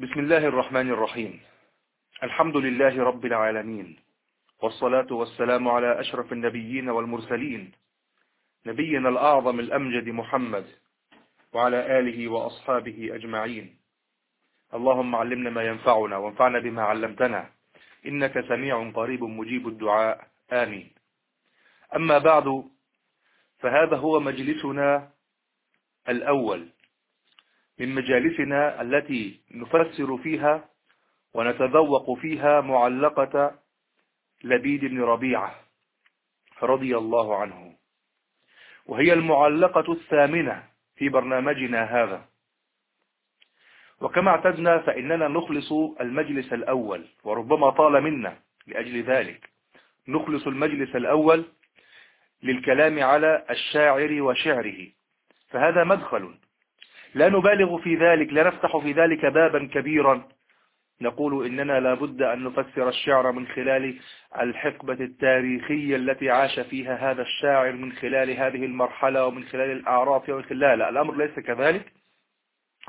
بسم الله الرحمن الرحيم. الحمد لله رب العالمين. والصلاة والسلام على أشرف النبيين والمرسلين. نبينا الأعظم الأمجد محمد وعلى آله وأصحابه أجمعين. اللهم علمنا ما ينفعنا وانفعنا بما علمتنا. إنك سميع قريب مجيب الدعاء. آمين. أما بعد فهذا هو مجلسنا الأول. من مجالسنا التي نفسر فيها ونتذوق فيها معلقة لبيد بن ربيعة رضي الله عنه. وهي المعلقة الثامنة في برنامجنا هذا. وكما اعتدنا فإننا نخلص المجلس الأول وربما طال منا لأجل ذلك. نخلص المجلس الأول للكلام على الشاعر وشعره. فهذا مدخل لا نبالغ في ذلك لا نفتح في ذلك بابا كبيرا. نقول إننا لابد أن نفسر الشعر من خلال الحقبة التاريخية التي عاش فيها هذا الشاعر من خلال هذه المرحلة ومن خلال الأعراف ومن خلال لا الأمر ليس كذلك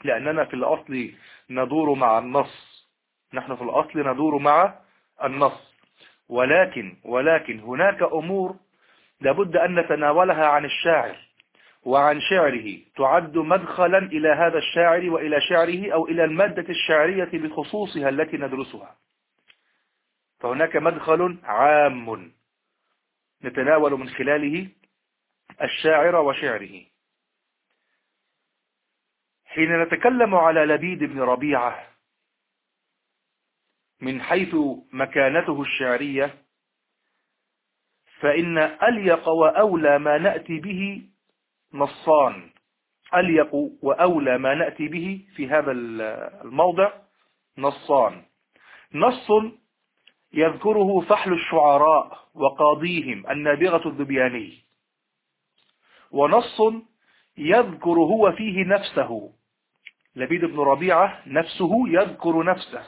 لأننا في الأصل ندور مع النص. نحن في الأصل ندور مع النص. ولكن ولكن هناك أمور لابد أن نتناولها عن الشاعر. وعن شعره. تعد مدخلا إلى هذا الشاعر وإلى شعره أو إلى المادة الشعرية بخصوصها التي ندرسها. فهناك مدخل عام نتناول من خلاله الشاعر وشعره. حين نتكلم على لبيد بن ربيعة من حيث مكانته الشعرية فإن أليق وأولى ما نأتي به نصان أليق وأولى ما نأتي به في هذا الموضع نصان. نص يذكره فحل الشعراء وقاضيهم النابغة الذبياني. ونص يذكر هو فيه نفسه. لبيد بن ربيعة نفسه يذكر نفسه.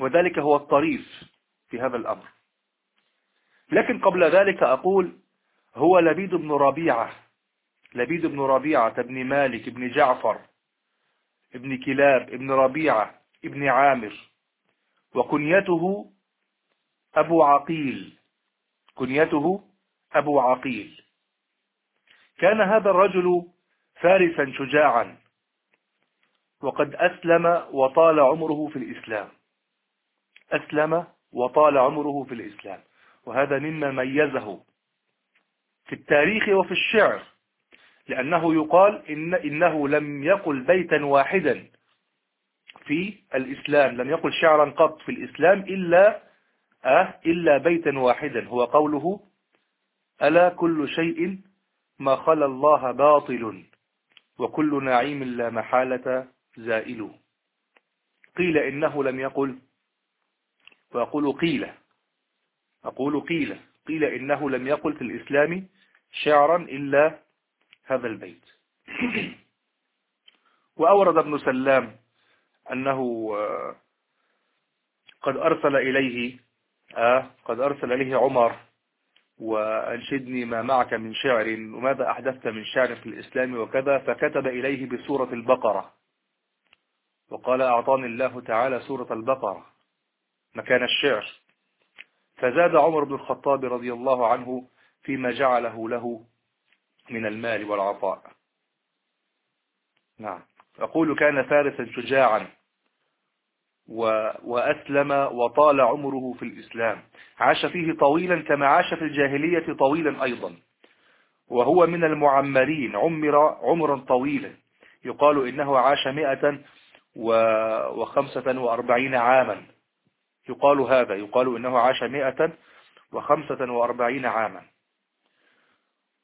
وذلك هو الطريف في هذا الأمر. لكن قبل ذلك أقول هو لبيد بن ربيعة. لبيد بن ربيعة بن مالك بن جعفر ابن كلاب ابن ربيعة ابن عامر. وكنيته أبو عقيل. كنيته أبو عقيل. كان هذا الرجل فارسا شجاعا. وقد أسلم وطال عمره في الإسلام. أسلم وطال عمره في الإسلام. وهذا مما ميزه. في التاريخ وفي الشعر لأنه يقال إن إنه لم يقل بيتا واحدا في الإسلام لم يقل شعرا قط في الإسلام إلا أه إلا بيتا واحدا. هو قوله ألا كل شيء ما خلا الله باطل وكل نعيم لا محالة زائل. قيل إنه لم يقل ويقول قيل أقول قيل. قيل إنه لم يقل في الإسلام شعرا إلا هذا البيت. وأورد ابن سلام أنه آه، قد أرسل إليه آه قد أرسل إليه عمر وأنشدني ما معك من شعر وماذا أحدثت من شعر في الإسلام وكذا فكتب إليه بسورة البقرة. وقال أعطاني الله تعالى سورة البقرة مكان الشعر. فزاد عمر بن الخطاب رضي الله عنه فيما جعله له من المال والعطاء. نعم. أقول كان فارسا شجاعا وأسلم وطال عمره في الإسلام. عاش فيه طويلا كما عاش في الجاهلية طويلا أيضا. وهو من المعمرين. عمر عمرا طويلا يقال إنه عاش مئة وخمسة وأربعين عاما. يقال هذا يقال إنه عاش مئة وخمسة وأربعين عاما.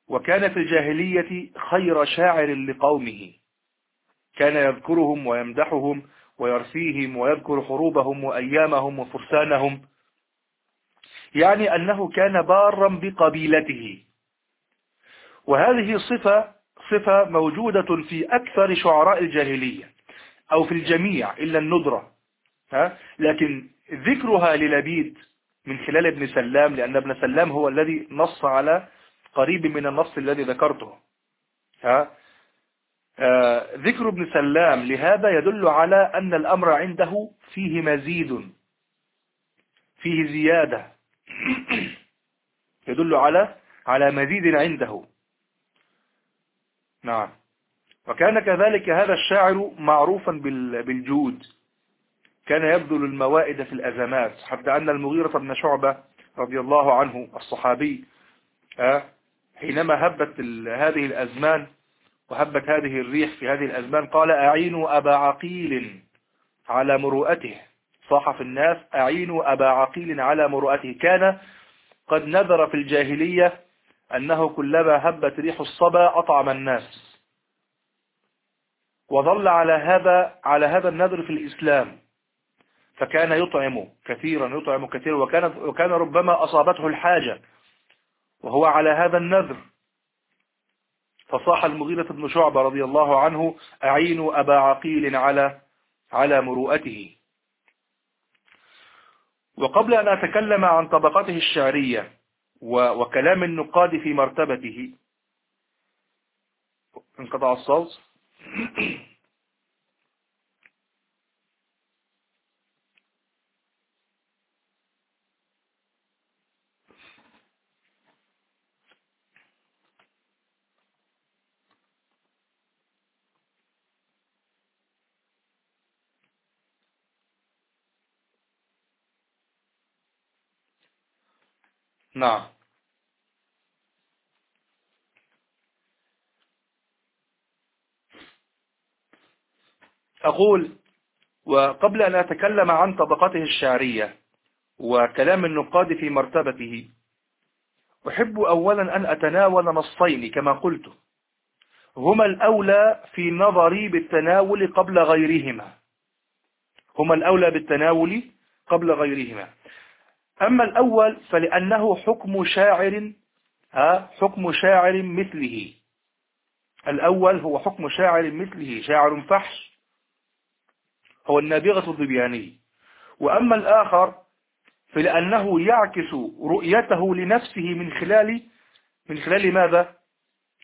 وكان في الجاهلية خير شاعر لقومه. كان يذكرهم ويمدحهم ويرثيهم ويذكر حروبهم وأيامهم وفرسانهم. يعني أنه كان بارا بقبيلته. وهذه صفة صفة موجودة في أكثر شعراء الجاهلية أو في الجميع إلا الندرة ها؟ لكن ذكرها للبيد من خلال ابن سلام لأن ابن سلام هو الذي نص على قريب من النص الذي ذكرته. ها؟ آه، ذكر ابن سلام لهذا يدل على أن الأمر عنده فيه مزيد فيه زيادة. يدل على على مزيد عنده. نعم. وكان كذلك هذا الشاعر معروفا بالجود. كان يبذل الموائد في الأزمات. حتى أن المغيرة بن شعبة رضي الله عنه الصحابي آه، حينما هبت هذه الأزمان وهبت هذه الريح في هذه الأزمان قال أعينوا أبا عقيل على مروءته. صاح في الناس أعينوا أبا عقيل على مروءته. كان قد نذر في الجاهلية أنه كلما هبت ريح الصبا أطعم الناس. وظل على هذا على هذا النذر في الإسلام. فكان يطعم كثيرا يطعم كثيرا وكان, وكان ربما أصابته الحاجة وهو على هذا النذر. فصاح المغيرة بن شعبة رضي الله عنه أعينوا أبا عقيل على على مروءته. وقبل أن أتكلم عن طبقته الشعرية وكلام النقاد في مرتبته انقطع الصوت. نعم. أقول وقبل أن أتكلم عن طبقته الشعرية وكلام النقاد في مرتبته أحب أولا أن أتناول نصين كما قلت هما الأولى في نظري بالتناول قبل غيرهما. هما الأولى بالتناول قبل غيرهما. أما الأول فلأنه حكم شاعر ها حكم شاعر مثله. الأول هو حكم شاعر مثله شاعر فحش. هو النابغة الضبياني وأما الآخر فلأنه يعكس رؤيته لنفسه من خلال من خلال ماذا؟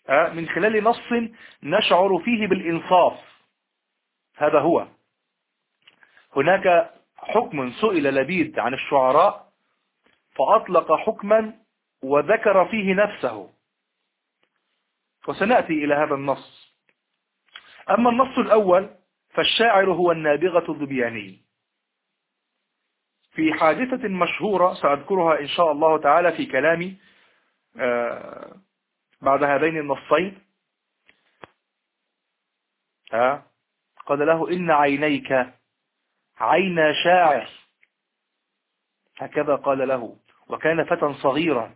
من خلال نص نشعر فيه بالإنصاف. هذا هو. هناك حكم سئل لبيد عن الشعراء فأطلق حكما وذكر فيه نفسه. وسنأتي إلى هذا النص. أما النص الأول فالشاعر هو النابغة الذبياني. في حادثة مشهورة سأذكرها إن شاء الله تعالى في كلامي آه، بعد هذين النصين. قال له إن عينيك عين شاعر. هكذا قال له. وكان فتى صغيرا.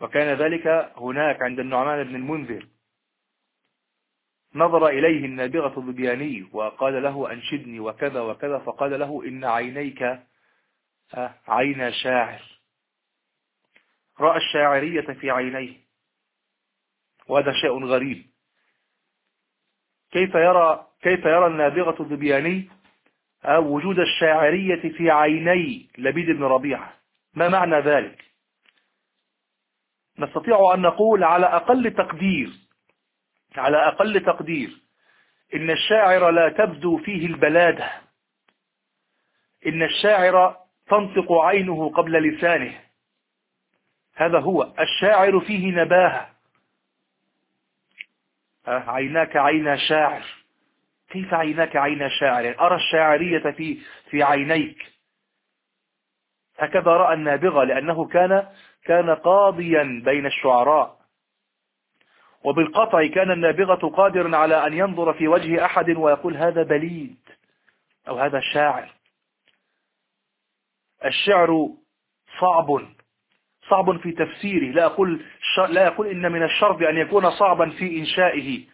وكان ذلك هناك عند النعمان بن المنذر. نظر إليه النابغة الضبياني وقال له أنشدني وكذا وكذا فقال له إن عينيك آه، عين شاعر. رأى الشاعرية في عينيه. وهذا شيء غريب. كيف يرى كيف يرى النابغة الضبياني آه، وجود الشاعرية في عيني لبيد بن ربيعة؟ ما معنى ذلك؟ نستطيع أن نقول على أقل تقدير على أقل تقدير إن الشاعر لا تبدو فيه البلادة. إن الشاعر تنطق عينه قبل لسانه. هذا هو. الشاعر فيه نباهة. عيناك عين شاعر. كيف عيناك عين شاعر؟ أرى الشاعرية في في عينيك. هكذا رأى النابغة لأنه كان كان قاضيا بين الشعراء. وبالقطع كان النابغة قادرا على أن ينظر في وجه أحد ويقول هذا بليد أو هذا شاعر. الشعر صعب صعب في تفسيره. لا أقول, لا أقول إن من الشرط أن يكون صعبا في إنشائه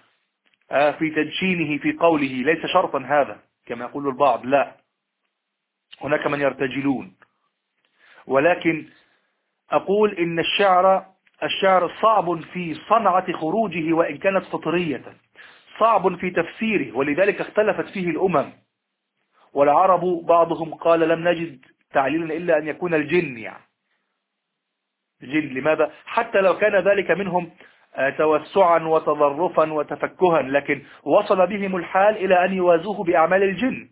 آه، في تدشينه في قوله. ليس شرطا هذا كما يقول البعض لا. هناك من يرتجلون. ولكن أقول إن الشعر الشعر صعب في صنعة خروجه وإن كانت فطرية. صعب في تفسيره ولذلك اختلفت فيه الأمم. والعرب بعضهم قال لم نجد تعليلا إلا أن يكون الجن يعني. الجن لماذا؟ حتى لو كان ذلك منهم آه، توسعا وتظرفا وتفكها لكن وصل بهم الحال إلى أن يوازوه بأعمال الجن.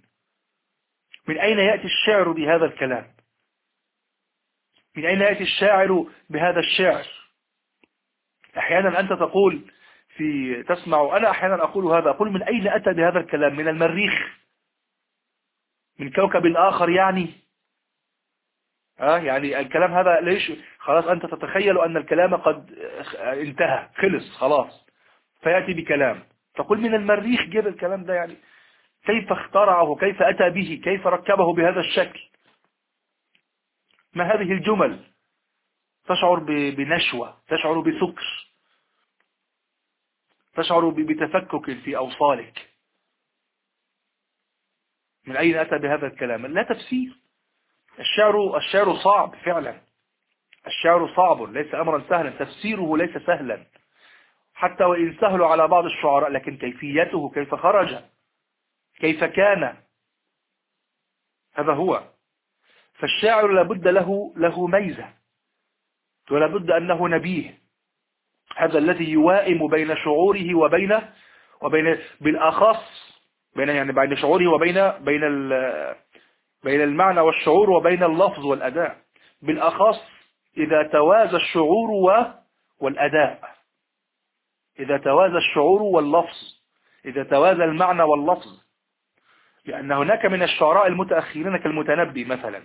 من أين يأتي الشعر بهذا الكلام؟ من أين يأتي الشاعر بهذا الشعر؟ أحيانا أنت تقول في تسمع أنا أحيانا أقول هذا أقول من أين أتى بهذا الكلام؟ من المريخ؟ من كوكب آخر يعني؟ ها يعني الكلام هذا ليش؟ خلاص أنت تتخيل أن الكلام قد انتهى خلص خلاص فيأتي بكلام. تقول من المريخ جاب الكلام ده يعني كيف اخترعه؟ كيف أتى به؟ كيف ركبه بهذا الشكل؟ ما هذه الجمل تشعر بنشوة تشعر بسكر تشعر بتفكك في أوصالك. من أين أتى بهذا الكلام؟ لا تفسير. الشعر الشعر صعب فعلا. الشعر صعب ليس أمرا سهلا تفسيره ليس سهلا. حتى وإن سهل على بعض الشعراء لكن كيفيته؟ كيف خرج؟ كيف كان؟ هذا هو. فالشاعر لابد له له ميزة ولابد أنه نبيه. هذا الذي يوائم بين شعوره وبين وبين بالأخص بين يعني بين شعوره وبين بين بين المعنى والشعور وبين اللفظ والأداء. بالأخص إذا توازى الشعور والأداء. إذا توازى الشعور واللفظ. إذا توازى المعنى واللفظ. لأن هناك من الشعراء المتأخرين كالمتنبي مثلا.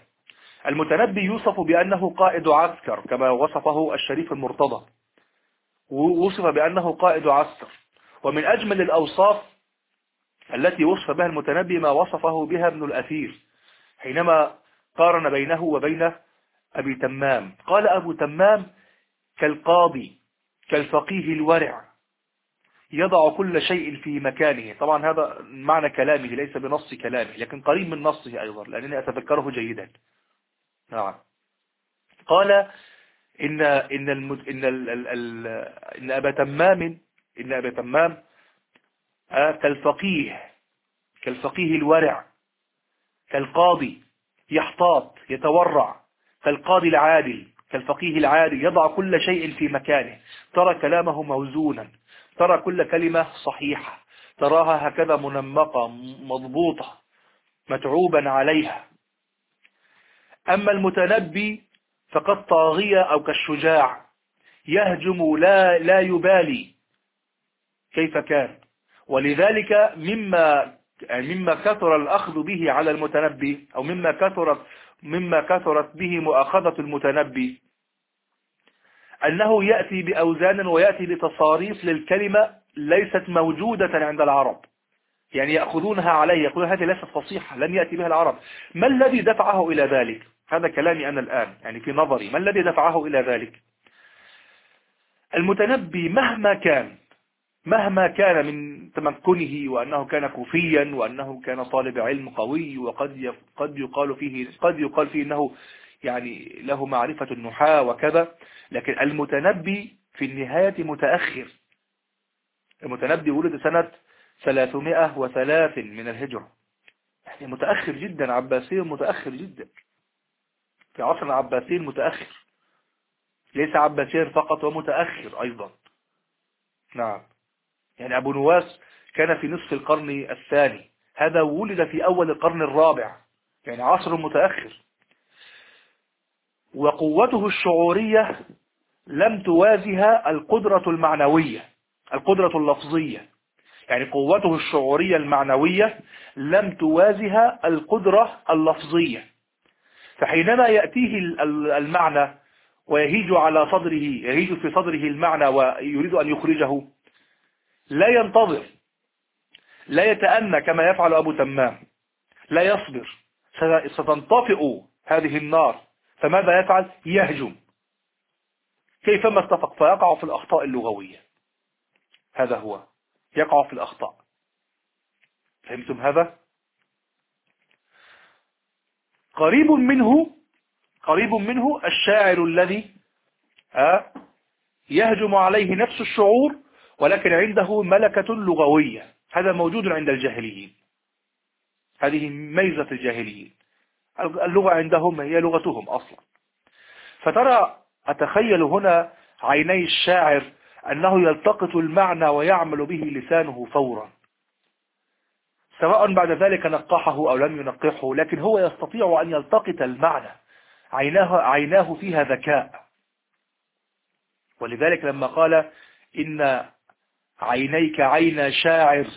المتنبي يوصف بأنه قائد عسكر كما وصفه الشريف المرتضى. ووصف بأنه قائد عسكر. ومن أجمل الأوصاف التي وصف بها المتنبي ما وصفه بها ابن الأثير حينما قارن بينه وبين أبي تمام. قال أبو تمام كالقاضي كالفقيه الورع يضع كل شيء في مكانه. طبعا هذا معنى كلامه ليس بنص كلامه لكن قريب من نصه أيضا لأنني أتذكره جيدا. نعم. قال إن إن المد... إن ال... ال... ال... إن أبا تمام إن أبا تمام آه كالفقيه كالفقيه الورع كالقاضي يحتاط يتورع كالقاضي العادل كالفقيه العادل يضع كل شيء في مكانه. ترى كلامه موزونا ترى كل كلمة صحيحة تراها هكذا منمقة مضبوطة متعوبا عليها. أما المتنبي فقد طاغية أو كالشجاع يهجم لا, لا يبالي كيف كان. ولذلك مما مما كثر الأخذ به على المتنبي أو مما كثرت مما كثرت به مؤاخذة المتنبي أنه يأتي بأوزان ويأتي بتصاريف للكلمة ليست موجودة عند العرب. يعني يأخذونها عليه يقولون هذه ليست فصيحة لم يأتي بها العرب. ما الذي دفعه إلى ذلك؟ هذا كلامي أنا الآن يعني في نظري. ما الذي دفعه إلى ذلك؟ المتنبي مهما كان مهما كان من تمكنه وأنه كان كوفيا وأنه كان طالب علم قوي وقد قد يقال فيه قد يقال فيه أنه يعني له معرفة النحاة وكذا لكن المتنبي في النهاية متأخر. المتنبي ولد سنة 303 من الهجرة. يعني متأخر جدا عباسي متأخر جدا. في عصر العباسي متأخر. ليس عباسي فقط ومتأخر أيضا. نعم. يعني أبو نواس كان في نصف القرن الثاني. هذا ولد في أول القرن الرابع. يعني عصر متأخر. وقوته الشعورية لم توازها القدرة المعنوية القدرة اللفظية. يعني قوته الشعورية المعنوية لم توازها القدرة اللفظية. فحينما يأتيه المعنى ويهيج على صدره يهيج في صدره المعنى ويريد أن يخرجه لا ينتظر لا يتأنى كما يفعل أبو تمام لا يصبر. ستنطفئ هذه النار. فماذا يفعل؟ يهجم. كيفما اتفق؟ فيقع في الأخطاء اللغوية. هذا هو. يقع في الأخطاء. فهمتم هذا؟ قريب منه قريب منه الشاعر الذي يهجم عليه نفس الشعور ولكن عنده ملكة لغوية. هذا موجود عند الجاهليين. هذه ميزة الجاهليين. اللغة عندهم هي لغتهم أصلا. فترى أتخيل هنا عيني الشاعر أنه يلتقط المعنى ويعمل به لسانه فورا. سواء بعد ذلك نقحه أو لم ينقحه لكن هو يستطيع أن يلتقط المعنى. عيناه, عيناه فيها ذكاء. ولذلك لما قال إن عينيك عين شاعر.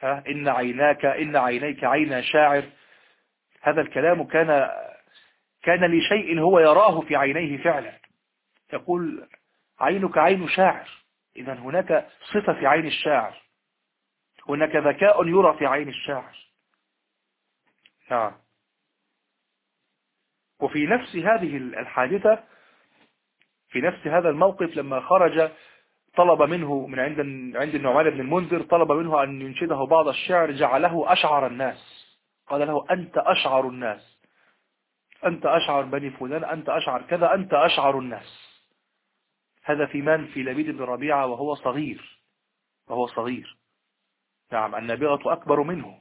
ها؟ إن عيناك إن عينيك عين شاعر. هذا الكلام كان كان لشيء هو يراه في عينيه فعلا. يقول عينك عين شاعر. إذا هناك صفة في عين الشاعر. هناك ذكاء يرى في عين الشاعر. نعم. وفي نفس هذه الحادثة في نفس هذا الموقف لما خرج طلب منه من عند عند النعمان بن المنذر طلب منه أن ينشده بعض الشعر جعله أشعر الناس. قال له أنت أشعر الناس. أنت أشعر بني فلان أنت أشعر كذا أنت أشعر الناس. هذا في من؟ في لبيد بن ربيعة وهو صغير. وهو صغير. نعم النابغة أكبر منه.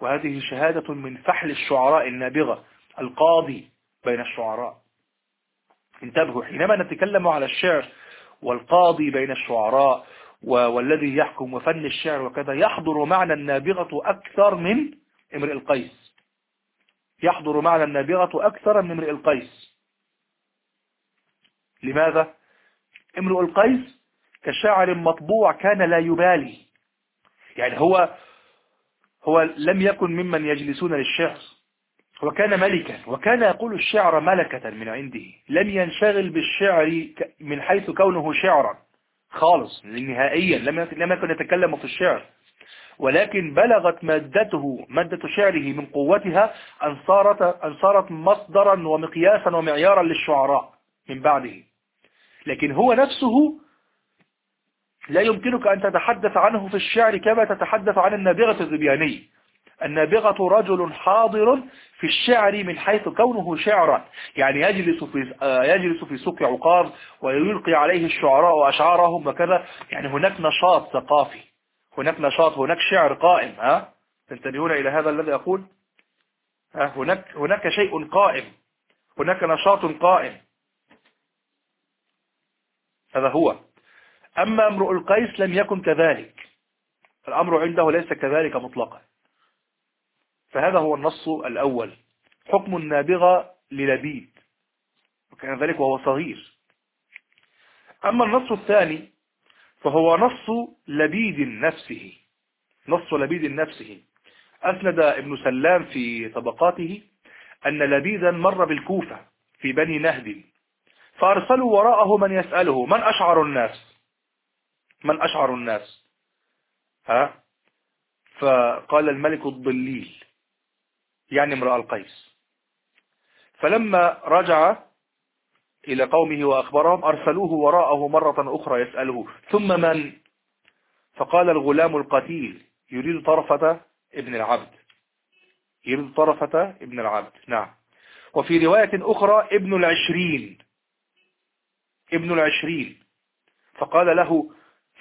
وهذه شهادة من فحل الشعراء النابغة القاضي بين الشعراء. انتبهوا حينما نتكلم على الشعر والقاضي بين الشعراء والذي يحكم وفن الشعر وكذا يحضر معنى النابغة أكثر من امرئ القيس. يحضر معنى النابغة أكثر من امرئ القيس. لماذا؟ امرئ القيس كشاعر مطبوع كان لا يبالي. يعني هو هو لم يكن ممن يجلسون للشعر. هو كان ملكا وكان يقول الشعر ملكة من عنده. لم ينشغل بالشعر من حيث كونه شعرا خالص نهائيا لم يكن يتكلم في الشعر. ولكن بلغت مادته مادة شعره من قوتها أن صارت, أن صارت مصدرا ومقياسا ومعيارا للشعراء من بعده. لكن هو نفسه لا يمكنك أن تتحدث عنه في الشعر كما تتحدث عن النابغة الزبياني. النابغة رجل حاضر في الشعر من حيث كونه شعرا. يعني يجلس في يجلس في سوق عقار ويلقي عليه الشعراء وأشعارهم وكذا. يعني هناك نشاط ثقافي. هناك نشاط هناك شعر قائم ها؟ تنتبهون إلى هذا الذي أقول؟ ها؟ هناك هناك شيء قائم. هناك نشاط قائم. هذا هو. أما امرؤ القيس لم يكن كذلك. الأمر عنده ليس كذلك مطلقا. فهذا هو النص الأول. حكم النابغة للبيد وكان ذلك وهو صغير. أما النص الثاني فهو نص لبيد نفسه. نص لبيد نفسه. أسند ابن سلام في طبقاته أن لبيدا مر بالكوفة في بني نهد. فأرسلوا وراءه من يسأله من أشعر الناس؟ من أشعر الناس. ها؟ فقال الملك الضليل يعني امرأ القيس. فلما رجع إلى قومه وأخبرهم أرسلوه وراءه مرة أخرى يسأله ثم من؟ فقال الغلام القتيل يريد طرفة ابن العبد. يريد طرفة ابن العبد. نعم. وفي رواية أخرى ابن العشرين. ابن العشرين. فقال له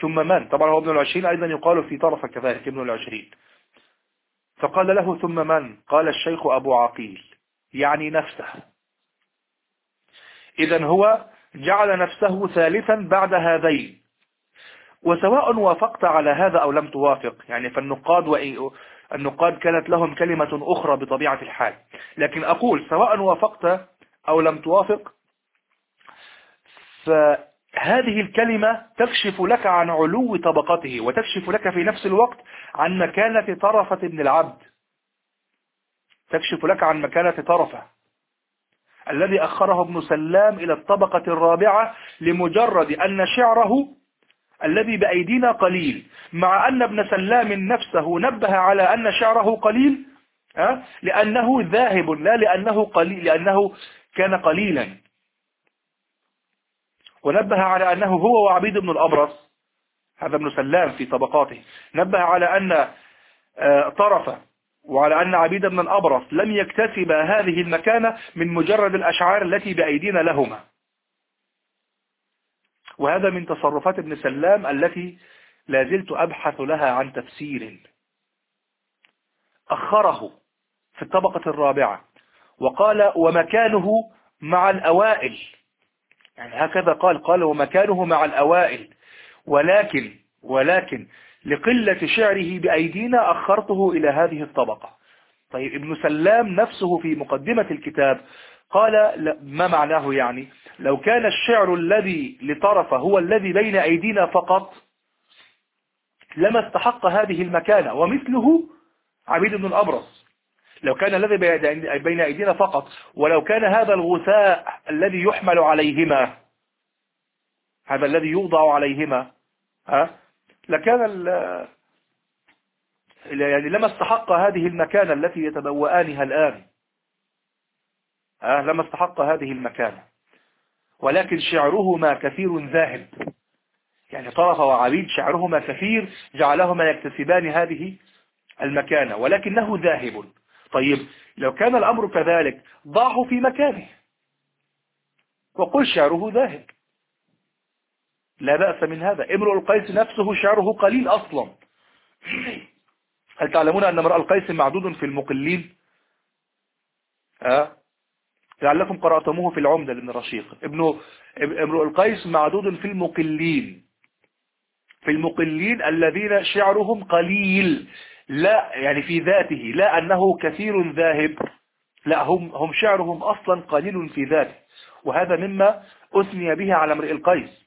ثم من؟ طبعا هو ابن العشرين أيضا يقال في طرفة كذلك ابن العشرين. فقال له ثم من؟ قال الشيخ أبو عقيل يعني نفسه. إذا هو جعل نفسه ثالثا بعد هذين. وسواء وافقت على هذا أو لم توافق يعني فالنقاد النقاد كانت لهم كلمة أخرى بطبيعة الحال. لكن أقول سواء وافقت أو لم توافق فهذه الكلمة تكشف لك عن علو طبقته وتكشف لك في نفس الوقت عن مكانة طرفة ابن العبد. تكشف لك عن مكانة طرفة. الذي أخره ابن سلام إلى الطبقة الرابعة لمجرد أن شعره الذي بأيدينا قليل مع أن ابن سلام نفسه نبه على أن شعره قليل لأنه ذاهب لا لأنه, قليل لأنه كان قليلا. ونبه على أنه هو وعبيد بن الأبرص هذا ابن سلام في طبقاته نبه على أن آه، طرف وعلى أن عبيد بن الأبرص لم يكتسب هذه المكانة من مجرد الأشعار التي بأيدينا لهما. وهذا من تصرفات ابن سلام التي لا زلت أبحث لها عن تفسير. أخره في الطبقة الرابعة وقال ومكانه مع الأوائل يعني هكذا قال قال ومكانه مع الأوائل. ولكن ولكن لقلة شعره بأيدينا أخرته إلى هذه الطبقة. طيب ابن سلام نفسه في مقدمة الكتاب قال ما معناه يعني؟ لو كان الشعر الذي لطرف هو الذي بين أيدينا فقط لما استحق هذه المكانة. ومثله عبيد بن الأبرص. لو كان الذي بين أيدينا فقط ولو كان هذا الغثاء الذي يحمل عليهما هذا الذي يوضع عليهما ها لكان يعني لما استحق هذه المكانة التي يتبوآنها الآن ها لما استحق هذه المكانة. ولكن شعرهما كثير ذاهب. يعني طرف وعبيد شعرهما كثير جعلهما يكتسبان هذه المكانة ولكنه ذاهب. طيب لو كان الأمر كذلك ضعه في مكانه. وقل شعره ذاهب. لا بأس من هذا. امرؤ القيس نفسه شعره قليل أصلا. هل تعلمون أن امرؤ القيس معدود في المقلين؟ أه؟ لعلكم قرأتموه في العمدة لابن رشيق. ابن امرؤ القيس معدود في المقلين. في المقلين الذين شعرهم قليل. لا يعني في ذاته لا أنه كثير ذاهب لا هم, هم شعرهم أصلا قليل في ذاته. وهذا مما أثني به على امرئ القيس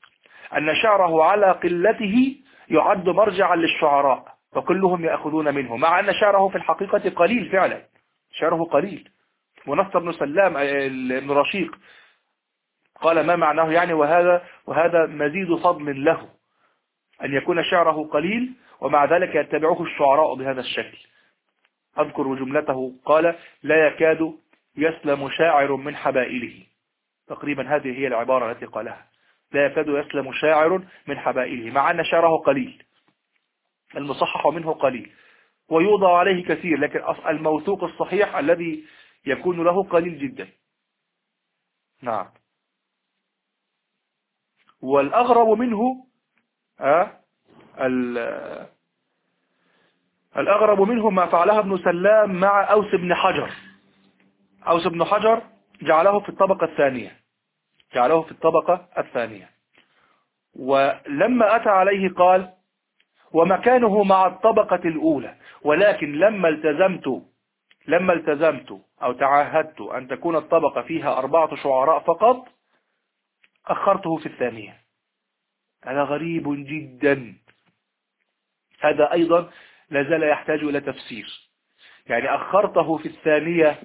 أن شعره على قلته يعد مرجعا للشعراء فكلهم يأخذون منه مع أن شعره في الحقيقة قليل فعلا شعره قليل. ونصر بن سلام ابن رشيق قال ما معناه يعني وهذا وهذا مزيد فضل له أن يكون شعره قليل ومع ذلك يتبعه الشعراء بهذا الشكل. أذكر جملته قال لا يكاد يسلم شاعر من حبائله. تقريبا هذه هي العبارة التي قالها. لا يكاد يسلم شاعر من حبائله. مع أن شعره قليل. المصحح منه قليل. ويوضع عليه كثير لكن الموثوق الصحيح الذي يكون له قليل جدا. نعم. والأغرب منه أه الأغرب منه ما فعلها ابن سلام مع أوس بن حجر. أوس بن حجر جعله في الطبقة الثانية. جعله في الطبقة الثانية. ولما أتى عليه قال ومكانه مع الطبقة الأولى. ولكن لما التزمت لما التزمت أو تعاهدت أن تكون الطبقة فيها أربعة شعراء فقط أخرته في الثانية. هذا غريب جدا. هذا أيضا لازال يحتاج إلى تفسير. يعني أخرته في الثانية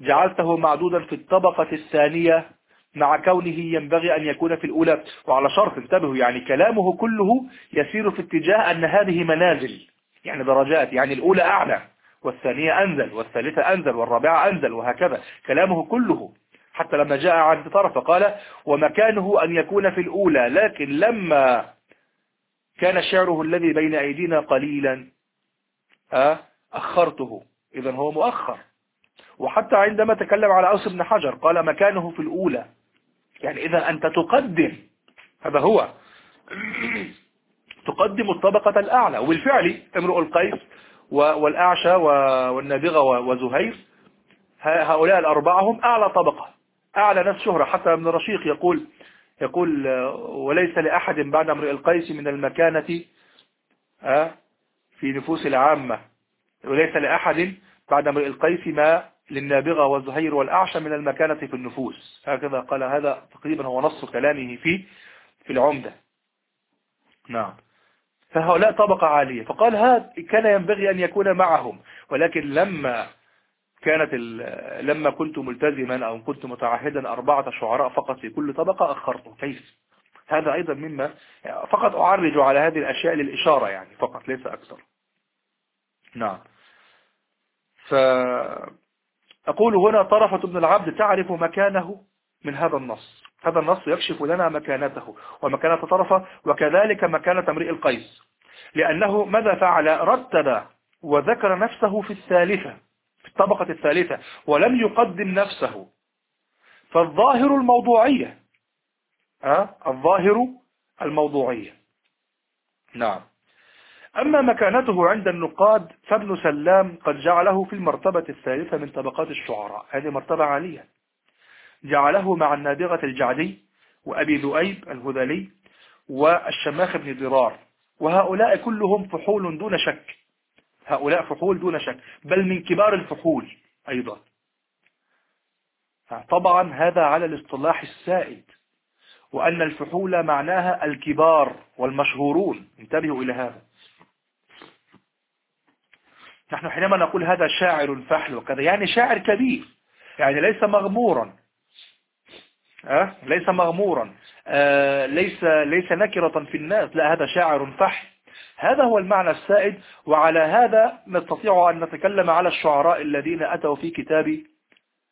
جعلته معدودا في الطبقة الثانية مع كونه ينبغي أن يكون في الأولى. وعلى شرط انتبهوا يعني كلامه كله يسير في اتجاه أن هذه منازل يعني درجات يعني الأولى أعلى والثانية أنزل والثالثة أنزل والرابعة أنزل وهكذا. كلامه كله حتى لما جاء عند طرف قال ومكانه أن يكون في الأولى لكن لما كان شعره الذي بين أيدينا قليلا. أخرته. إذا هو مؤخر. وحتى عندما تكلم على أوس بن حجر قال مكانه في الأولى. يعني إذا أنت تقدم هذا هو. تقدم الطبقة الأعلى. وبالفعل امرؤ القيس والأعشى والنابغة وزهير. هؤلاء الأربعة هم أعلى طبقة. أعلى ناس شهرة. حتى ابن رشيق يقول يقول وليس لأحد بعد امرئ القيس من المكانة في نفوس العامة. وليس لأحد بعد امرئ القيس ما للنابغة والزهير والأعشى من المكانة في النفوس. هكذا قال هذا تقريبا هو نص كلامه في في العمدة. نعم. فهؤلاء طبقة عالية. فقال هذا كان ينبغي أن يكون معهم. ولكن لما كانت لما كنت ملتزما أو كنت متعهدا أربعة شعراء فقط في كل طبقة أخرته كيف؟ هذا أيضا مما فقط أعرج على هذه الأشياء للإشارة يعني فقط ليس أكثر. نعم. فأقول هنا طرفة ابن العبد تعرف مكانه من هذا النص. هذا النص يكشف لنا مكانته ومكانة طرفة وكذلك مكانة امرئ القيس. لأنه ماذا فعل؟ رتب وذكر نفسه في الثالثة. الطبقة الثالثة ولم يقدم نفسه. فالظاهر الموضوعية؟ الظاهر الموضوعية. نعم. أما مكانته عند النقاد فابن سلام قد جعله في المرتبة الثالثة من طبقات الشعراء. هذه مرتبة عالية. جعله مع النابغة الجعدي وأبي ذؤيب الهذلي والشماخ بن ضرار وهؤلاء كلهم فحول دون شك. هؤلاء فحول دون شك بل من كبار الفحول أيضا. طبعا هذا على الاصطلاح السائد وأن الفحول معناها الكبار والمشهورون. انتبهوا إلى هذا. نحن حينما نقول هذا شاعر فحل وكذا يعني شاعر كبير يعني ليس مغمورا. أه؟ ليس مغمورا. أه ليس ليس نكرة في الناس لا هذا شاعر فحل. هذا هو المعنى السائد وعلى هذا نستطيع أن نتكلم على الشعراء الذين أتوا في كتاب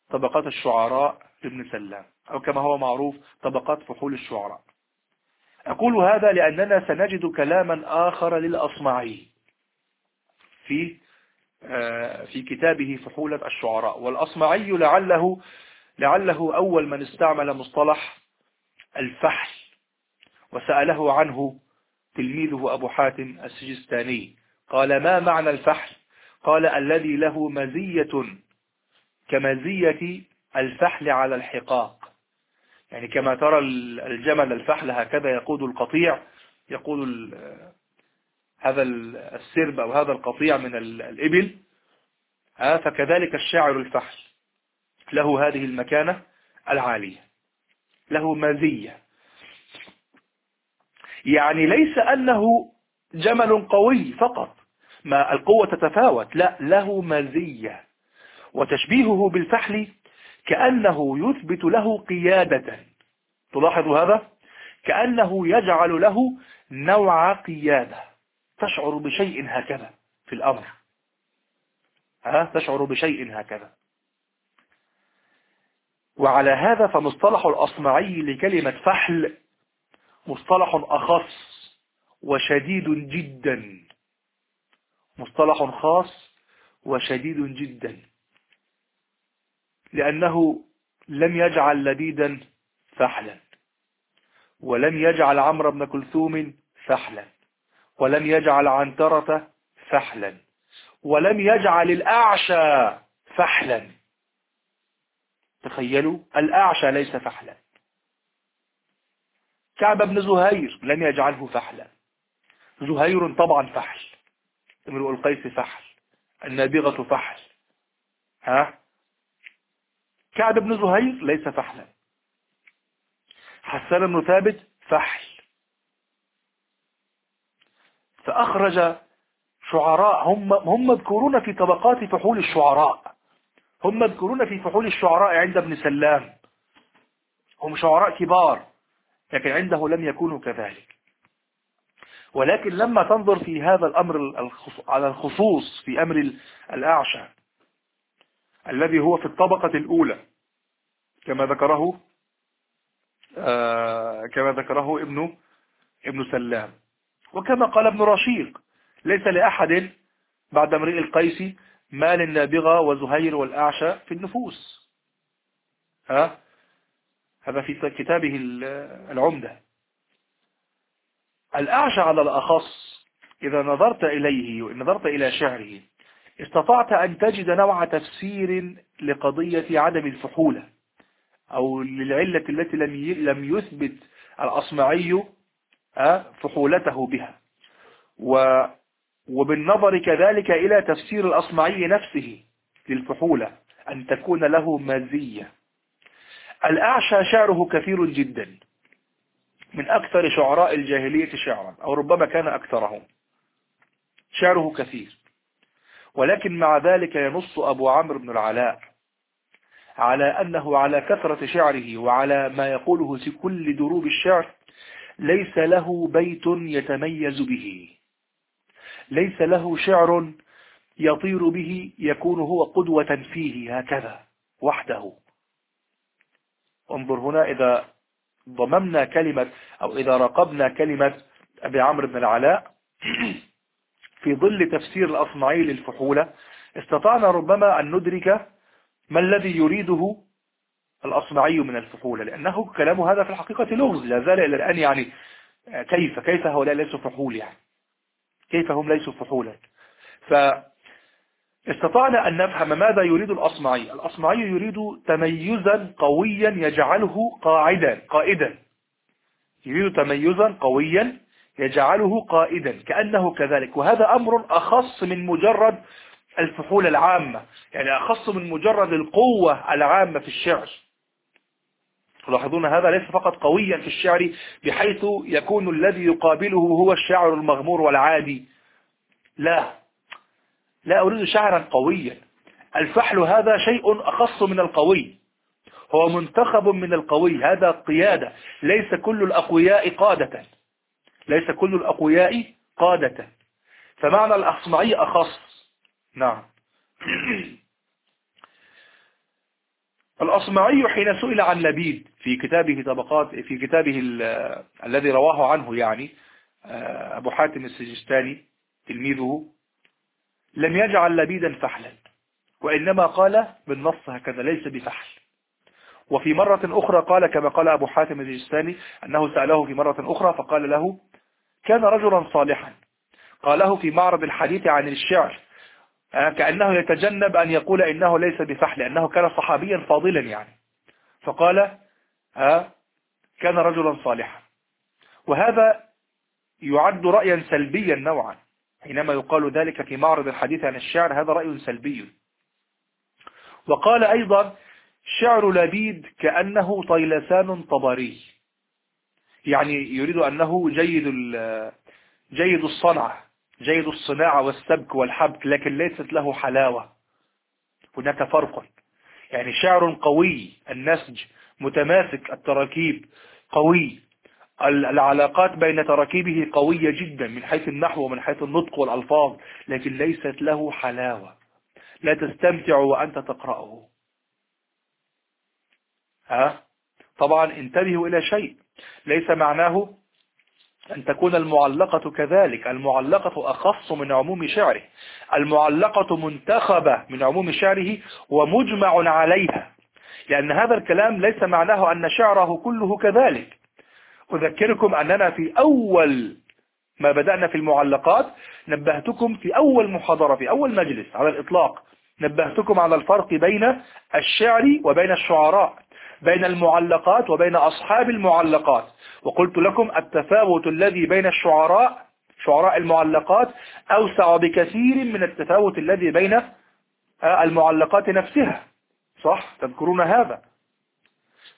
طبقات الشعراء لابن سلام أو كما هو معروف طبقات فحول الشعراء. أقول هذا لأننا سنجد كلاما آخر للأصمعي في آه، في كتابه فحولة الشعراء. والأصمعي لعله لعله أول من استعمل مصطلح الفحل وسأله عنه تلميذه أبو حاتم السجستاني. قال ما معنى الفحل قال الذي له مزية كمزية الفحل على الحقاق. يعني كما ترى الجمل الفحل هكذا يقود القطيع يقود هذا السرب أو هذا القطيع من الإبل. فكذلك الشاعر الفحل له هذه المكانة العالية له مزية. يعني ليس أنه جمل قوي فقط. ما القوة تتفاوت. لا له مزية. وتشبيهه بالفحل كأنه يثبت له قيادة. تلاحظ هذا؟ كأنه يجعل له نوع قيادة. تشعر بشيء هكذا في الأمر. ها؟ تشعر بشيء هكذا. وعلى هذا فمصطلح الأصمعي لكلمة فحل مصطلح أخص وشديد جدا. مصطلح خاص وشديد جدا. لأنه لم يجعل لبيدا فحلا. ولم يجعل عمرو بن كلثوم فحلا. ولم يجعل عنترة فحلا. ولم يجعل الأعشى فحلا. تخيلوا الأعشى ليس فحلا. كعب بن زهير لم يجعله فحلا. زهير طبعا فحل. امرؤ القيس فحل. النابغة فحل. ها؟ كعب بن زهير ليس فحلا. حسان بن ثابت فحل. فأخرج شعراء هم هم مذكورون في طبقات فحول الشعراء. هم مذكورون في فحول الشعراء عند ابن سلام. هم شعراء كبار. لكن عنده لم يكونوا كذلك. ولكن لما تنظر في هذا الأمر على الخصوص في أمر الأعشى الذي هو في الطبقة الأولى كما ذكره آه، كما ذكره ابن ابن سلام. وكما قال ابن رشيق ليس لأحد بعد امرئ القيس مال النابغة وزهير والأعشى في النفوس. ها؟ هذا في كتابه العمدة. الأعشى على الأخص إذا نظرت إليه نظرت إلى شعره استطعت أن تجد نوع تفسير لقضية عدم الفحولة أو للعلة التي لم يثبت الأصمعي فحولته بها. وبالنظر كذلك إلى تفسير الأصمعي نفسه للفحولة أن تكون له مزية. الأعشى شعره كثير جدا من أكثر شعراء الجاهلية شعرا أو ربما كان أكثرهم. شعره كثير. ولكن مع ذلك ينص أبو عمرو بن العلاء على أنه على كثرة شعره وعلى ما يقوله في كل دروب الشعر ليس له بيت يتميز به. ليس له شعر يطير به يكون هو قدوة فيه هكذا وحده. انظر هنا إذا ضممنا كلمة أو إذا رقبنا كلمة أبي عمرو بن العلاء في ظل تفسير الأصمعي للفحولة استطعنا ربما أن ندرك ما الذي يريده الأصمعي من الفحولة لأنه كلام هذا في الحقيقة لغز لا زال إلى الآن يعني كيف؟ كيف هؤلاء ليسوا فحول يعني؟ كيف هم ليسوا فحولا؟ فاستطعنا أن نفهم ماذا يريد الأصمعي. الأصمعي يريد تميزا قويا يجعله قاعدا قائدا. يريد تميزا قويا يجعله قائدا كأنه كذلك. وهذا أمر أخص من مجرد الفحول العامة يعني أخص من مجرد القوة العامة في الشعر. تلاحظون هذا ليس فقط قويا في الشعر بحيث يكون الذي يقابله هو الشاعر المغمور والعادي. لا. لا أريد شعرا قويا. الفحل هذا شيء أخص من القوي. هو منتخب من القوي. هذا قيادة. ليس كل الأقوياء قادة. ليس كل الأقوياء قادة. فمعنى الأصمعي أخص. نعم. الأصمعي حين سئل عن لبيد في كتابه طبقات في كتابه الذي رواه عنه يعني آه، أبو حاتم السجستاني تلميذه لم يجعل لبيدا فحلا وإنما قال بالنص هكذا ليس بفحل. وفي مرة أخرى قال كما قال أبو حاتم السجستاني أنه سأله في مرة أخرى فقال له كان رجلا صالحا. قاله في معرض الحديث عن الشعر آه، كأنه يتجنب أن يقول إنه ليس بفحل لأنه كان صحابيا فاضلا يعني. فقال آه، كان رجلا صالحا. وهذا يعد رأيا سلبيا نوعا. حينما يقال ذلك في معرض الحديث عن الشعر هذا رأي سلبي. وقال أيضا شعر لبيد كأنه طيلسان طبري. يعني يريد أنه جيد جيد الصنعة جيد الصناعة والسبك والحبك لكن ليست له حلاوة. هناك فرق. يعني شعر قوي النسج متماسك التراكيب قوي. العلاقات بين تراكيبه قوية جدا من حيث النحو ومن حيث النطق والألفاظ لكن ليست له حلاوة. لا تستمتع وأنت تقرأه. ها؟ طبعا انتبهوا إلى شيء. ليس معناه أن تكون المعلقة كذلك. المعلقة أخص من عموم شعره. المعلقة منتخبة من عموم شعره ومجمع عليها. لأن هذا الكلام ليس معناه أن شعره كله كذلك. أذكركم أننا في أول ما بدأنا في المعلقات نبهتكم في أول محاضرة في أول مجلس على الإطلاق. نبهتكم على الفرق بين الشعر وبين الشعراء بين المعلقات وبين أصحاب المعلقات. وقلت لكم التفاوت الذي بين الشعراء شعراء المعلقات أوسع بكثير من التفاوت الذي بين آه، المعلقات نفسها. صح؟ تذكرون هذا.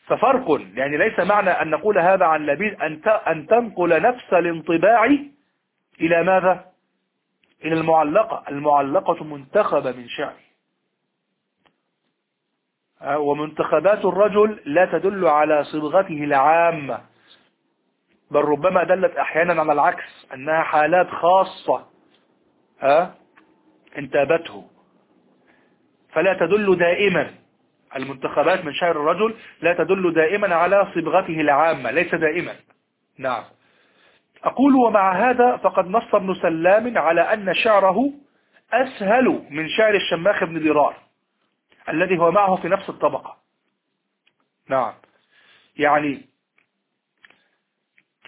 ففرق. يعني ليس معنى أن نقول هذا عن لبيد أن تنقل نفس الانطباع إلى ماذا؟ إلى المعلقة. المعلقة منتخبة من شعر. آه، ومنتخبات الرجل لا تدل على صبغته العامة بل ربما دلت أحيانا على العكس أنها حالات خاصة ها انتابته. فلا تدل دائما المنتخبات من شعر الرجل لا تدل دائما على صبغته العامة ليس دائما. نعم. أقول ومع هذا فقد نص ابن سلام على أن شعره أسهل من شعر الشماخ بن ضرار الذي هو معه في نفس الطبقة. نعم. يعني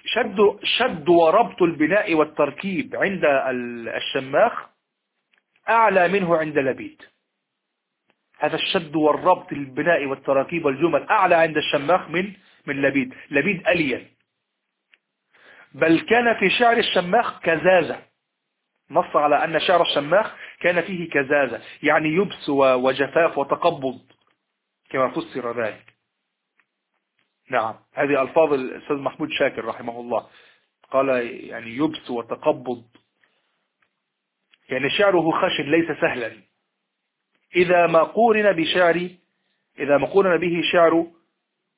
شد, شد وربط البناء والتركيب عند الشماخ أعلى منه عند لبيد. هذا الشد والربط البناء والتراكيب والجمل أعلى عند الشماخ من من لبيد. لبيد ألين بل كان في شعر الشماخ كزازة. نص على أن شعر الشماخ كان فيه كزازة. يعني يبس وجفاف وتقبض. كما فسر ذلك. نعم. هذه ألفاظ الأستاذ محمود شاكر رحمه الله. قال يعني يبس وتقبض. يعني شعره خشن ليس سهلا. إذا ما قورن بشعر إذا ما قورن به شعر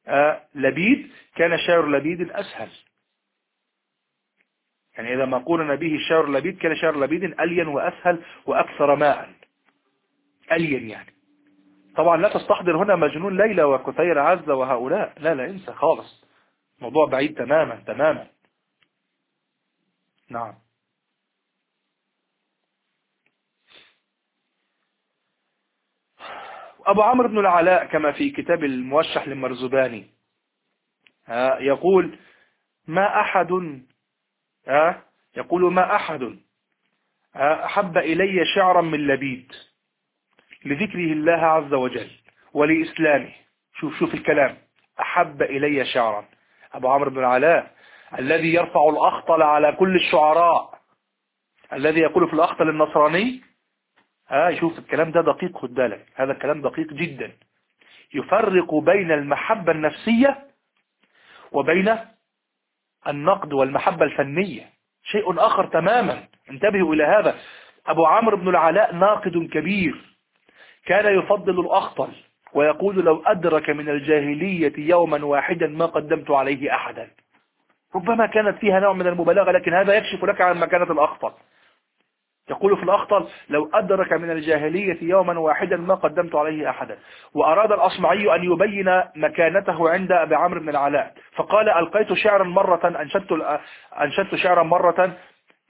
آه، لبيد كان شعر لبيد أسهل يعني إذا ما قورن به شعر لبيد كان شعر لبيد ألين وأسهل وأكثر ماء. ألين يعني. طبعا لا تستحضر هنا مجنون ليلى وكثير عزة وهؤلاء. لا لا انسى خالص. موضوع بعيد تماما تماما. نعم. أبو عمرو بن العلاء كما في كتاب الموشح للمرزباني يقول ما أحد يقول ما أحد أحب إلي شعرا من لبيد لذكره الله عز وجل ولإسلامه. شوف شوف الكلام. أحب إلي شعرا. أبو عمرو بن العلاء الذي يرفع الأخطل على كل الشعراء. الذي يقول في الأخطل النصراني ها شوف الكلام ده دقيق خد بالك. هذا الكلام دقيق جدا. يفرق بين المحبة النفسية وبين النقد والمحبة الفنية. شيء آخر تماما. انتبهوا إلى هذا. أبو عمرو بن العلاء ناقد كبير. كان يفضل الأخطل ويقول لو أدرك من الجاهلية يوما واحدا ما قدمت عليه أحدا. ربما كانت فيها نوع من المبالغة لكن هذا يكشف لك عن مكانة الأخطل. يقول في الأخطل لو أدرك من الجاهلية يوما واحدا ما قدمت عليه أحدا وأراد الأصمعي أن يبين مكانته عند أبي عمرو بن العلاء فقال ألقيت شعرا مرة أنشدت, أنشدت شعرا مرة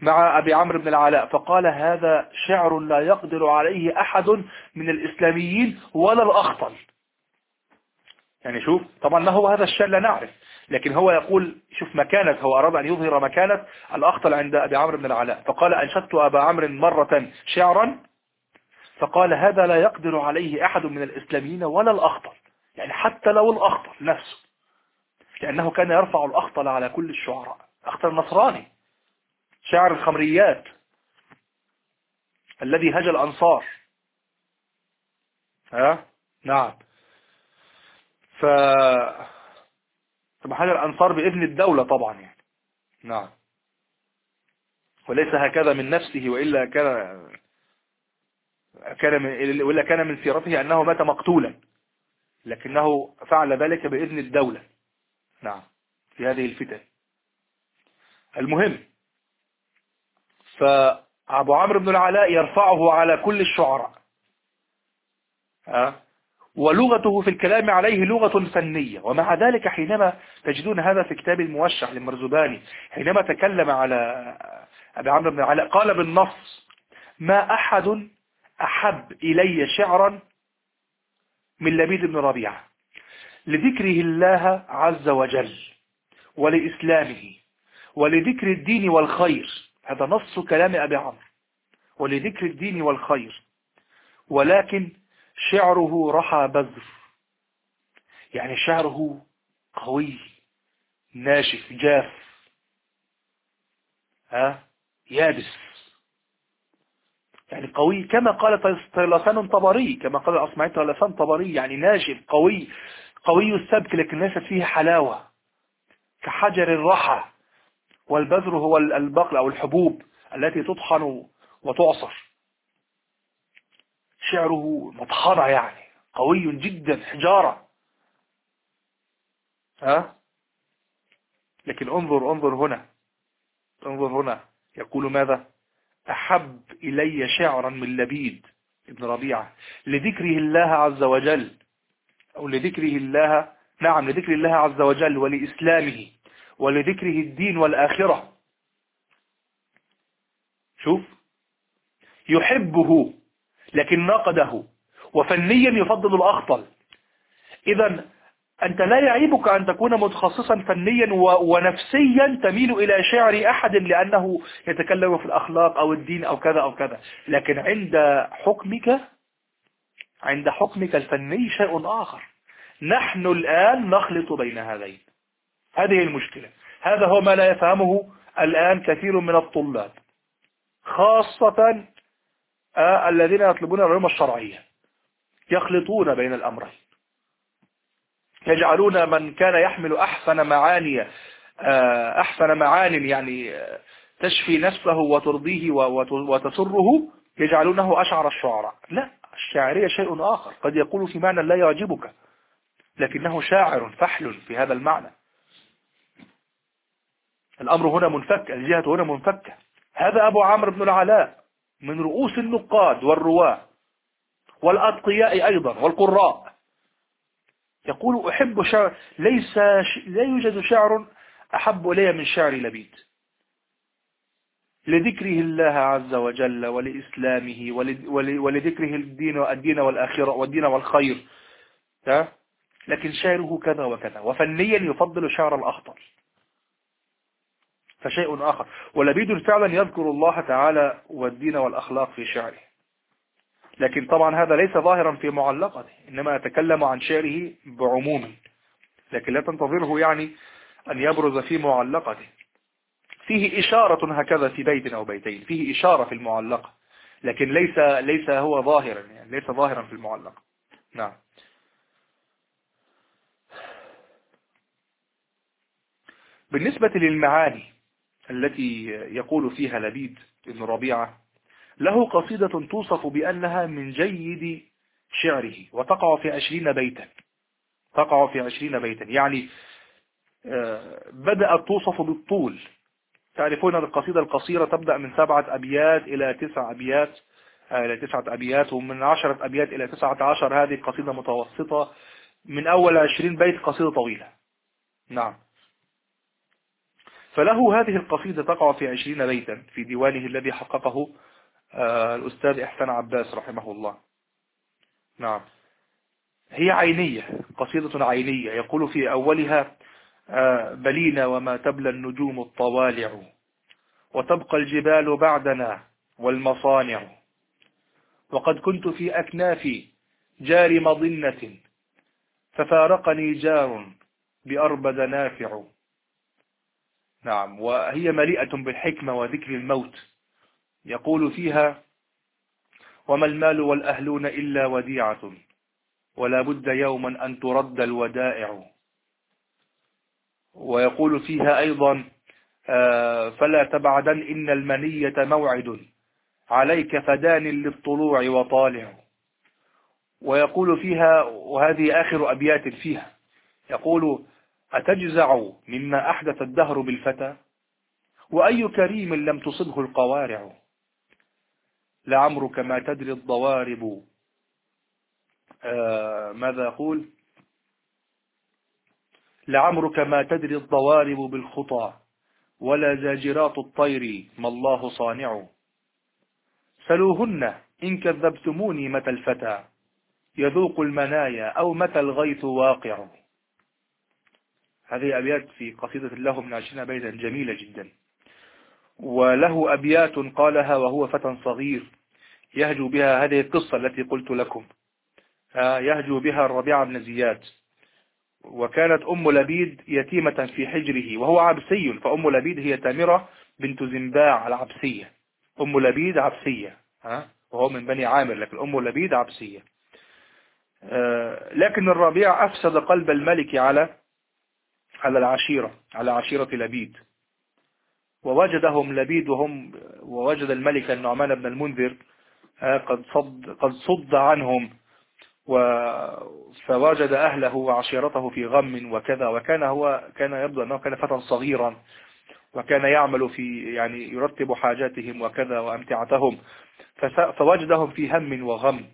مع أبي عمرو بن العلاء فقال هذا شعر لا يقدر عليه أحد من الإسلاميين ولا الأخطل يعني شوف طبعا ما هو هذا الشعر لا نعرف. لكن هو يقول شوف مكانة هو أراد أن يظهر مكانة الأخطل عند أبي عمرو بن العلاء. فقال أنشدت أبا عمرو مرة شعرا فقال هذا لا يقدر عليه أحد من الإسلاميين ولا الأخطل. يعني حتى لو الأخطل نفسه لأنه كان يرفع الأخطل على كل الشعراء. أخطل نصراني شاعر الخمريات الذي هجى الأنصار. ها؟ نعم. ف هذا الأنصار بإذن الدولة طبعا يعني. نعم. وليس هكذا من نفسه وإلا كان كان من وإلا كان من سيرته أنه مات مقتولا. لكنه فعل ذلك بإذن الدولة. نعم. في هذه الفتن. المهم فأبو عمرو بن العلاء يرفعه على كل الشعراء. ها؟ ولغته في الكلام عليه لغة فنية. ومع ذلك حينما تجدون هذا في كتاب الموشح للمرزباني حينما تكلم على أبي عمرو بن العلاء قال بالنص ما أحد أحب إلي شعرا من لبيد بن ربيعة لذكره الله عز وجل ولإسلامه ولذكر الدين والخير. هذا نص كلام أبي عمرو ولذكر الدين والخير. ولكن شعره رحى بذر. يعني شعره قوي ناشف جاف. ها؟ يابس. يعني قوي كما قال طيلسان طبري كما قال أصمعي طيلسان طبري يعني ناشف قوي قوي السبك لكن ليست فيه حلاوة. كحجر الرحى والبذر هو البقل أو الحبوب التي تطحن وتعصر. شعره مطحنة يعني قوي جدا حجارة. ها؟ لكن انظر انظر هنا. انظر هنا. يقول ماذا؟ أحب إلي شعرا من لبيد. ابن ربيعة. لذكره الله عز وجل. أو لذكره الله نعم لذكر الله عز وجل ولإسلامه. ولذكره الدين والآخرة. شوف. يحبه. لكن نقده وفنيا يفضل الأخطل. إذا أنت لا يعيبك أن تكون متخصصا فنيا ونفسيا تميل إلى شعر أحد لأنه يتكلم في الأخلاق أو الدين أو كذا أو كذا. لكن عند حكمك عند حكمك الفني شيء آخر. نحن الآن نخلط بين هذين. هذه المشكلة. هذا هو ما لا يفهمه الآن كثير من الطلاب. خاصة الذين يطلبون العلوم الشرعية. يخلطون بين الأمرين. يجعلون من كان يحمل أحسن معاني آه، أحسن معان يعني آه، تشفي نفسه وترضيه وتسره يجعلونه أشعر الشعراء. لا الشاعرية شيء آخر. قد يقول في معنى لا يعجبك لكنه شاعر فحل في هذا المعنى. الأمر هنا منفك الجهة هنا منفكة. هذا أبو عمرو بن العلاء. من رؤوس النقاد والرواة والأتقياء أيضا والقراء. يقول أحب شعر ليس لا يوجد شعر أحب إلي من شعر لبيد. لذكره الله عز وجل ولإسلامه ولذكره الدين والدين والآخرة والدين والخير. لكن شعره كذا وكذا. وفنيا يفضل شعر الأخطر فشيء آخر. ولبيد فعلا يذكر الله تعالى والدين والأخلاق في شعره. لكن طبعا هذا ليس ظاهرا في معلقته إنما يتكلم عن شعره بعموم لكن لا تنتظره يعني أن يبرز في معلقته. فيه إشارة هكذا في بيت أو بيتين. فيه إشارة في المعلقة. لكن ليس ليس هو ظاهرا يعني ليس ظاهرا في المعلقة. نعم. بالنسبة للمعاني التي يقول فيها لبيد بن ربيعة له قصيدة توصف بأنها من جيد شعره وتقع في عشرين بيتا تقع في عشرين بيتا. يعني آه، بدأت توصف بالطول. تعرفون القصيدة القصيرة تبدأ من سبعة أبيات إلى تسع أبيات آه، إلى تسعة أبيات ومن عشرة أبيات إلى تسعة عشر هذه قصيدة متوسطة. من أول عشرين بيت قصيدة طويلة. نعم. فله هذه القصيدة تقع في عشرين بيتا في ديوانه الذي حققه آه، الأستاذ إحسان عباس رحمه الله. نعم. هي عينية قصيدة عينية يقول في أولها آه، بلينا وما تبلى النجوم الطوالع وتبقى الجبال بعدنا والمصانع. وقد كنت في أكناف جار مظنة ففارقني جار بأربد نافع. نعم. وهي مليئة بالحكمة وذكر الموت. يقول فيها وما المال والأهلون إلا وديعة ولا بد يوما أن ترد الودائع. ويقول فيها أيضا آه، فلا تبعدن إن المنية موعد عليك فدان للطلوع وطالع. ويقول فيها وهذه آخر أبيات فيها. يقول أتجزع مما أحدث الدهر بالفتى؟ وأي كريم لم تصبه القوارع؟ لعمرك ما تدري الضوارب. آه ماذا أقول؟ لعمرك ما تدري الضوارب بالخطى ولا زاجرات الطير ما الله صانع. سلوهن إن كذبتموني متى الفتى يذوق المنايا أو متى الغيث واقع. هذه أبيات في قصيدة له من عشرين بيتا جميلة جدا. وله أبيات قالها وهو فتى صغير يهجو بها هذه القصة التي قلت لكم. آه، يهجو بها الربيع بن زياد. وكانت أم لبيد يتيمة في حجره وهو عبسي فأم لبيد هي تامرة بنت زنباع العبسية. أم لبيد عبسية وهو من بني عامر لكن أم لبيد عبسية. آه، لكن الربيع أفسد قلب الملك على على العشيرة على عشيرة لبيد. ووجدهم لبيد وهم ووجد الملك النعمان بن المنذر آه، قد صد, قد صد عنهم فوجد أهله وعشيرته في غم وكذا وكان هو كان يبدو أنه كان فتى صغيرا وكان يعمل في يعني يرتب حاجاتهم وكذا وأمتعتهم. فوجدهم في هم وغم.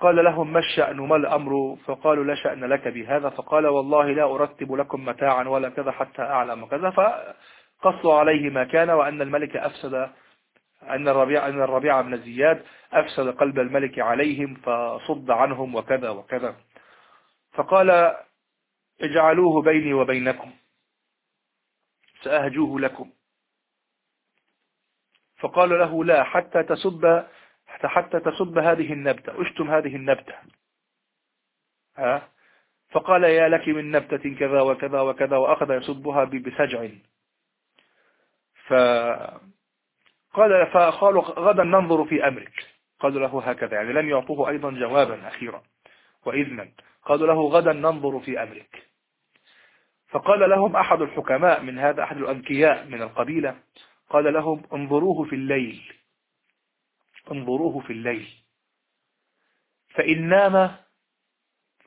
فقال لهم ما الشأن ما الأمر؟ فقالوا لا شأن لك بهذا. فقال والله لا أرتب لكم متاعا ولا كذا حتى أعلم كذا. فقصوا عليه ما كان وأن الملك أفسد أن الربيع, أن الربيع بن زياد أفسد قلب الملك عليهم فصد عنهم وكذا وكذا. فقال اجعلوه بيني وبينكم سأهجوه لكم. فقال له لا حتى تسب حتى تسب هذه النبتة اشتم هذه النبتة. ها؟ فقال يا لك من نبتة كذا وكذا وكذا وأخذ يسبها بسجع. ف قال فقالوا غدا ننظر في أمرك. قالوا له هكذا يعني لم يعطوه أيضا جوابا أخيرا وإذنا. قالوا له غدا ننظر في أمرك. فقال لهم أحد الحكماء من هذا أحد الأنكياء من القبيلة قال لهم انظروه في الليل. انظروه في الليل. فإن نام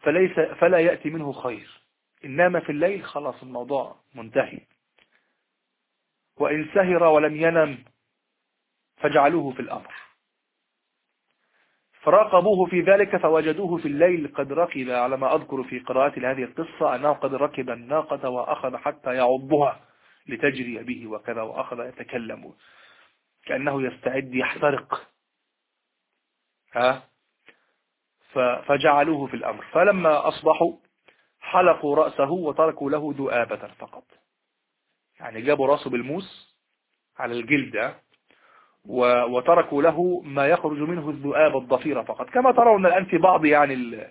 فليس فلا يأتي منه خير. إن نام في الليل خلاص الموضوع منتهي. وإن سهر ولم ينم فجعلوه في الأمر. فراقبوه في ذلك فوجدوه في الليل قد ركب على ما أذكر في قراءة هذه القصة أنه قد ركب الناقة وأخذ حتى يعضها لتجري به وكذا وأخذ يتكلم. كأنه يستعد يحترق. ها؟ فجعلوه في الأمر. فلما أصبحوا حلقوا رأسه وتركوا له ذؤابة فقط. يعني جابوا رأسه بالموس على الجلد وتركوا له ما يخرج منه الذؤاب الضفيرة فقط. كما ترون الآن في بعض يعني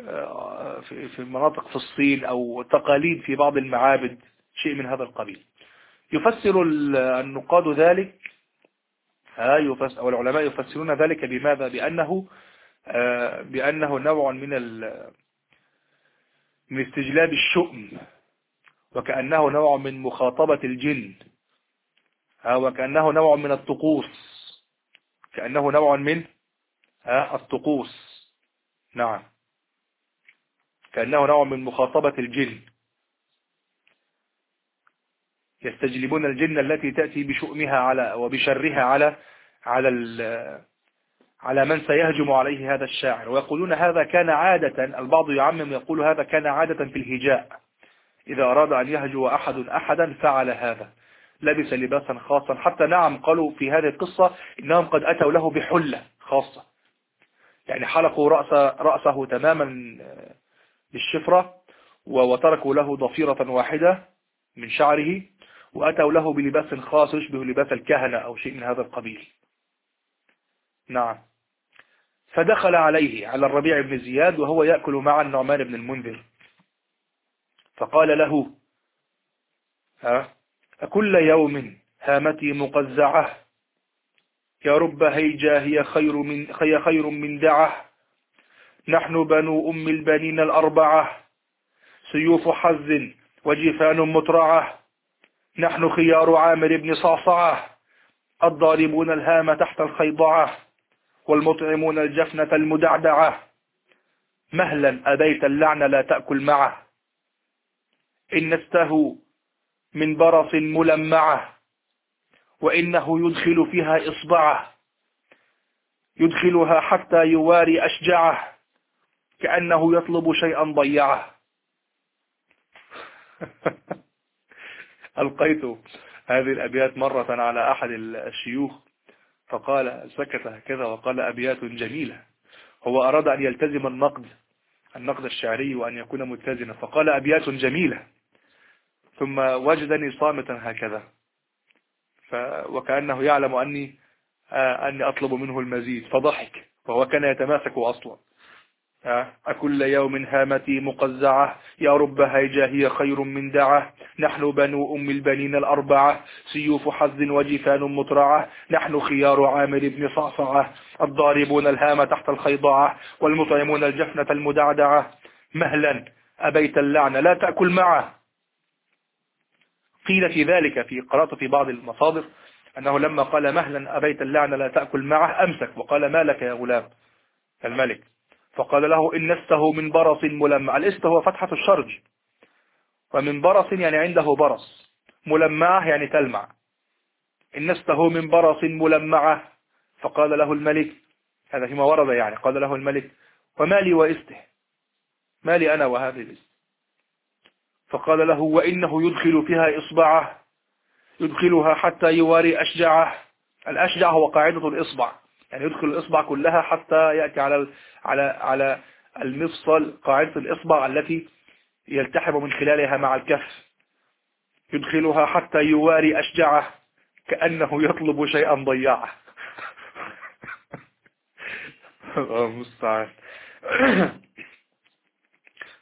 آه، في مناطق في الصين أو تقاليد في بعض المعابد شيء من هذا القبيل. يفسر النقاد ذلك أو العلماء يفسرون ذلك بماذا؟ بأنه آه، بأنه نوع من من استجلاب الشؤم وكأنه نوع من مخاطبة الجن وكأنه نوع من الطقوس كأنه نوع من الطقوس. نعم. كأنه نوع من مخاطبة الجن. يستجلبون الجن التي تأتي بشؤمها على وبشرها على على على من سيهجم عليه هذا الشاعر. ويقولون هذا كان عادة البعض يعمم يقول هذا كان عادة في الهجاء. إذا أراد أن يهجو أحد أحدا فعل هذا. لبس لباسا خاصا. حتى نعم قالوا في هذه القصة إنهم قد أتوا له بحلة خاصة. يعني حلقوا رأس رأسه تماما بالشفرة وتركوا له ضفيرة واحدة من شعره. وأتوا له بلباس خاص يشبه لباس الكهنة أو شيء من هذا القبيل. نعم. فدخل عليه على الربيع بن زياد وهو يأكل مع النعمان بن المنذر. فقال له ها أكل يوم هامتي مقزعة؟ يا رب هيجا هي خير من, هي خير من دعة. نحن بنو أم البنين الأربعة. سيوف حز وجفان مطرعة. نحن خيار عامر بن صعصعة الضاربون الهام تحت الخيضعة والمطعمون الجفنة المدعدعة. مهلا أبيت اللعن لا تأكل معه. إن نسته من برص ملمعة وإنه يدخل فيها إصبعه. يدخلها حتى يواري أشجعه كأنه يطلب شيئا ضيعه. ألقيت هذه الأبيات مرة على أحد الشيوخ فقال سكت هكذا وقال أبيات جميلة. هو أراد أن يلتزم النقد النقد الشعري وأن يكون متزنا فقال أبيات جميلة. ثم وجدني صامتا هكذا ف وكأنه يعلم أني آه، أني أطلب منه المزيد فضحك وهو كان يتماسك أصلا. أكل يوم هامتي مقزعة. يا رب هيجا هي خير من دعة. نحن بنو أم البنين الأربعة. سيوف حظ وجفان مطرعة. نحن خيار عامر بن صعصعة. الضاربون الهام تحت الخيضعة والمطعمون الجفنة المدعدعة. مهلا أبيت اللعن لا تأكل معه. قيل في ذلك في قرأت في بعض المصادر أنه لما قال مهلا أبيت اللعن لا تأكل معه أمسك وقال ما لك يا غلام؟ الملك. فقال له إن نسته من برص ملمع. الإست هو فتحة الشرج. ومن برص يعني عنده برص. ملمعة يعني تلمع. إن نسته من برص ملمعة فقال له الملك. هذا فيما ورد يعني. قال له الملك. وما لي وإسته. ما لي أنا وهذه الإست فقال له وإنه يدخل فيها إصبعه. يدخلها حتى يواري أشجعه. الأشجع هو قاعدة الإصبع. يعني يدخل الإصبع كلها حتى يأتي على على على المفصل قاعدة الإصبع التي يلتحم من خلالها مع الكف. يدخلها حتى يواري أشجعه كأنه يطلب شيئا ضياعه. المستعان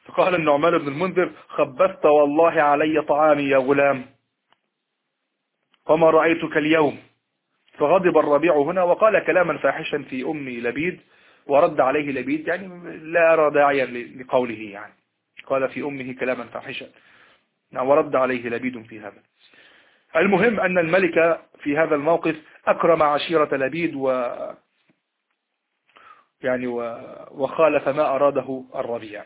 فقال النعمان بن المنذر خبثت والله علي طعامي يا غلام. وما رأيتك اليوم؟ فغضب الربيع هنا وقال كلاما فاحشا في أم لبيد ورد عليه لبيد يعني لا أرى داعيا لقوله يعني. قال في أمه كلاما فاحشا. نعم، ورد عليه لبيد في هذا. المهم أن الملك في هذا الموقف أكرم عشيرة لبيد و يعني و... وخالف ما أراده الربيع.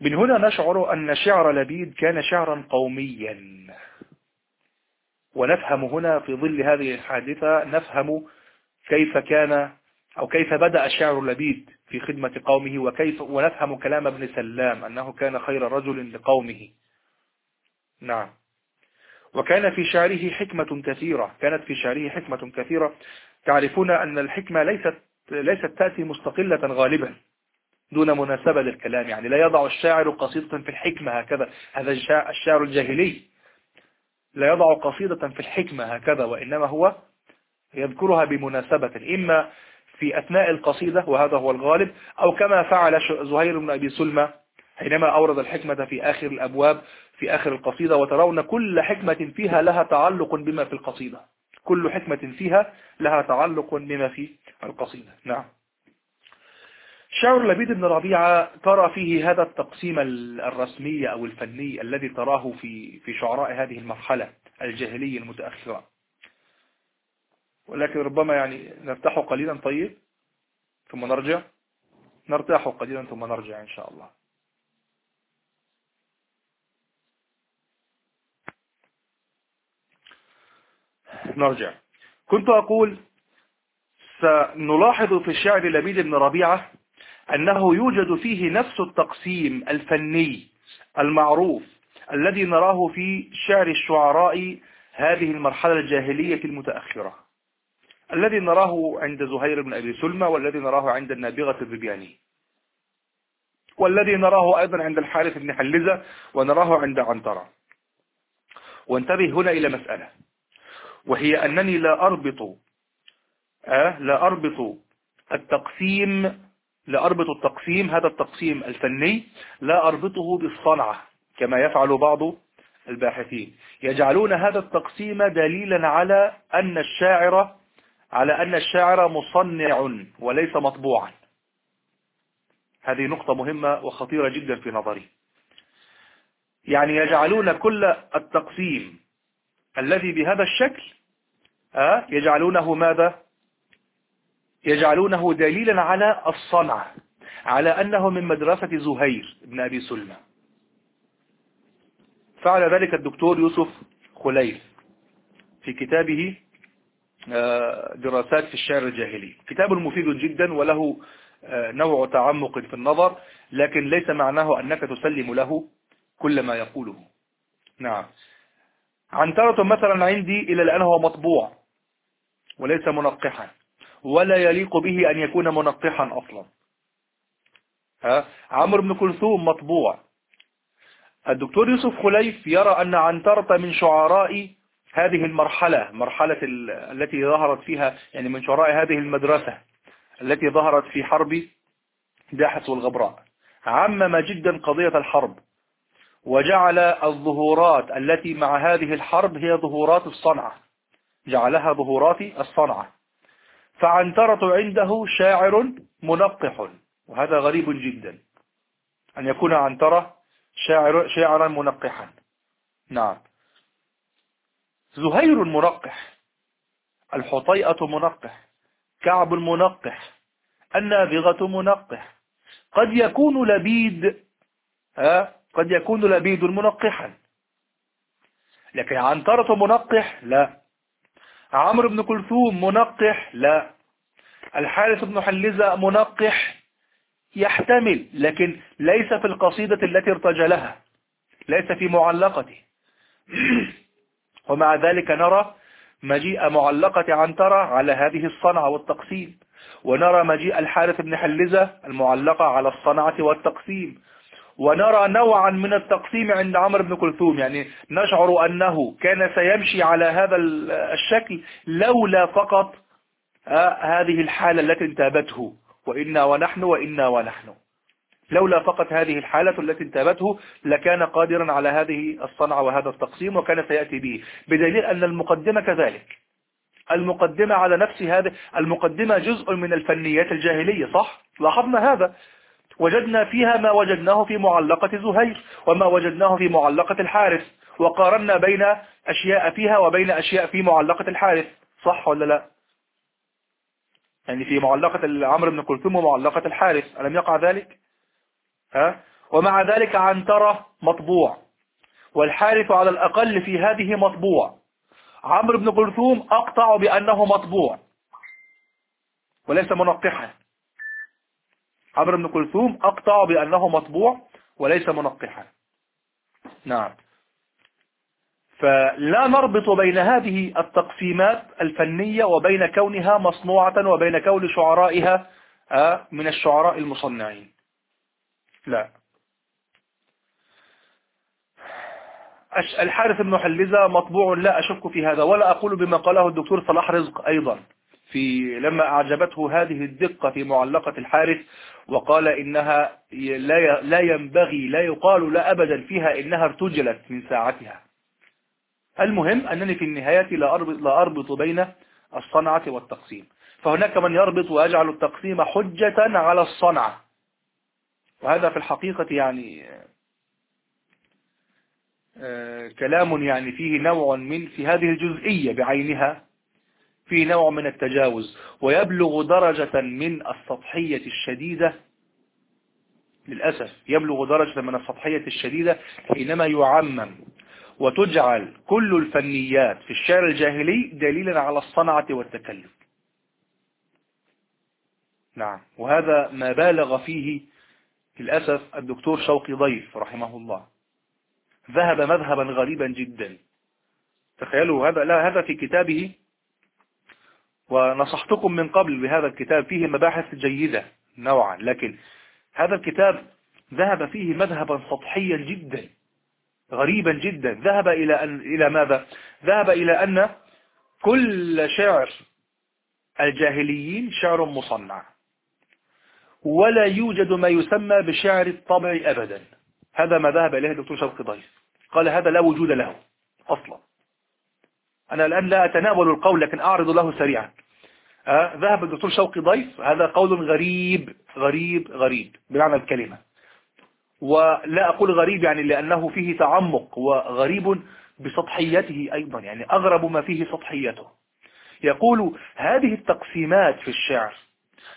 من هنا نشعر أن شعر لبيد كان شعرا قوميا. ونفهم هنا في ظل هذه الحادثة نفهم كيف كان أو كيف بدأ شعر لبيد في خدمة قومه وكيف ونفهم كلام ابن سلام أنه كان خير رجل لقومه. نعم. وكان في شعره حكمة كثيرة كانت في شعره حكمة كثيرة. تعرفون أن الحكمة ليست ليست تأتي مستقلة غالبا دون مناسبة للكلام يعني لا يضع الشاعر قصيدة في الحكمة هكذا هذا الشاعر الجاهلي. لا يضع قصيدة في الحكمة هكذا وإنما هو يذكرها بمناسبة إما في أثناء القصيدة وهذا هو الغالب أو كما فعل زهير بن أبي سلمى حينما أورد الحكمة في آخر الأبواب في آخر القصيدة وترون كل حكمة فيها لها تعلق بما في القصيدة. كل حكمة فيها لها تعلق بما في القصيدة. نعم. شعر لبيد بن ربيعة ترى فيه هذا التقسيم الرسمي أو الفني الذي تراه في في شعراء هذه المرحلة الجاهلية المتأخرة. ولكن ربما يعني نرتاح قليلا. طيب ثم نرجع. نرتاح قليلا ثم نرجع إن شاء الله. نرجع. كنت أقول سنلاحظ في الشعر لبيد بن ربيعة أنه يوجد فيه نفس التقسيم الفني المعروف الذي نراه في شعر الشعراء هذه المرحلة الجاهلية المتأخرة. الذي نراه عند زهير بن أبي سلمى والذي نراه عند النابغة الربياني والذي نراه أيضا عند الحارث بن حلزة ونراه عند عنترة. وانتبه هنا إلى مسألة. وهي أنني لا أربط أه لا أربط التقسيم لا أربط التقسيم هذا التقسيم الفني لا أربطه بالصنعة كما يفعل بعض الباحثين. يجعلون هذا التقسيم دليلا على أن الشاعر على أن الشاعر مصنع وليس مطبوعا. هذه نقطة مهمة وخطيرة جدا في نظري. يعني يجعلون كل التقسيم الذي بهذا الشكل آه، يجعلونه ماذا؟ يجعلونه دليلا على الصنعة على أنه من مدرسة زهير بن أبي سلمى فعل ذلك الدكتور يوسف خليل في كتابه آه، دراسات في الشعر الجاهلي. كتاب مفيد جدا وله آه، نوع تعمق في النظر لكن ليس معناه أنك تسلم له كل ما يقوله. نعم. عنترة مثلا عندي إلى الآن هو مطبوع وليس منقحا. ولا يليق به أن يكون منقحا أصلا. ها؟ عمرو بن كلثوم مطبوع. الدكتور يوسف خليف يرى أن عنترة من شعراء هذه المرحلة مرحلة التي ظهرت فيها يعني من شعراء هذه المدرسة التي ظهرت في حرب داحس والغبراء. عمم جدا قضية الحرب وجعل الظهورات التي مع هذه الحرب هي ظهورات الصنعة. جعلها ظهورات الصنعة. فعنترة عنده شاعر منقح. وهذا غريب جدا. أن يكون عنترة شاعر شاعرا منقحا. نعم. زهير منقح. الحطيئة منقح. كعب منقح. النابغة منقح. قد يكون لبيد ها؟ قد يكون لبيد منقحا. لكن عنترة منقح؟ لا. عمرو بن كلثوم منقح؟ لا. الحارث بن حلزة منقح؟ يحتمل لكن ليس في القصيدة التي ارتجلها ليس في معلقته. ومع ذلك نرى مجيء معلقة عنترة على هذه الصنعة والتقسيم ونرى مجيء الحارث بن حلزة المعلقة على الصنعة والتقسيم ونرى نوعا من التقسيم عند عمرو بن كلثوم. يعني نشعر أنه كان سيمشي على هذا الشكل لولا فقط آه، هذه الحالة التي انتابته. وإنا ونحن وإنا ونحن. لولا فقط هذه الحالة التي انتابته لكان قادرا على هذه الصنعة وهذا التقسيم وكان سيأتي به. بدليل أن المقدمة كذلك. المقدمة على نفس هذا المقدمة جزء من الفنيات الجاهلية صح؟ لاحظنا هذا. وجدنا فيها ما وجدناه في معلقة زهير وما وجدناه في معلقة الحارث وقارنا بين أشياء فيها وبين أشياء في معلقة الحارث. صح ولا لا؟ يعني في معلقة عمرو بن كلثوم ومعلقة الحارث. ألم يقع ذلك؟ ها؟ ومع ذلك عنترة مطبوع. والحارث على الأقل في هذه مطبوع. عمرو بن كلثوم أقطع بأنه مطبوع. وليس منقحا. عمرو بن كلثوم أقطع بأنه مطبوع وليس منقحا. نعم. فلا نربط بين هذه التقسيمات الفنية وبين كونها مصنوعة وبين كون شعرائها آه، من الشعراء المصنعين. لا. الحارث بن حلزة مطبوع لا أشك في هذا ولا أقول بما قاله الدكتور صلاح رزق أيضا. في لما أعجبته هذه الدقة في معلقة الحارث وقال إنها لا لا ينبغي لا يقال لا أبدا فيها إنها ارتجلت من ساعتها. المهم أنني في النهاية لا أربط, لا أربط بين الصنعة والتقسيم. فهناك من يربط ويجعل التقسيم حجة على الصنعة. وهذا في الحقيقة يعني آه، كلام يعني فيه نوع من في هذه الجزئية بعينها. فيه نوع من التجاوز ويبلغ درجة من السطحية الشديدة للأسف يبلغ درجة من السطحية الشديدة حينما يعمم وتجعل كل الفنيات في الشعر الجاهلي دليلا على الصنعة والتكلف. نعم وهذا ما بالغ فيه للأسف الدكتور شوقي ضيف رحمه الله. ذهب مذهبا غريبا جدا. تخيلوا هذا لا هذا في كتابه ونصحتكم من قبل بهذا الكتاب فيه مباحث جيدة نوعا لكن هذا الكتاب ذهب فيه مذهبا سطحيا جدا غريبا جدا. ذهب إلى أن إلى ماذا؟ ذهب إلى أن كل شعر الجاهليين شعر مصنع ولا يوجد ما يسمى بشعر الطبع أبدا. هذا ما ذهب إليه الدكتور شوقي ضيف. قال هذا لا وجود له أصلا. أنا الآن لا أتناول القول لكن أعرض له سريعا. أه ذهب الدكتور شوقي ضيف. هذا قول غريب غريب غريب بمعنى الكلمة. ولا أقول غريب يعني لأنه فيه تعمق وغريب بسطحيته أيضا يعني أغرب ما فيه سطحيته. يقول هذه التقسيمات في الشعر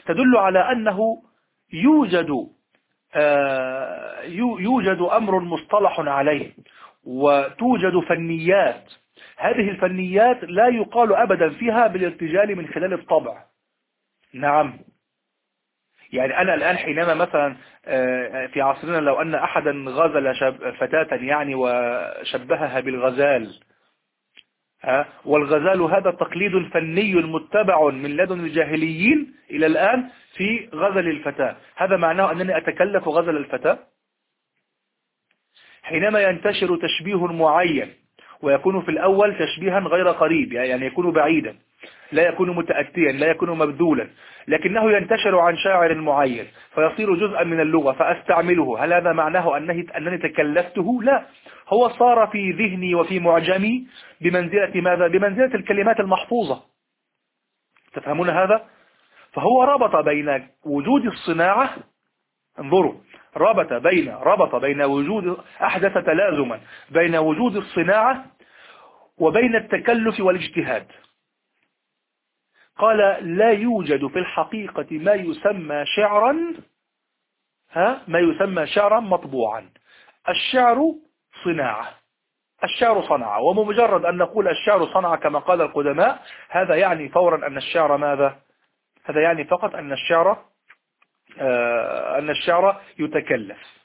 تدل على أنه يوجد آه، يوجد أمر مصطلح عليه وتوجد فنيات هذه الفنيات لا يقال أبدا فيها بالارتجال من خلال الطبع. نعم. يعني أنا الآن حينما مثلا آه، في عصرنا لو أن أحدا غزل فتاة يعني وشبهها بالغزال والغزال هذا تقليد فني متبع من لدن الجاهليين إلى الآن في غزل الفتاة. هذا معناه أنني أتكلف غزل الفتاة؟ حينما ينتشر تشبيه معين ويكون في الأول تشبيها غير قريب يعني يكون بعيدا لا يكون متأتيا لا يكون مبذولا لكنه ينتشر عن شاعر معين فيصير جزءا من اللغة فأستعمله. هل هذا معناه أنه أنني تكلفته؟ لا. هو صار في ذهني وفي معجمي بمنزلة ماذا؟ بمنزلة الكلمات المحفوظة. تفهمون هذا؟ فهو ربط بين وجود الصناعة انظروا ربط بين ربط بين وجود أحدث تلازما بين وجود الصناعة وبين التكلف والاجتهاد. قال لا يوجد في الحقيقة ما يسمى شعرا ها ما يسمى شعرا مطبوعا. الشعر صناعة. الشعر صنعة ومجرد أن نقول الشعر صنعة كما قال القدماء هذا يعني فورا أن الشعر ماذا؟ هذا يعني فقط أن الشعر أن الشعر يتكلف.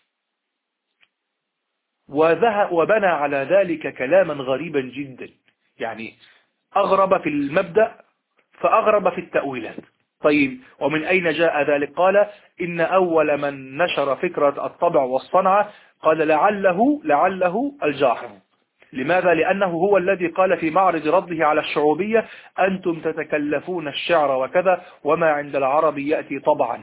وبنى على ذلك كلاما غريبا جدا. يعني أغرب في المبدأ فأغرب في التأويلات. طيب ومن أين جاء ذلك؟ قال إن أول من نشر فكرة الطبع والصنعة قال لعله لعله الجاحظ لماذا؟ لأنه هو الذي قال في معرض رده على الشعوبية أنتم تتكلفون الشعر وكذا وما عند العرب يأتي طبعا.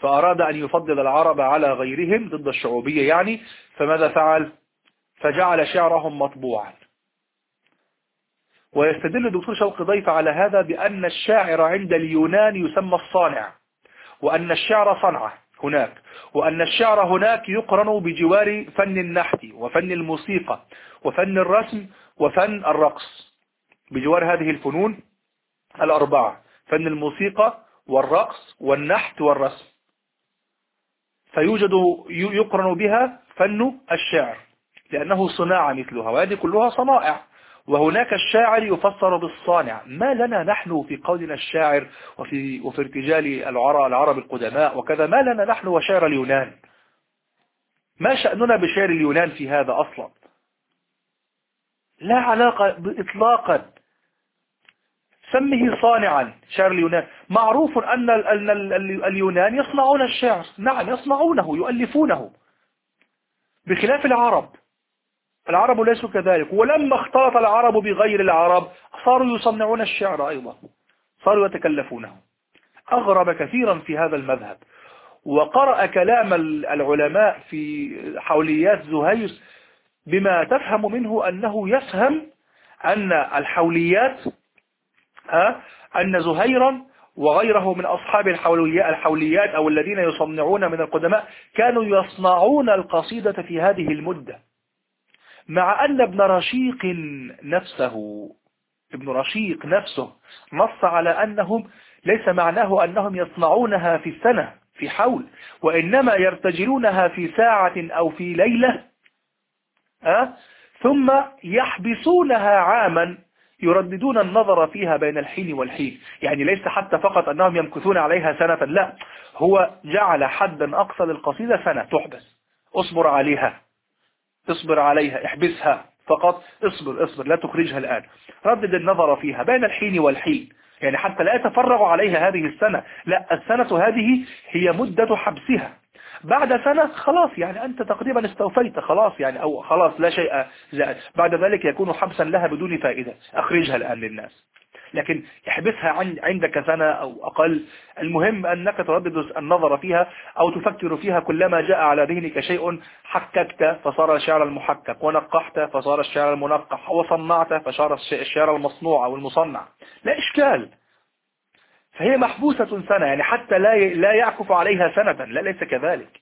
فأراد أن يفضل العرب على غيرهم ضد الشعوبية يعني فماذا فعل؟ فجعل شعرهم مطبوعا ويستدل الدكتور شوقي ضيف على هذا بأن الشاعر عند اليونان يسمى الصانع وأن الشعر صنعة هناك وأن الشعر هناك يقرن بجوار فن النحت وفن الموسيقى وفن الرسم وفن الرقص بجوار هذه الفنون الأربعة فن الموسيقى والرقص والنحت والرسم فيوجد يقرن بها فن الشعر لأنه صناعة مثلها وهذه كلها صنائع. وهناك الشاعر يفسر بالصانع ما لنا نحن في قولنا الشاعر وفي, وفي ارتجال العرب, القدماء وكذا ما لنا نحن وشعر اليونان. ما شأننا بشعر اليونان في هذا أصلا؟ لا علاقة إطلاقا. سمه صانعا. شعر اليونان. معروف أن اليونان يصنعون الشعر. نعم يصنعونه يؤلفونه. بخلاف العرب. العرب ليسوا كذلك. ولما اختلط العرب بغير العرب صاروا يصنعون الشعر أيضا. صاروا يتكلفونه. أغرب كثيرا في هذا المذهب. وقرأ كلام العلماء في حوليات زهير بما تفهم منه أنه يفهم أن الحوليات أن زهيرا وغيره من أصحاب الحوليات أو الذين يصنعون من القدماء كانوا يصنعون القصيدة في هذه المدة مع أن ابن رشيق نفسه ابن رشيق نفسه نص على أنهم ليس معناه أنهم يصنعونها في السنة في حول وإنما يرتجلونها في ساعة أو في ليلة؟ ثم يحبسونها عاما يرددون النظر فيها بين الحين والحين. يعني ليس حتى فقط أنهم يمكثون عليها سنة لا. هو جعل حدا أقصى للقصيدة سنة. تحبس. اصبر عليها. اصبر عليها. احبسها. فقط اصبر اصبر. لا تخرجها الآن. ردد النظر فيها بين الحين والحين. يعني حتى لا يتفرغ عليها هذه السنة. لا السنة هذه هي مدة حبسها. بعد سنة خلاص يعني أنت تقريبا استوفيت خلاص يعني أو خلاص لا شيء زائد بعد ذلك يكون حبسا لها بدون فائدة. أخرجها الآن للناس. لكن احبسها عندك سنة أو أقل. المهم أنك تردد النظر فيها أو تفكر فيها كلما جاء على ذهنك شيء حككت فصار الشعر المحكك ونقحت فصار الشعر المنقح وصنعت فصار الشعر المصنوع أو المصنع. لا إشكال. فهي محبوسة سنة يعني حتى لا لا يعكف عليها سنة لا ليس كذلك.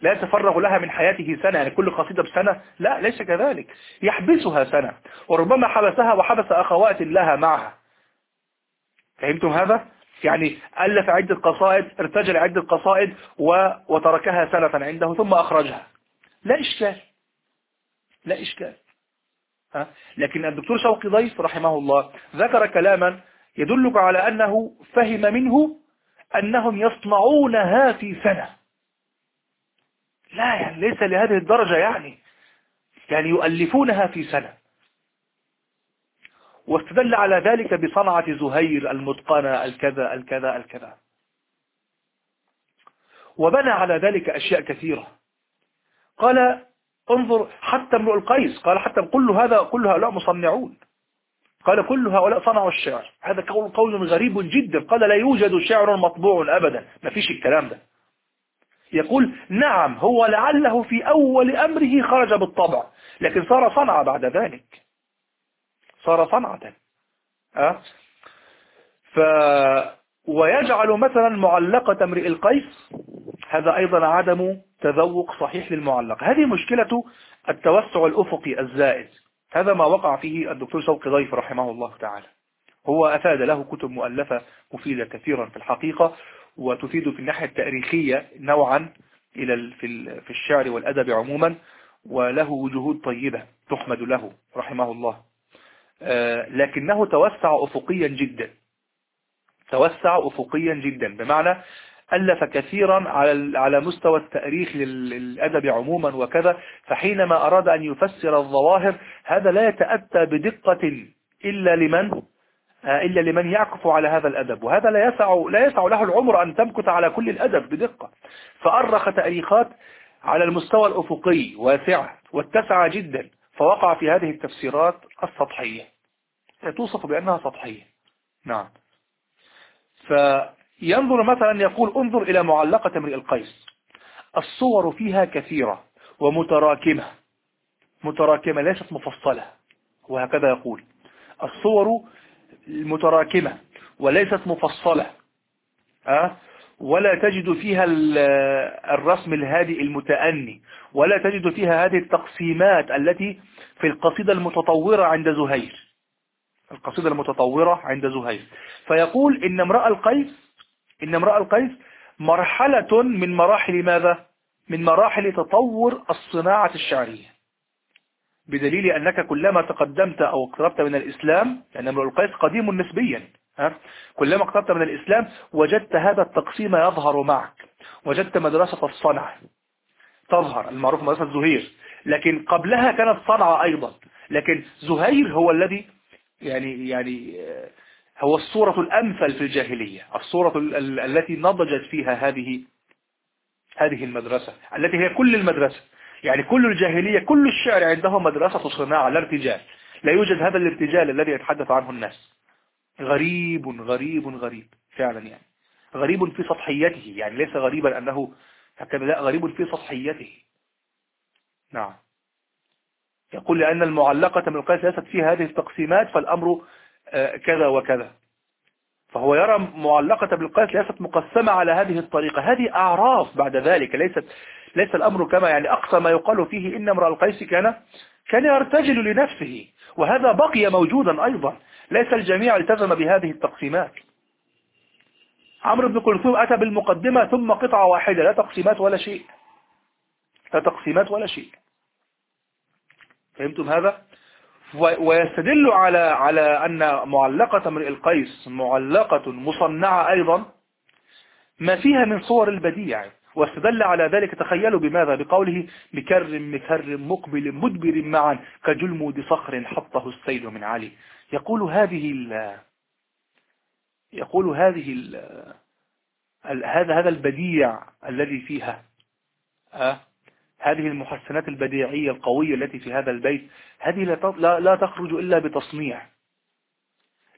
لا يتفرغ لها من حياته سنة يعني كل قصيدة بسنة لا ليس كذلك. يحبسها سنة. وربما حبسها وحبس أخوات لها معها. فهمتم هذا؟ يعني ألف عدة قصائد ارتجل عدة قصائد وتركها سنة عنده ثم أخرجها. لا إشكال. لا إشكال. ها؟ لكن الدكتور شوقي ضيف رحمه الله ذكر كلاما يدلك على أنه فهم منه أنهم يصنعونها في سنة. لا يعني ليس لهذه الدرجة يعني. يعني يؤلفونها في سنة. واستدل على ذلك بصنعة زهير المتقنة الكذا الكذا الكذا. وبنى على ذلك أشياء كثيرة. قال انظر حتى امرؤ القيس قال حتى كل هذا كل هؤلاء مصنعون. قال كل هؤلاء صنعوا الشعر. هذا قول قول غريب جدا. قال لا يوجد شعر مطبوع أبدا. ما فيش الكلام ده. يقول نعم هو لعله في أول أمره خرج بالطبع. لكن صار صنع بعد ذلك. صار صنعة. أه؟ ف ويجعل مثلا معلقة امرئ القيس. هذا أيضا عدم تذوق صحيح للمعلق. هذه مشكلة التوسع الأفقي الزائد. هذا ما وقع فيه الدكتور شوقي ضيف رحمه الله تعالى. هو أفاد له كتب مؤلفة مفيدة كثيرا في الحقيقة وتفيد في الناحية التاريخية نوعا إلى في الشعر والأدب عموما وله جهود طيبة تحمد له رحمه الله. آه، لكنه توسع أفقيا جدا. توسع أفقيا جدا. بمعنى ألف كثيرا على على مستوى التأريخ للأدب عموما وكذا فحينما أراد أن يفسر الظواهر هذا لا يتأتى بدقة إلا لمن؟ آه، إلا لمن يعكف على هذا الأدب. وهذا لا يسع لا يسع له العمر أن تمكث على كل الأدب بدقة. فأرخ تأريخات على المستوى الأفقي واسعة واتسع جدا فوقع في هذه التفسيرات السطحية. توصف بأنها سطحية. نعم. فينظر مثلا يقول انظر إلى معلقة امرئ القيس. الصور فيها كثيرة ومتراكمة. متراكمة ليست مفصلة. وهكذا يقول. الصور متراكمة وليست مفصلة. أه؟ ولا تجد فيها الرسم الهادئ المتأني. ولا تجد فيها هذه التقسيمات التي في القصيدة المتطورة عند زهير. القصيدة المتطورة عند زهير. فيقول إن امرأة القيس إن امرأة القيس مرحلة من مراحل ماذا؟ من مراحل تطور الصناعة الشعرية. بدليل أنك كلما تقدمت أو اقتربت من الإسلام لأن امرأة القيس قديم نسبيا كلما اقتربت من الإسلام وجدت هذا التقسيم يظهر معك. وجدت مدرسة الصنع تظهر المعروف مدرسة زهير. لكن قبلها كانت صنعة أيضا. لكن زهير هو الذي يعني يعني هو الصورة الأمثل في الجاهلية الصورة التي نضجت فيها هذه هذه المدرسة التي هي كل المدرسة. يعني كل الجاهلية كل الشعر عنده مدرسة صناعة لا ارتجال. لا يوجد هذا الارتجال الذي يتحدث عنه الناس. غريب غريب غريب فعلا يعني. غريب في سطحيته يعني ليس غريبا أنه هكذا لا غريب في سطحيته. نعم. يقول لأن المعلقة من القياس ليست فيها هذه التقسيمات فالأمر كذا وكذا. فهو يرى معلقة بالقياس ليست مقسمة على هذه الطريقة. هذه أعراف بعد ذلك. ليست ليس الأمر كما يعني أقصى ما يقال فيه إن امرأ القيس كان كان يرتجل لنفسه. وهذا بقي موجودا أيضا. ليس الجميع التزم بهذه التقسيمات. عمرو بن كلثوم أتى بالمقدمة ثم قطعة واحدة. لا تقسيمات ولا شيء. لا تقسيمات ولا شيء. فهمتم هذا؟ ويستدل على على أن معلقة امرئ القيس معلقة مصنعة أيضا ما فيها من صور البديع واستدل على ذلك تخيلوا بماذا بقوله مكر مكر مقبل مدبر معا كجلمود صخر حطه السيل من علي يقول هذه ال يقول هذه ال هذا هذا البديع الذي فيها أه؟ هذه المحسنات البديعية القوية التي في هذا البيت هذه لا, لا تخرج إلا بتصنيع.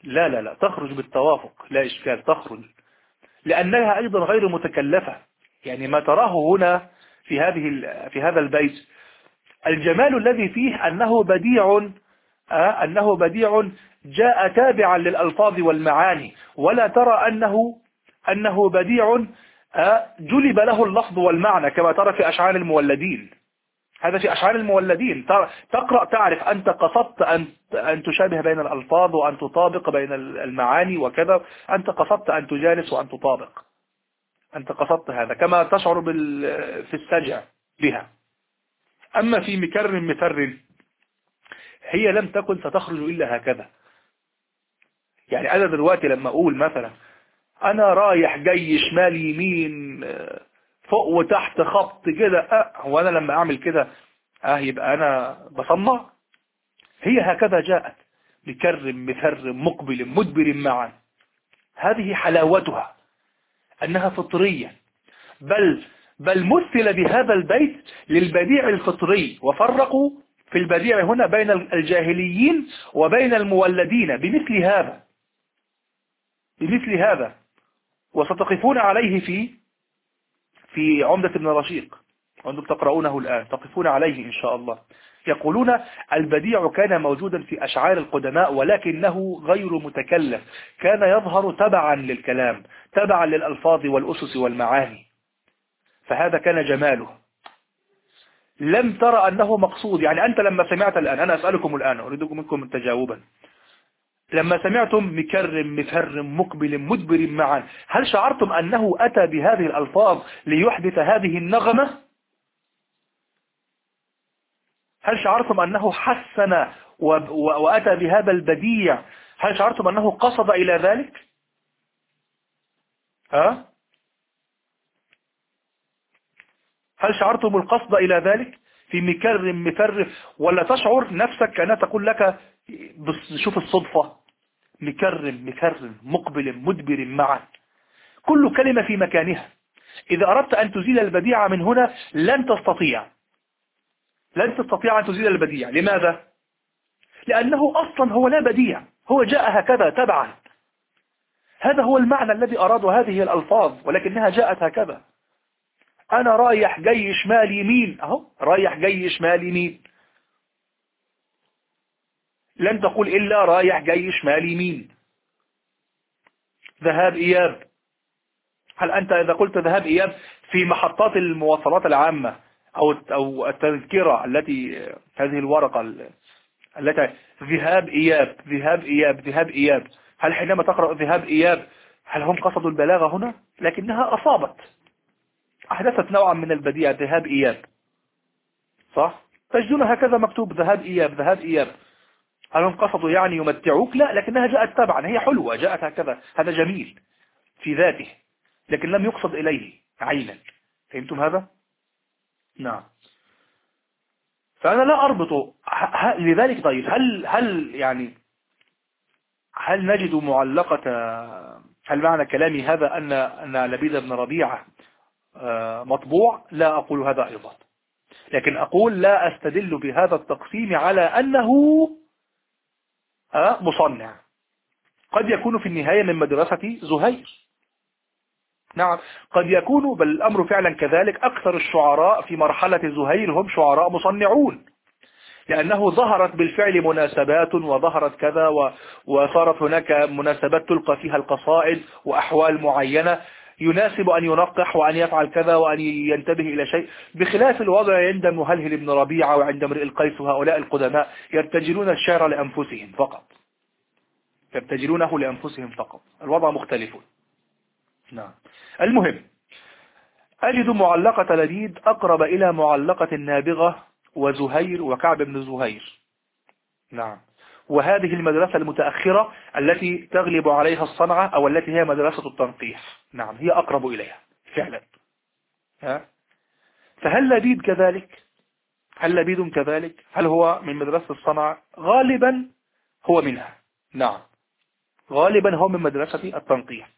لا لا لا تخرج بالتوافق لا إشكال تخرج. لأنها أيضا غير متكلفة. يعني ما تراه هنا في هذه في هذا البيت. الجمال الذي فيه أنه بديع آه، أنه بديع جاء تابعا للألفاظ والمعاني. ولا ترى أنه أنه بديع آه، جلب له اللفظ والمعنى كما ترى في أشعار المولدين. هذا في أشعار المولدين. تقرأ تعرف أنت قصدت أن أن تشابه بين الألفاظ وأن تطابق بين المعاني وكذا. أنت قصدت أن تجالس وأن تطابق. أنت قصدت هذا كما تشعر بال في السجع بها. أما في مكر مثر هي لم تكن ستخرج إلا هكذا. يعني أنا دلوقتي لما أقول مثلا أنا رايح جاي شمال يمين فوق وتحت خط كده. أه هو أنا لما أعمل كده أه يبقى أنا بصنع هي هكذا جاءت. بكر مثر مقبل مدبر معا. هذه حلاوتها أنها فطرية. بل بل مثل بهذا البيت للبديع الفطري. وفرقوا في البديع هنا بين الجاهليين وبين المولدين. بمثل هذا بمثل هذا. وستقفون عليه في في عمدة ابن رشيق وأنتم تقرؤونه الآن تقفون عليه إن شاء الله. يقولون البديع كان موجودا في أشعار القدماء ولكنه غير متكلف كان يظهر تبعا للكلام تبعا للألفاظ والأسس والمعاني. فهذا كان جماله. لم ترى أنه مقصود يعني أنت لما سمعت الآن أنا أسألكم الآن أريدكم منكم تجاوبا. لما سمعتم مكرم مفرم مقبل مدبر معا هل شعرتم أنه أتى بهذه الألفاظ ليحدث هذه النغمة؟ هل شعرتم أنه حسن وأتى بهذا البديع؟ هل شعرتم أنه قصد إلى ذلك؟ ها؟ هل شعرتم القصد إلى ذلك؟ في مكر مفرف ولا تشعر نفسك كأنها تقول لك شوف الصدفة. مكرم مكرم مقبل مدبر معا. كل كلمة في مكانها. إذا أردت أن تزيل البديع من هنا لن تستطيع. لن تستطيع أن تزيل البديع. لماذا؟ لأنه أصلا هو لا بديع. هو جاء هكذا تبعا. هذا هو المعنى الذي أراد هذه الألفاظ ولكنها جاءت هكذا. أنا رايح جاي شمال يمين أهو رايح جاي شمال يمين لن تقول إلا رايح جاي شمال يمين. ذهاب إياب. هل أنت إذا قلت ذهاب إياب في محطات المواصلات العامة أو أو التذكرة التي هذه الورقة التي ذهاب إياب ذهاب إياب ذهاب إياب. هل حينما تقرأ ذهاب إياب هل هم قصدوا البلاغة هنا؟ لكنها أصابت. أحدثت نوعا من البديع ذهاب إياب. صح؟ تجدون هكذا مكتوب ذهاب إياب ذهاب إياب. هل هم قصدوا يعني يمتعوك؟ لا لكنها جاءت تبعا هي حلوة جاءت هكذا هذا جميل في ذاته لكن لم يقصد إليه عينا. فهمتم هذا؟ نعم. فأنا لا أربط لذلك طيب هل هل يعني هل نجد معلقة هل معنى كلامي هذا أن أن لبيد بن ربيعة آه، مطبوع؟ لا أقول هذا أيضا. لكن أقول لا أستدل بهذا التقسيم على أنه مصنع. قد يكون في النهاية من مدرسة زهير. نعم. قد يكون بل الأمر فعلا كذلك أكثر الشعراء في مرحلة زهير هم شعراء مصنعون. لأنه ظهرت بالفعل مناسبات وظهرت كذا وصارت هناك مناسبات تلقى فيها القصائد وأحوال معينة. يناسب أن ينقح وأن يفعل كذا وأن ينتبه إلى شيء. بخلاف الوضع عند مهلهل بن ربيعة وعند امرئ القيس وهؤلاء القدماء يرتجلون الشعر لأنفسهم فقط. يرتجلونه لأنفسهم فقط. الوضع مختلف. نعم. المهم أجد معلقة لبيد أقرب إلى معلقة النابغة وزهير وكعب بن زهير. نعم. وهذه المدرسة المتأخرة التي تغلب عليها الصنعة أو التي هي مدرسة التنقيح نعم هي أقرب إليها فعلا. ها؟ فهل لبيد كذلك؟ هل لبيد كذلك؟ هل هو من مدرسة الصنعة؟ غالبا هو منها. نعم غالبا هو من مدرسة التنقيح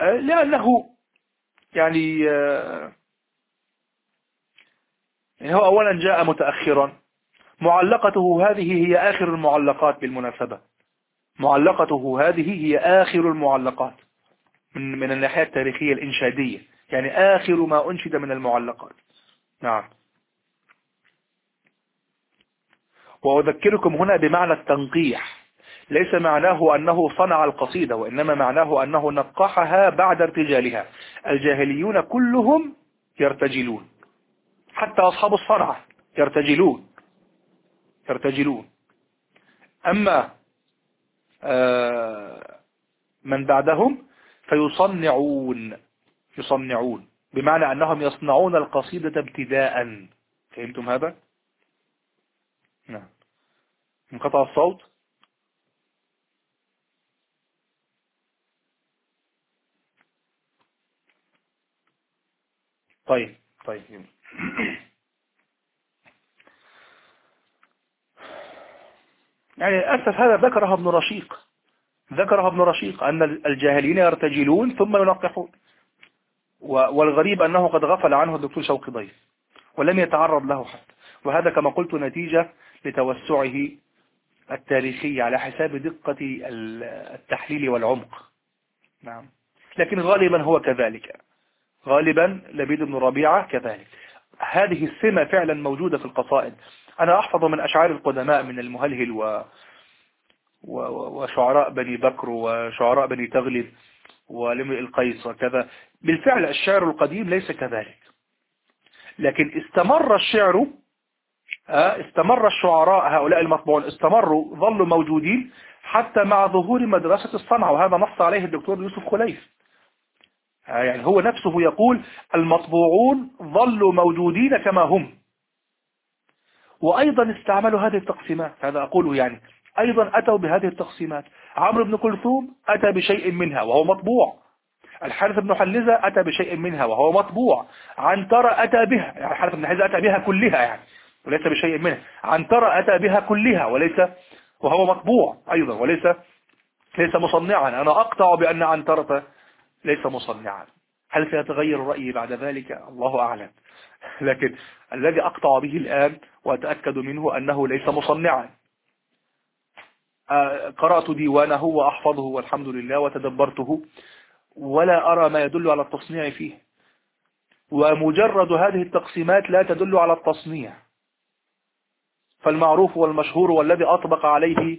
أه، لأنه يعني أه، يعني هو أولا جاء متأخرا معلقته هذه هي آخر المعلقات بالمناسبة. معلقته هذه هي آخر المعلقات من من الناحية التاريخية الإنشادية. يعني آخر ما أنشد من المعلقات. نعم. وأذكركم هنا بمعنى التنقيح. ليس معناه أنه صنع القصيدة وإنما معناه أنه نقحها بعد ارتجالها. الجاهليون كلهم يرتجلون. حتى أصحاب الصنعة يرتجلون. يرتجلون أما آه، من بعدهم فيصنعون يصنعون بمعنى أنهم يصنعون القصيدة ابتداء. فهمتم هذا؟ نعم. انقطع الصوت. طيب طيب. يعني للأسف هذا ذكرها ابن رشيق. ذكرها ابن رشيق أن الجاهلين يرتجلون ثم ينقحون. والغريب أنه قد غفل عنه الدكتور شوقي ضيف ولم يتعرض له حتى. وهذا كما قلت نتيجة لتوسعه التاريخي على حساب دقة التحليل والعمق. نعم. لكن غالبا هو كذلك. غالبا لبيد بن ربيعة كذلك. هذه السمة فعلا موجودة في القصائد. أنا أحفظ من أشعار القدماء من المهلهل و... و... وشعراء بني بكر وشعراء بني تغلب ولمئ القيس وكذا. بالفعل الشعر القديم ليس كذلك. لكن استمر الشعر آه، استمر الشعراء هؤلاء المطبوعون استمروا ظلوا موجودين حتى مع ظهور مدرسة الصنعة وهذا نص عليه الدكتور يوسف خليف آه، يعني هو نفسه يقول المطبوعون ظلوا موجودين كما هم. وأيضا استعملوا هذه التقسيمات هذا أقوله يعني أيضا أتوا بهذه التقسيمات. عمرو بن كلثوم أتى بشيء منها وهو مطبوع. الحارث بن حلزة أتى بشيء منها وهو مطبوع. عنترة أتى بها يعني الحارث بن حلزة أتى بها كلها يعني وليس بشيء منها. عنترة أتى بها كلها وليس وهو مطبوع أيضا وليس ليس مصنعا. أنا أقطع بأن عنترة ليس مصنعا. هل سيتغير رأيي بعد ذلك؟ الله أعلم. لكن الذي أقطع به الآن وأتأكد منه أنه ليس مصنعا. آه، قرأت ديوانه وأحفظه والحمد لله وتدبرته ولا أرى ما يدل على التصنيع فيه. ومجرد هذه التقسيمات لا تدل على التصنيع. فالمعروف والمشهور والذي أطبق عليه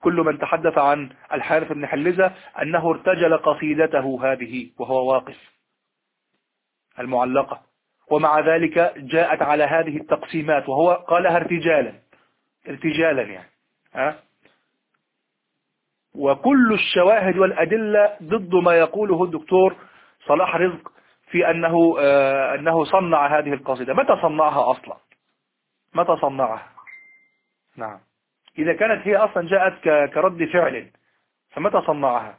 كل من تحدث عن الحارث بن حلزة أنه ارتجل قصيدته هذه وهو واقف المعلقة. ومع ذلك جاءت على هذه التقسيمات وهو قالها ارتجالا ارتجالا يعني ها؟ وكل الشواهد والأدلة ضد ما يقوله الدكتور صلاح رزق في أنه, آه أنه صنع هذه القصيدة. متى صنعها أصلا؟ متى صنعها؟ نعم. إذا كانت هي أصلا جاءت كرد فعل فمتى صنعها؟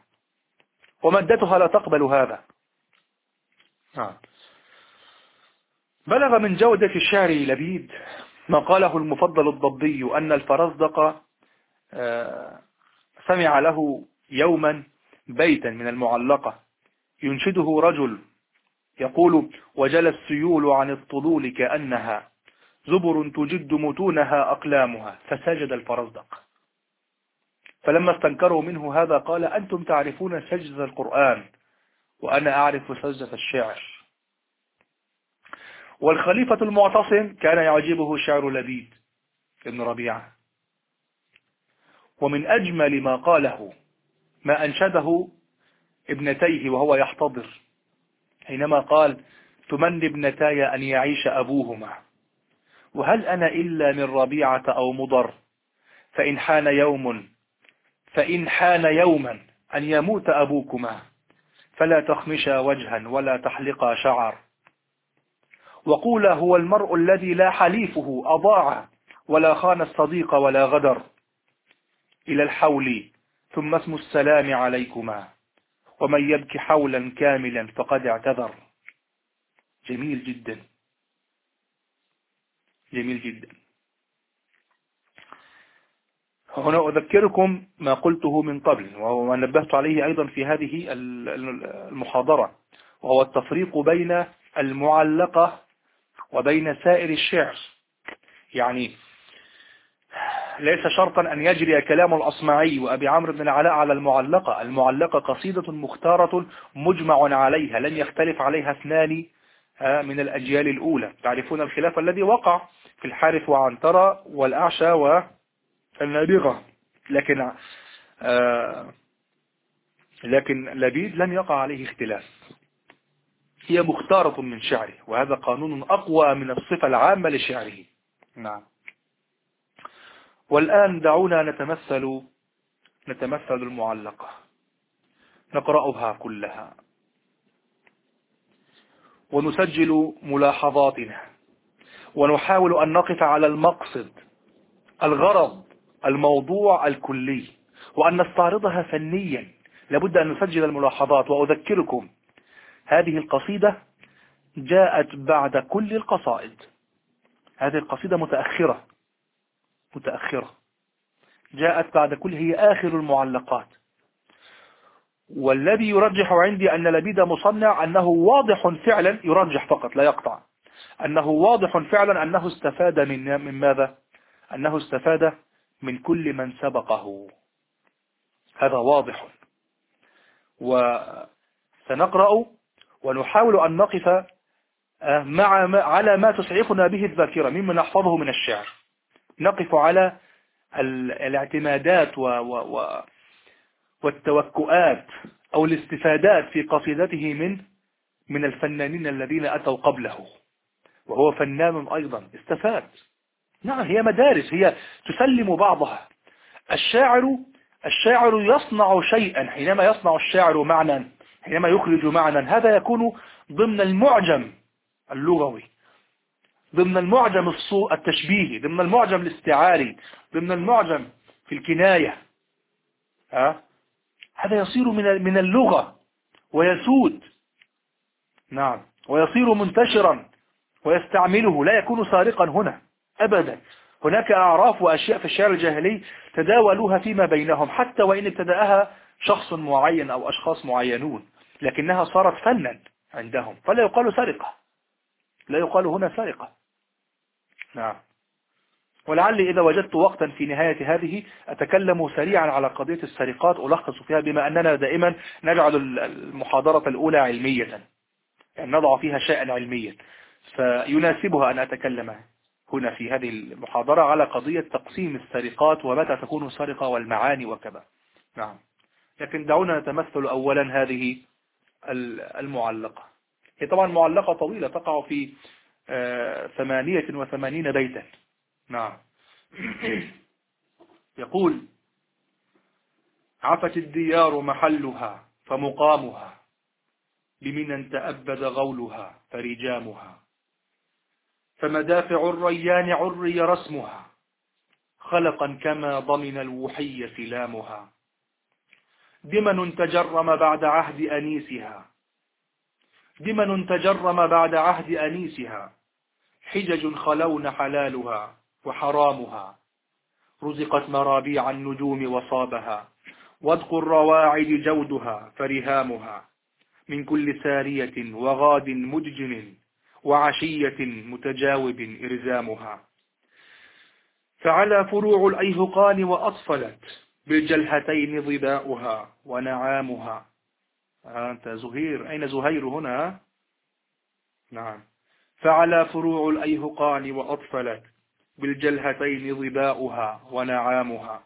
ومدتها لا تقبل هذا. نعم. بلغ من جودة الشعر لبيد ما قاله المفضل الضبي أن الفرزدق آه، سمع له يوما بيتا من المعلقة. ينشده رجل يقول وجل السيول عن الطلول كأنها زبر تجد متونها أقلامها فسجد الفرزدق. فلما استنكروا منه هذا قال أنتم تعرفون سجدة القرآن وأنا أعرف سجدة الشعر. والخليفة المعتصم كان يعجبه شعر لبيد ابن ربيعة. ومن أجمل ما قاله ما أنشده ابنتيه وهو يحتضر حينما قال تمني ابنتاي أن يعيش أبوهما وهل أنا إلا من ربيعة أو مضر؟ فإن حان يوم فإن حان يوما أن يموت أبوكما فلا تخمشا وجها ولا تحلقا شعر. وقولا هو المرء الذي لا حليفه أضاع ولا خان الصديق ولا غدر. إلى الحول ثم اسم السلام عليكما. ومن يبكي حولا كاملا فقد اعتذر. جميل جدا. جميل جدا. هنا أذكركم ما قلته من قبل وما نبهت عليه أيضا في هذه المحاضرة وهو التفريق بين المعلقة وبين سائر الشعر. يعني ليس شرطا أن يجري كلام الأصمعي وأبي عمرو بن العلاء على المعلقة. المعلقة قصيدة مختارة مجمع عليها لم يختلف عليها اثنان آه، من الأجيال الأولى. تعرفون الخلاف الذي وقع في الحارث وعنترة والأعشى والنابغة لكن آه، لكن لبيد لم يقع عليه اختلاف. هي مختارة من شعره وهذا قانون أقوى من الصفة العامة لشعره. نعم. والآن دعونا نتمثل نتمثل المعلقة. نقرأها كلها. ونسجل ملاحظاتنا. ونحاول أن نقف على المقصد الغرض الموضوع الكلي. وأن نستعرضها فنيا. لابد أن نسجل الملاحظات وأذكركم. هذه القصيدة جاءت بعد كل القصائد. هذه القصيدة متأخرة. متأخرة. جاءت بعد كل هي آخر المعلقات. والذي يرجح عندي أن لبيد مصنع أنه واضح فعلا يرجح فقط لا يقطع. أنه واضح فعلا أنه استفاد من من ماذا؟ أنه استفاد من كل من سبقه. هذا واضح. وسنقرأ ونحاول أن نقف آه، مع ما على ما تسعفنا به الذاكرة مما نحفظه من الشعر. نقف على الاعتمادات و و و والتوكؤات أو الاستفادات في قصيدته من من الفنانين الذين أتوا قبله. وهو فنان أيضا استفاد. نعم هي مدارس هي تسلم بعضها. الشاعر الشاعر يصنع شيئا حينما يصنع الشاعر معنى حينما يخرج معنى هذا يكون ضمن المعجم اللغوي ضمن المعجم التشبيهي ضمن المعجم الاستعاري ضمن المعجم في الكناية. ها؟ هذا يصير من من اللغة ويسود. نعم. ويصير منتشرا ويستعمله. لا يكون سارقا هنا أبدا. هناك أعراف وأشياء في الشعر الجاهلي تداولوها فيما بينهم حتى وإن ابتدأها شخص معين أو أشخاص معينون. لكنها صارت فنا عندهم. فلا يقال سرقة. لا يقال هنا سرقة. نعم. ولعلي إذا وجدت وقتا في نهاية هذه أتكلم سريعا على قضية السرقات ألخص فيها بما أننا دائما نجعل المحاضرة الأولى علمية. يعني نضع فيها شيئا علميا. فيناسبها أن أتكلم هنا في هذه المحاضرة على قضية تقسيم السرقات ومتى تكون السرقة والمعاني وكذا. نعم. لكن دعونا نتمثل أولا هذه المعلقة. هي طبعا معلقة طويلة تقع في آه، ثمانية وثمانين بيتا نعم. يقول عفت الديار محلها فمقامها بمن تأبد غولها فرجامها. فمدافع الريان عري رسمها خلقا كما ضمن الوحي سلامها. دمن تجرم بعد عهد أنيسها؟ دمن تجرم بعد عهد أنيسها؟ حجج خلون حلالها وحرامها. رزقت مرابيع النجوم وصابها. وادق الرواعد جودها فرهامها. من كل سارية وغاد مججم وعشية متجاوب إرزامها. فعلى فروع الأيهقان وأصفلت بالجلهتين ظباؤها ونعامها. أنت زهير. أين زهير هنا؟ نعم. فعلى فروع الأيهقان وأطفلت بالجلهتين ظباؤها ونعامها.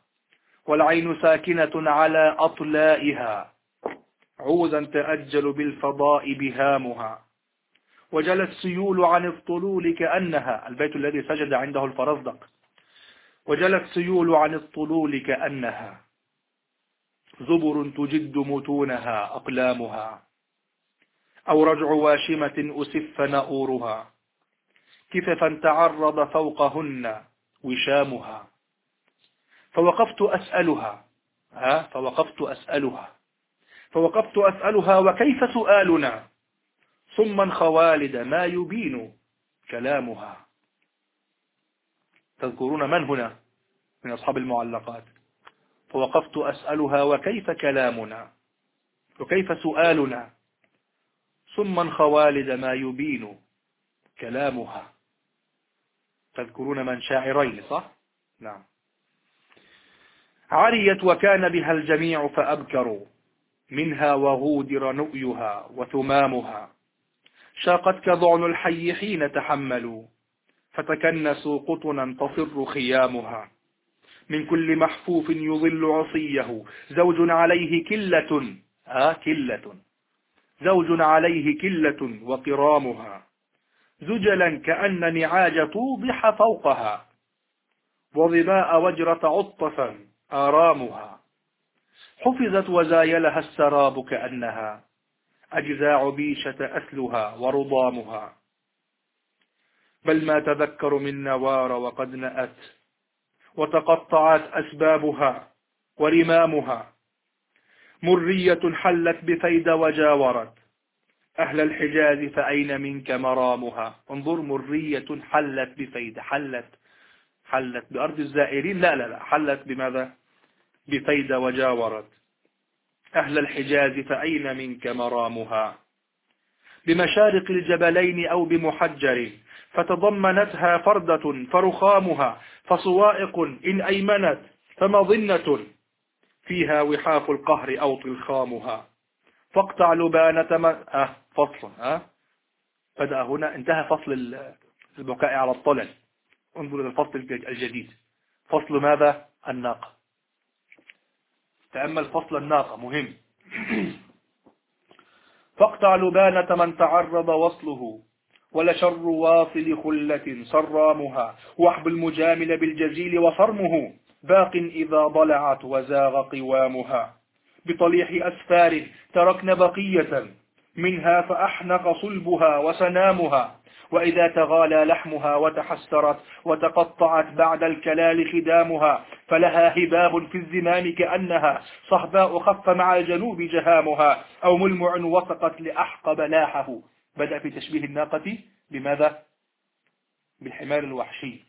والعين ساكنة على أطلائها. عودا تأجل بالفضاء بهامها. وجل السيول عن الطلول كأنها. البيت الذي سجد عنده الفرزدق. وجل السيول عن الطلول كأنها. زبر تجد متونها أقلامها. أو رجع واشمة أسف نؤورها كففا تعرض فوقهن وشامها. فوقفت أسألها. ها؟ فوقفت أسألها. فوقفت أسألها وكيف سؤالنا؟ ثم خوالد ما يبين كلامها. تذكرون من هنا؟ من أصحاب المعلقات. فوقفت أسألها وكيف كلامنا؟ وكيف سؤالنا؟ ثم خوالد ما يبين كلامها. تذكرون من شاعرين صح؟ نعم. عريت وكان بها الجميع فأبكروا منها وغودر نؤيها وثمامها. شاقت كضعن الحي حين تحملوا فتكنسوا قطنا تصر خيامها. من كل محفوف يظل عصيه. زوج عليه كلة ها كلة. زوج عليه كلة وقرامها. زجلا كأن نعاج توضح فوقها. وظباء وجرة عطفا آرامها. حفظت وزايلها السراب كأنها. أجزاع بيشة أسلها ورضامها. بل ما تذكر من نوار وقد نأت وتقطعت أسبابها ورمامها. مرية حلت بفيد وجاورت أهل الحجاز فأين منك مرامها؟ انظر مرية حلت بفيد حلت حلت بأرض الزائرين. لا لا لا حلت بماذا؟ بفيد وجاورت. أهل الحجاز فأين منك مرامها؟ بمشارق الجبلين أو بمحجر. فتضمنتها فردة فرخامها فصوائق إن أيمنت فمظنة فيها وحاف القهر أو طلخامها. فاقطع لبانة ما أه فصل أه. بدأ هنا انتهى فصل البكاء على الطلل. انظر إلى الفصل الجديد. فصل ماذا؟ الناقة. تأمل فصل الناقة مهم. فاقطع لبانة من تعرض وصله. ولشر واصل خلة صرامها. وحب المجامل بالجزيل وصرمه. باق إذا ضلعت وزاغ قوامها. بطليح أسفار تركن بقية. منها فأحنق صلبها وسنامها. وإذا تغالى لحمها وتحسرت وتقطعت بعد الكلال خدامها. فلها هباب في الزمام كأنها. صهباء خف مع الجنوب جهامها. أو ملمع وسقت لأحقب لاحه. بدأ في تشبيه الناقة بماذا؟ بالحمار الوحشي.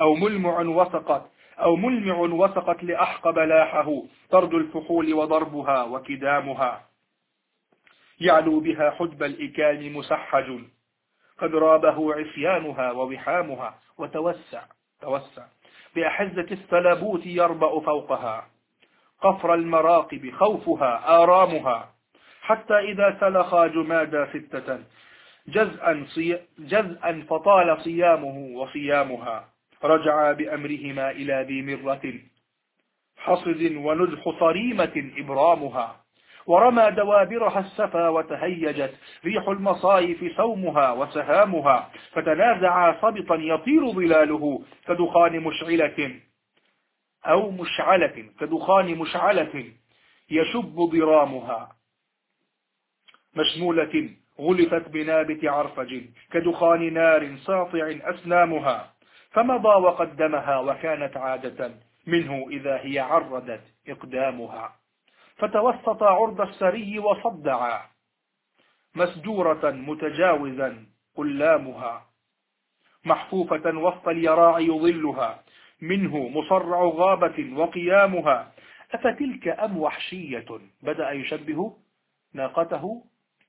أو ملمع وسقت أو ملمع وسقت لأحقب لاحه طرد الفحول وضربها وكدامها. يعلو بها حجب الإكال مسحج. قد رابه عصيانها ووحامها. وتوسع توسع. بأحزة الثلبوت يربأ فوقها. قفر المراقب خوفها آرامها. حتى إذا سلخا جمادا ستة جزءا, صي... جزءا فطال صيامه وصيامها. رجعا بأمرهما إلى ذي مرة حصد ونزح صريمة إبرامها. ورمى دوابرها السفا وتهيجت. ريح المصايف سومها وسهامها. فتنازعا صبطا يطير ظلاله كدخان مشعلة. أو مشعلة كدخان مشعلة يشب ضرامها. مشمولة غلفت بنابت عرفج كدخان نار ساطع أسنامها فمضى وقدمها وكانت عادة منه إذا هي عردت إقدامها. فتوسط عرض السري وصدعا مسجورة متجاوزا قلامها. محفوفة وسط اليراع يظلها منه مصرع غابة وقيامها. أفتلك أم وحشية؟ بدأ يشبه ناقته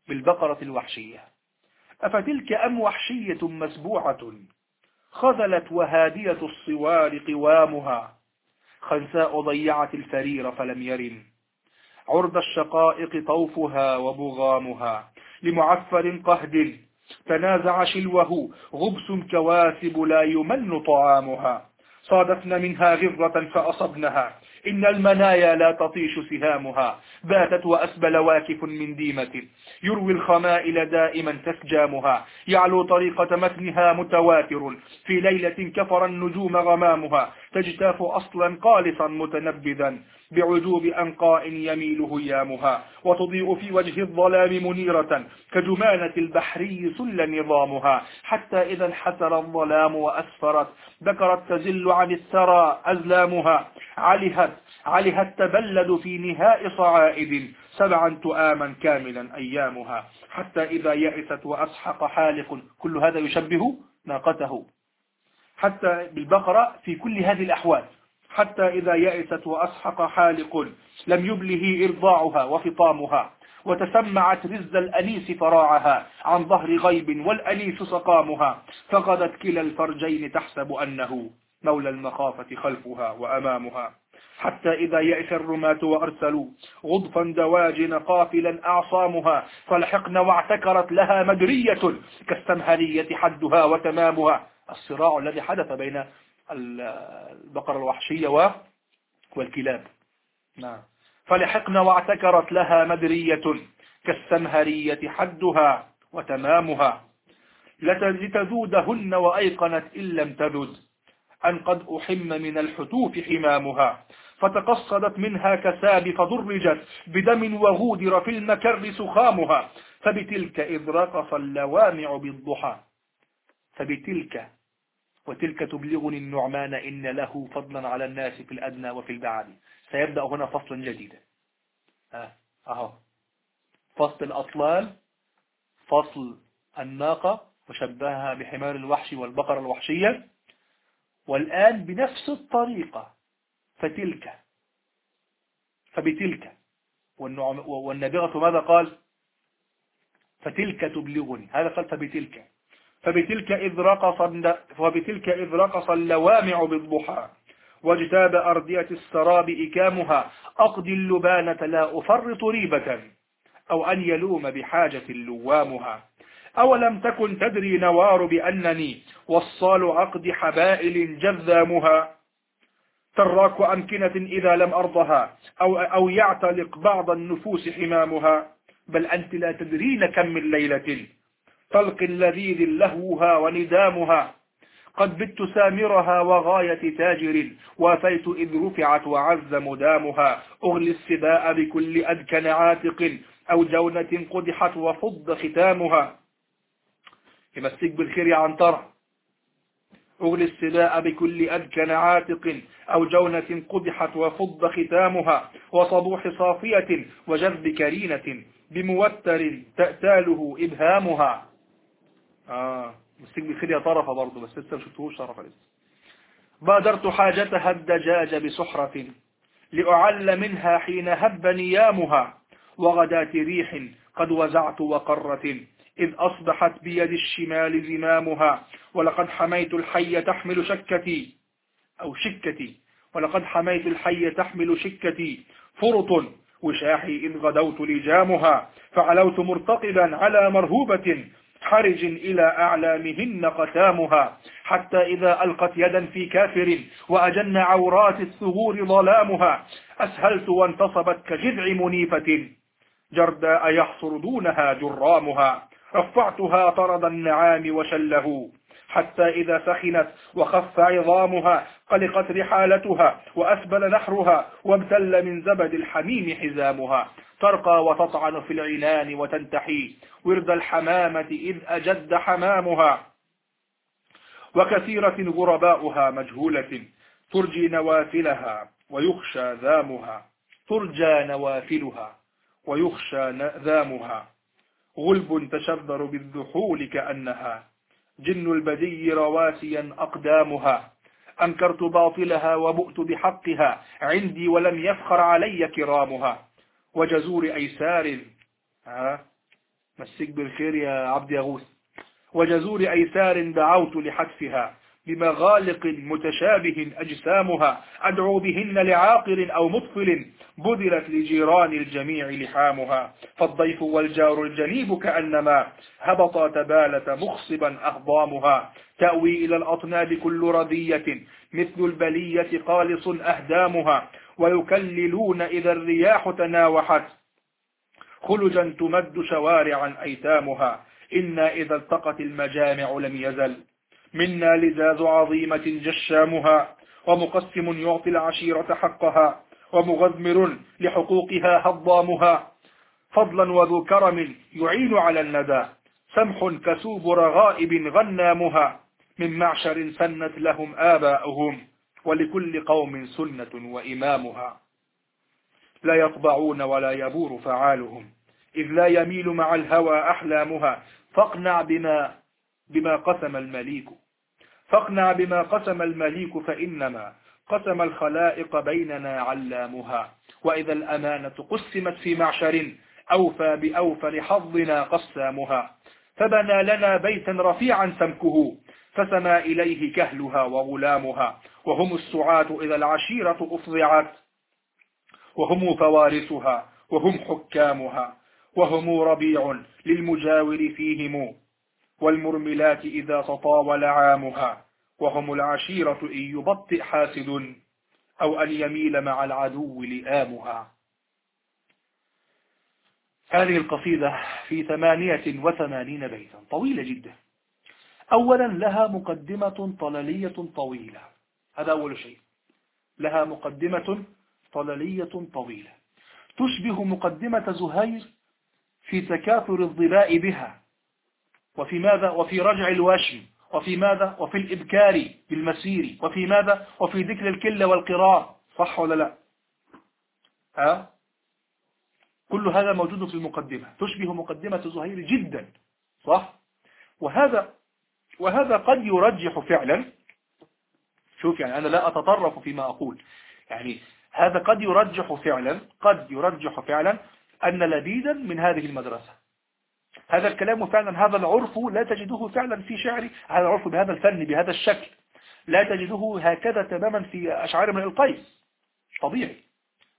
بالبقرة الوحشية. أفتلك أم وحشية مسبوعة خذلت وهادية الصوار قوامها؟ خنساء ضيعت الفرير فلم يرن. عرض الشقائق طوفها وبغامها. لمعفر قهد تنازع شلوه. غبس كواثب لا يمن طعامها. صادفن منها غرة فأصبنها. إن المنايا لا تطيش سهامها. باتت وأسبل واكف من ديمة. يروي الخمائل دائما تسجامها. يعلو طريقة متنها متواتر. في ليلة كفر النجوم غمامها. تجتاف أصلا قالصا متنبذا. بعجوب أنقاء يميل هيامها وتضيء في وجه الظلام منيرة كجمانة البحري سل نظامها حتى إذا انحسر الظلام وأسفرت ذكرت تزل عن الثرى أزلامها علهت علهت تبلد في نهاء صعائد سبعا تؤاما كاملا أيامها حتى إذا يئست وأسحق حالق كل هذا يشبه ناقته حتى بالبقرة في كل هذه الأحوال. حتى إذا يئست وأسحق حالق لم يبله إرضاعها وفطامها وتسمعت رز الأنيس فراعها عن ظهر غيب والأنيس سقامها فغدت كلا الفرجين تحسب أنه مولى المخافة خلفها وأمامها. حتى إذا يئس الرماة وأرسلوا غضفا دواجن قافلا أعصامها فلحقن واعتكرت لها مدرية كالسمهرية حدها وتمامها. الصراع الذي حدث بين البقرة الوحشية والكلاب. نعم. فلحقن واعتكرت لها مدرية كالسمهرية حدها وتمامها. لتذودهن وأيقنت إن لم تذد أن قد أحم من الحتوف حمامها. فتقصدت منها كساب فضرجت بدم وغودر في المكر سخامها. فبتلك إذ رقص اللوامع بالضحى. فبتلك وتلك تبلغني النعمان إن له فضلا على الناس في الأدنى وفي البعد سيبدأ هنا فصلا جديدا. أهو. فصل الأطلال فصل الناقة وشبهها بحمار الوحش والبقرة الوحشية. والآن بنفس الطريقة فتلك فبتلك. والنبغة ماذا قال؟ فتلك تبلغني. هذا قال فبتلك. فبتلك إذ رقص فبتلك إذ رقص اللوامع بالضحى واجتاب أردية السراب إكامها أقضي اللبانة لا أفرط ريبة أو أن يلوم بحاجة لوامها أولم تكن تدري نوار بأنني وصال عقد حبائل جذامها؟ تراك أمكنة إذا لم أرضها أو, أو يعتلق بعض النفوس حمامها؟ بل أنت لا تدرين كم من ليلة. طلق لذيذ لهوها وندامها. قد بت سامرها وغاية تاجر وافيت إذ رفعت وعز مدامها. أغلي السباء بكل أدكن عاتق أو جونة قدحت وفض ختامها. يمسك بالخير يا عنترة أغلي السباء بكل أدكن عاتق أو جونة قدحت وفض ختامها. وصبوح صافية وجذب كرينة بموتر تأتاله إبهامها. مسك بالخير يا طرفة برضه بس لسه ما شفتهوش طرفة لسه. بادرت حاجتها الدجاج بسحرة لأعل منها حين هب نيامها وغدات ريح قد وزعت وقرة إذ أصبحت بيد الشمال زمامها ولقد حميت الحي تحمل شكتي أو شكتي ولقد حميت الحي تحمل شكتي فرط وشاحي إذ غدوت لجامها فعلوت مرتقبا على مرهوبة حرج إلى أعلامهن قتامها حتى إذا ألقت يدا في كافر وأجن عورات الثغور ظلامها. أسهلت وانتصبت كجذع منيفة. جرداء يحصر دونها جرامها. رفعتها طرد النعام وشله. حتى إذا سخنت وخف عظامها قلقت رحالتها وأسبل نحرها وابتل من زبد الحميم حزامها. ترقى وتطعن في العنان وتنتحي. ورد الحمامة إذ أجد حمامها. وكثيرة غرباؤها مجهولة. ترجي نوافلها ويخشى ذامها. ترجى نوافلها ويخشى ذامها. غلب تشذر بالذحول كأنها. جن البدي رواسيا أقدامها. أنكرت باطلها وبؤت بحقها. عندي ولم يفخر علي كرامها. وجزور أيسار. مسك بالخير يا عبد يغوث. وجزور أيسار دعوت لحتفها. بمغالق متشابه أجسامها. أدعو بهن لعاقل أو مطفل بذلت لجيران الجميع لحامها. فالضيف والجار الجنيب كأنما هبط تبالة مخصبا أهضامها. تأوي إلى الأطناب كل رذية مثل البلية قالص أهدامها. ويكللون إذا الرياح تناوحت. خلجا تمد شوارعا أيتامها. إنا إذا التقت المجامع لم يزل. منا لزاز عظيمة جشامها ومقسم يعطي العشيرة حقها ومغذمر لحقوقها هضامها. فضلا وذو كرم يعين على الندى سمح كسوب رغائب غنامها. من معشر سنت لهم آباؤهم ولكل قوم سنة وإمامها. لا يطبعون ولا يبور فعالهم إذ لا يميل مع الهوى أحلامها. فاقنع بما بما قسم المليك. فاقنع بما قسم المليك فإنما قسم الخلائق بيننا علامها. وإذا الأمانة قسمت في معشر أوفى بأوفر حظنا قسامها. فبنى لنا بيتا رفيعا سمكه فسما إليه كهلها وغلامها. وهم السعاة إذا العشيرة أفضعت وهم فوارسها وهم حكامها. وهم ربيع للمجاور فيهم والمرملات إذا تطاول عامها. وهم العشيرة إن يبطئ حاسد أو أن يميل مع العدو لآمها هذه القصيدة في ثمانية وثمانين بيتا. طويلة جدا. أولا لها مقدمة طللية طويلة. هذا أول شيء. لها مقدمة طللية طويلة. تشبه مقدمة زهير في تكاثر الظلاء بها. وفي ماذا؟ وفي رجع الوشم. وفي ماذا؟ وفي الإبكار بالمسير. وفي ماذا؟ وفي ذكر الكلة والقراء صح ولا لا؟ ها؟ كل هذا موجود في المقدمة. تشبه مقدمة زهير جدا. صح؟ وهذا وهذا قد يرجح فعلا. شوف يعني أنا لا أتطرف فيما أقول. يعني هذا قد يرجح فعلا قد يرجح فعلا أن لبيدا من هذه المدرسة. هذا الكلام فعلا هذا العرف لا تجده فعلا في شعري هذا العرف بهذا الفن بهذا الشكل. لا تجده هكذا تماما في أشعار من القيس. طبيعي.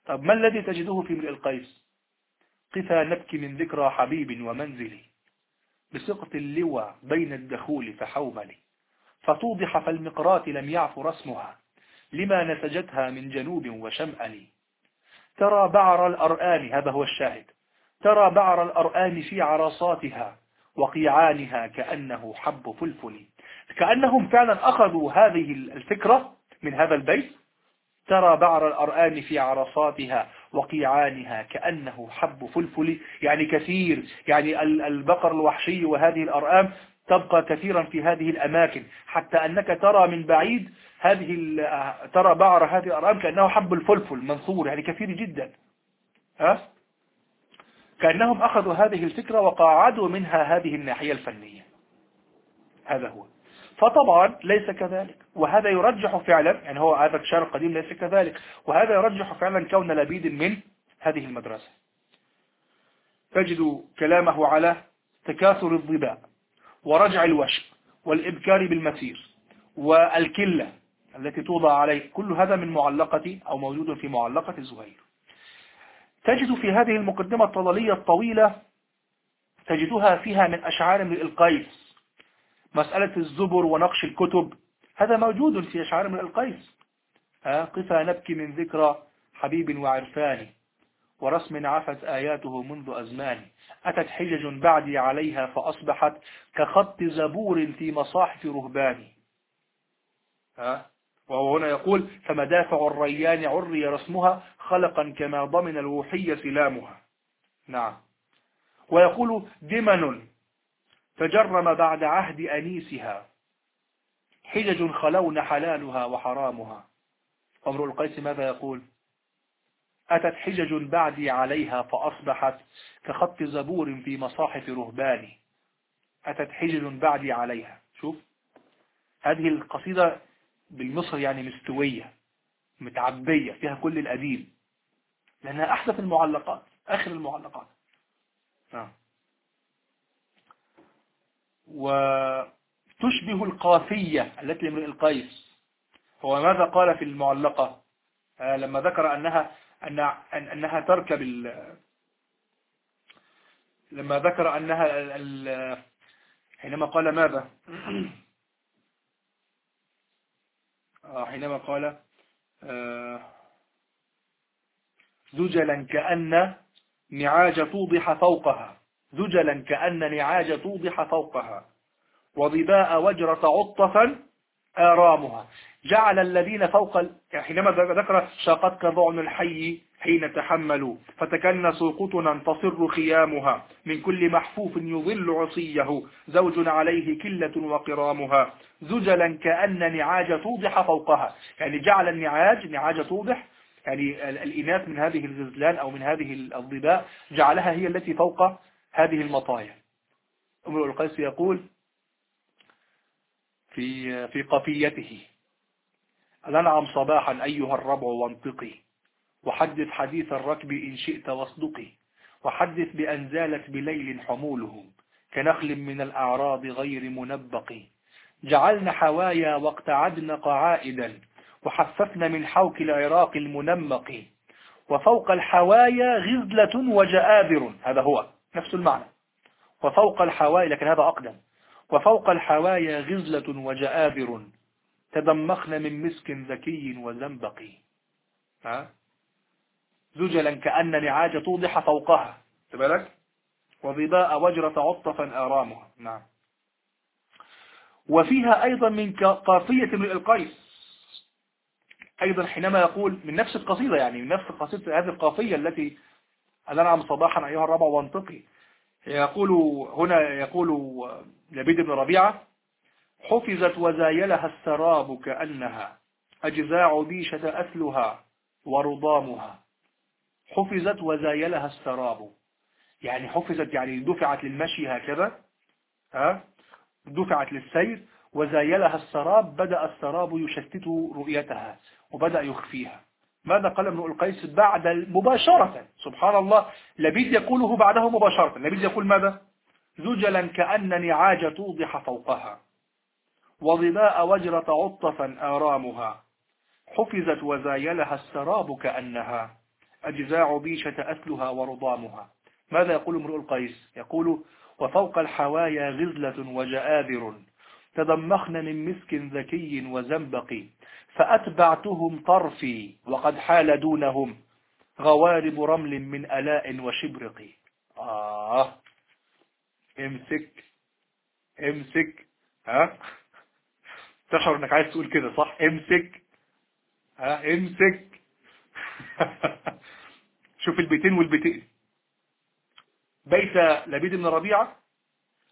طب ما الذي تجده في امرئ القيس؟ قفا نبكي من ذكرى حبيب ومنزلي بسقط اللوى بين الدخول فحوملي فتوضح فالمقرات لم يعف رسمها. لما نسجتها من جنوب وشمأل. ترى بعر الأرآن هذا هو الشاهد. ترى بعر الأرآن في عرصاتها وقيعانها كأنه حب فلفل. كأنهم فعلا أخذوا هذه الفكرة من هذا البيت. ترى بعر الأرآن في عرصاتها وقيعانها كأنه حب فلفل. يعني كثير يعني البقر الوحشي وهذه الأرآم تبقى كثيرا في هذه الأماكن. حتى أنك ترى من بعيد هذه ترى بعر هذه الأرآم كأنه حب الفلفل منصور يعني كثير جدا. ها؟ كأنهم أخذوا هذه الفكرة وقاعدوا منها هذه الناحية الفنية. هذا هو. فطبعا ليس كذلك. وهذا يرجح فعلا يعني هو هذا الشعر القديم ليس كذلك. وهذا يرجح فعلا كون لبيد من هذه المدرسة. تجد كلامه على تكاثر الضباء ورجع الوشم والإبكار بالمسير والكلة التي توضع عليه. كل هذا من معلقة أو موجود في معلقة الزهير تجد في هذه المقدمة الطلالية الطويلة تجدها فيها من أشعار من القيس مسألة الزبر ونقش الكتب. هذا موجود في أشعار من القيس قفا نبكي من ذكرى حبيب وعرفان ورسم عفت آياته منذ أزمان. أتت حجج بعدي عليها فأصبحت كخط زبور في مصاحف رهبان. ها وهو هنا يقول فمدافع الريان عري رسمها خلقا كما ضمن الوحي سلامها. نعم. ويقول دمن تجرم بعد عهد أنيسها حجج خلون حلالها وحرامها. أمر القيس ماذا يقول؟ أتت حجج بعدي عليها فأصبحت كخط زبور في مصاحف رهباني. أتت حجج بعدي عليها. شوف هذه القصيدة بالمصر يعني مستوية متعبية فيها كل الأديب لأنها أحدث المعلقات آخر تشبه القافية التي لامرئ القيس. هو ماذا قال في المعلقة؟ آه، لما ذكر أنها أن أنها تركب لما ذكر أنها حينما قال ماذا؟ آه، حينما قال آه، زجلا كأن نعاج توضح فوقها زجلا كأن نعاج توضح فوقها وضباء وجرة عطفا آرامها جعل الذين فوق. حينما ذكر شاقتك ضعن الحي حين تحملوا. فتكنسوا قطنا تصر خيامها. من كل محفوف يظل عصيه. زوج عليه كلة وقرامها. زجلا كأن نعاج توضح فوقها. يعني جعل النعاج نعاج توضح يعني الإناث من هذه الغزلان أو من هذه الضباء جعلها هي التي فوق هذه المطايا. أمر القيس يقول في في قفيته. لنعم صباحا أيها الربع وانطقي. وحدث حديث الركب إن شئت واصدقي وحدث بأن زالت بليل حمولهم كنخل من الأعراض غير منبق. جعلنا حوايا واقتعدن قعائدا. وحففنا من حوك العراق المنمق. وفوق الحوايا غزلة وجآبر. هذا هو نفس المعنى. وفوق الحوايا لكن هذا أقدم. وفوق الحوايا غزلة وجآبر. تدمخن من مسك ذكي وزنبق ها؟ زجلا كأن نعاج توضح فوقها. تبالك وضباء وجرة عطفا آرامها. نعم. وفيها أيضا من قافية من القيس. أيضا حينما يقول من نفس القصيدة يعني من نفس القصيدة هذه القافية التي ألنعم صباحا أيها الربع وانطقي. يقول هنا يقول لبيد بن ربيعة حفظت وزايلها السراب كأنها أجزاع بيشة أثلها ورضامها. حفظت وزايلها السراب. يعني حفظت يعني دفعت للمشي هكذا ها؟ دفعت للسير وزايلها السراب بدأ السراب يشتت رؤيتها وبدأ يخفيها. ماذا قال ابن القيس؟ بعد مباشرة. سبحان الله لبيد يقوله بعده مباشرة. لبيد يقول ماذا؟ زجلا كأن نعاج توضح فوقها وظباء وجرة عطفا آرامها. حفزت وزايلها السراب كأنها. أجزاع بيشة أثلها ورضامها. ماذا يقول امرؤ القيس؟ يقول وفوق الحوايا غزلة وجآبر تضمخن من مسك ذكي وزنبق فأتبعتهم طرفي وقد حال دونهم غوارب رمل من ألاء وشبرق. آه امسك امسك ها؟ تشعر إنك عايز تقول كده صح؟ امسك ها؟ امسك. شوف البيتين والبيتين. بيت لبيد بن ربيعة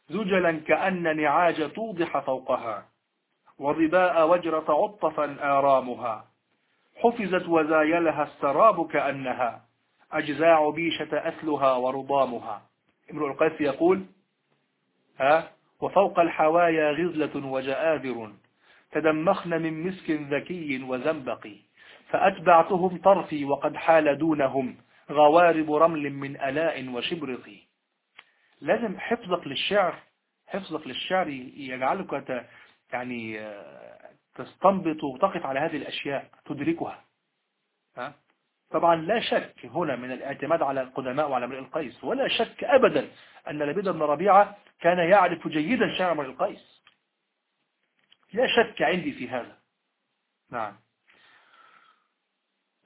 زجلا كأن نعاج توضح فوقها وظباء وجرة عطفا آرامها حفزت وزايلها السراب كأنها أجزاع بيشة أثلها ورضامها. امرؤ القيس يقول ها وفوق الحوايا غزلة وجآذر تدمخن من مسك ذكي وزنبق فأتبعتهم طرفي وقد حال دونهم غوارب رمل من ألاء وشبرق. لازم حفظك للشعر حفظك للشعر يجعلك يعني تستنبط وتقف على هذه الأشياء تدركها. ها؟ طبعا لا شك هنا من الاعتماد على القدماء وعلى امرئ القيس ولا شك أبدا أن لبيد بن ربيعة كان يعرف جيدا شعر امرئ القيس. لا شك عندي في هذا. نعم.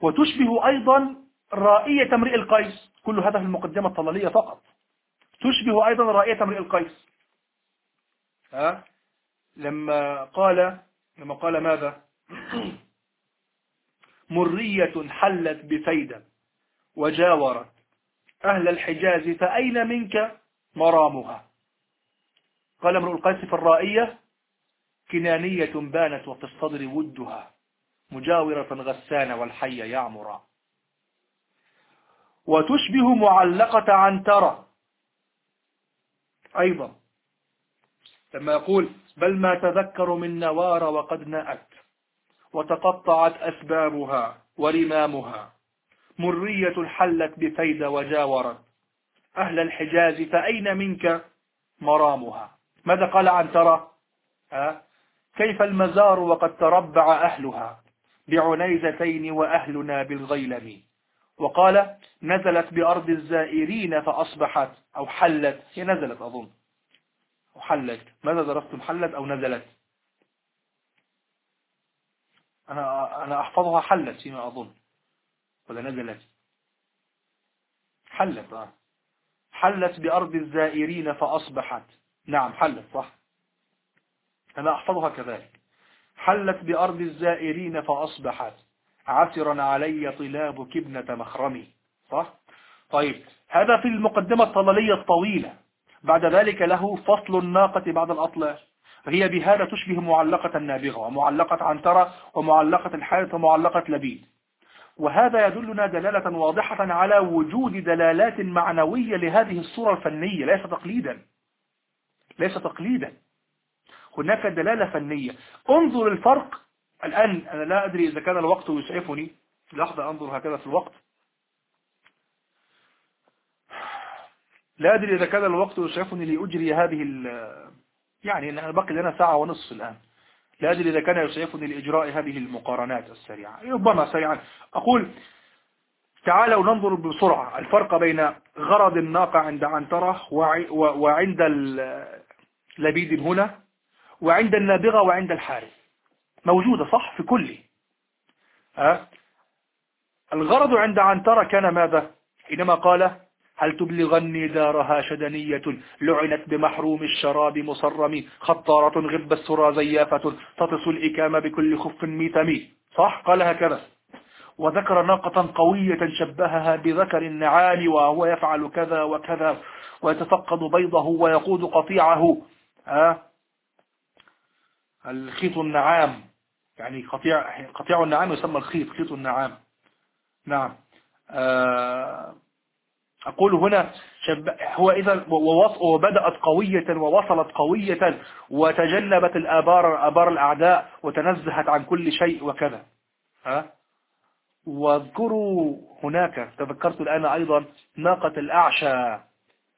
وتشبه أيضا رائية امرئ القيس. كل هذا في المقدمة الطلالية فقط. تشبه أيضا رائية امرئ القيس. ها؟ لما قال لما قال ماذا؟ مرية حلت بفيدة وجاورت أهل الحجاز فأين منك مرامها؟ قال امرؤ القيس في الرائية كنانية بانت وفي الصدر ودها. مجاورة غسان والحي يعمر. وتشبه معلقة عنترة أيضا. لما يقول بل ما تذكر من نوار وقد نأت وتقطعت أسبابها ورمامها. مرية حلت بفيد وجاورت. أهل الحجاز فأين منك مرامها؟ ماذا قال عن ترى؟ ها؟ كيف المزار وقد تربع أهلها؟ بعنيزتين وأهلنا بالغيلم. وقال نزلت بأرض الزائرين فأصبحت أو حلت. هي نزلت أظن. أو حلت. ماذا درستم حلت أو نزلت؟ أنا أنا أحفظها حلت فيما أظن. ولا نزلت؟ حلت آه. حلت بأرض الزائرين فأصبحت. نعم حلت صح. أنا أحفظها كذلك. حلت بأرض الزائرين فأصبحت. عسرا علي طلاب ابنة مخرمي. صح؟ طيب هذا في المقدمة الطلالية الطويلة. بعد ذلك له فصل الناقة بعد الأطلاع. فهي بهذا تشبه معلقة النابغة ومعلقة عنترة ومعلقة الحارث ومعلقة لبيد. وهذا يدلنا دلالة واضحة على وجود دلالات معنوية لهذه الصورة الفنية. ليس تقليدا. ليس تقليدا. هناك دلالة فنية. انظر الفرق. الآن أنا لا أدري إذا كان الوقت يسعفني. لحظة أنظر هكذا في الوقت. لا أدري إذا كان الوقت يسعفني لأجري هذه يعني أنا بقي لنا ساعة ونصف الآن. لا أدري إذا كان يسعفني لإجراء هذه المقارنات السريعة. ربما سريعا. أقول تعالوا ننظر بسرعة. الفرق بين غرض الناقة عند عنترة وعند لبيد هنا. وعند النابغة وعند الحارث موجودة صح في أه؟ الغرض عند عنترة كان ماذا؟ حينما قال هل تبلغني دارها شدنية لعنت بمحروم الشراب مصرم خطارة غب السرى زيافة تطس الإكام بكل خف ميتم. صح؟ قال هكذا. وذكر ناقة قوية شبهها بذكر النعال وهو يفعل كذا وكذا ويتفقد بيضه ويقود قطيعه. أه؟ الخيط النعام. يعني قطيع قطيع النعام يسمى الخيط خيط النعام. نعم. آه أقول هنا. هو إذا وبدأت قوية ووصلت قوية وتجنبت الآبار آبار الأعداء وتنزهت عن كل شيء وكذا. ها؟ واذكروا هناك تذكرت الآن أيضا ناقة الأعشى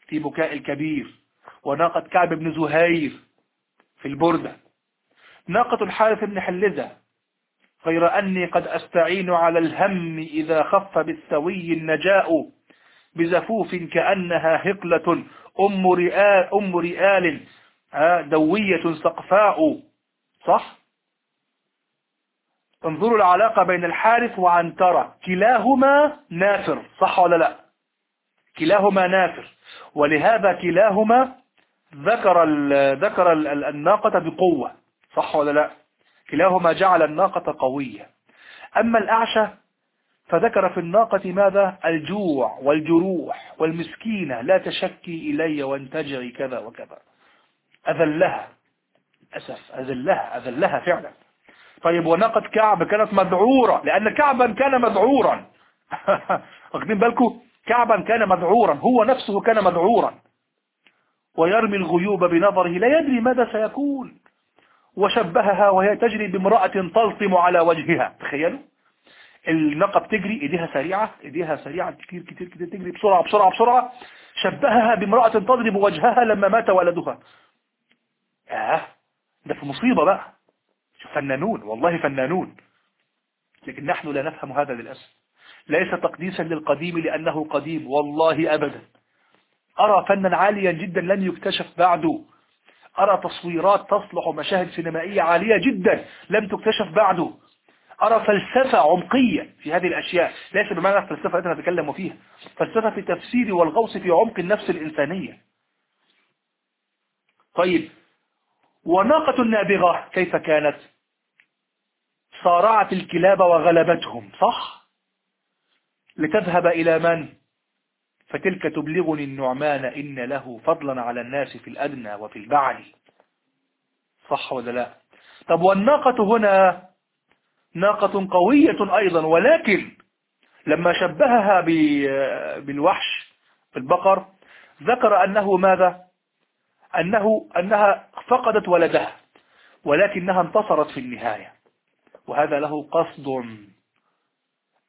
في بكاء الكبير وناقة كعب بن زهير في البردة. ناقة الحارث بن حلزة. غير أني قد أستعين على الهم إذا خف بالسوي النجاء بزفوف كأنها هقلة أم رئال, أم رئال دوية سقفاء. صح؟ انظروا العلاقة بين الحارث وعنترة كلاهما نافر. صح ولا لا؟ كلاهما نافر. ولهذا كلاهما ذكر ذكر الناقة بقوة. صح ولا لا؟ كلاهما جعل الناقة قوية. أما الأعشى فذكر في الناقة ماذا؟ الجوع والجروح والمسكينة. لا تشكي إلي وانتجعي كذا وكذا. أذلها. أسف. أذلها. أذلها فعلا. طيب وناقة كعب كانت مذعورة. لأن كعبا كان مذعورا. واخدين بالكم؟ كعبا كان مذعورا. هو نفسه كان مذعورا. ويرمي الغيوب بنظره. لا يدري ماذا سيكون. وشبهها وهي تجري بامرأة تلطم على وجهها. تخيلوا. الناقة بتجري إيديها سريعة إيديها سريعة كتير كتير كتير تجري بسرعة بسرعة بسرعة. شبهها بامرأة تضرب وجهها لما مات ولدها. آه ده في مصيبة بقى. فنانون والله فنانون. لكن نحن لا نفهم هذا للأسف. ليس تقديسا للقديم لأنه قديم والله أبدا. أرى فنا عاليا جدا لن يكتشف بعده. أرى تصويرات تصلح مشاهد سينمائية عالية جدا لم تكتشف بعده. أرى فلسفة عمقية في هذه الأشياء. ليس بمعنى الفلسفة التي نتكلم فيها. فلسفة في تفسير والغوص في عمق النفس الإنسانية. طيب وناقة النابغة كيف كانت؟ صارعت الكلاب وغلبتهم صح؟ لتذهب إلى من؟ فتلك تبلغني النعمان إن له فضلا على الناس في الأدنى وفي البعل صح ولا لا؟ طب والناقة هنا ناقة قوية أيضا ولكن لما شبهها بالوحش بالبقر ذكر أنه ماذا؟ أنه أنها فقدت ولدها ولكنها انتصرت في النهاية. وهذا له قصد.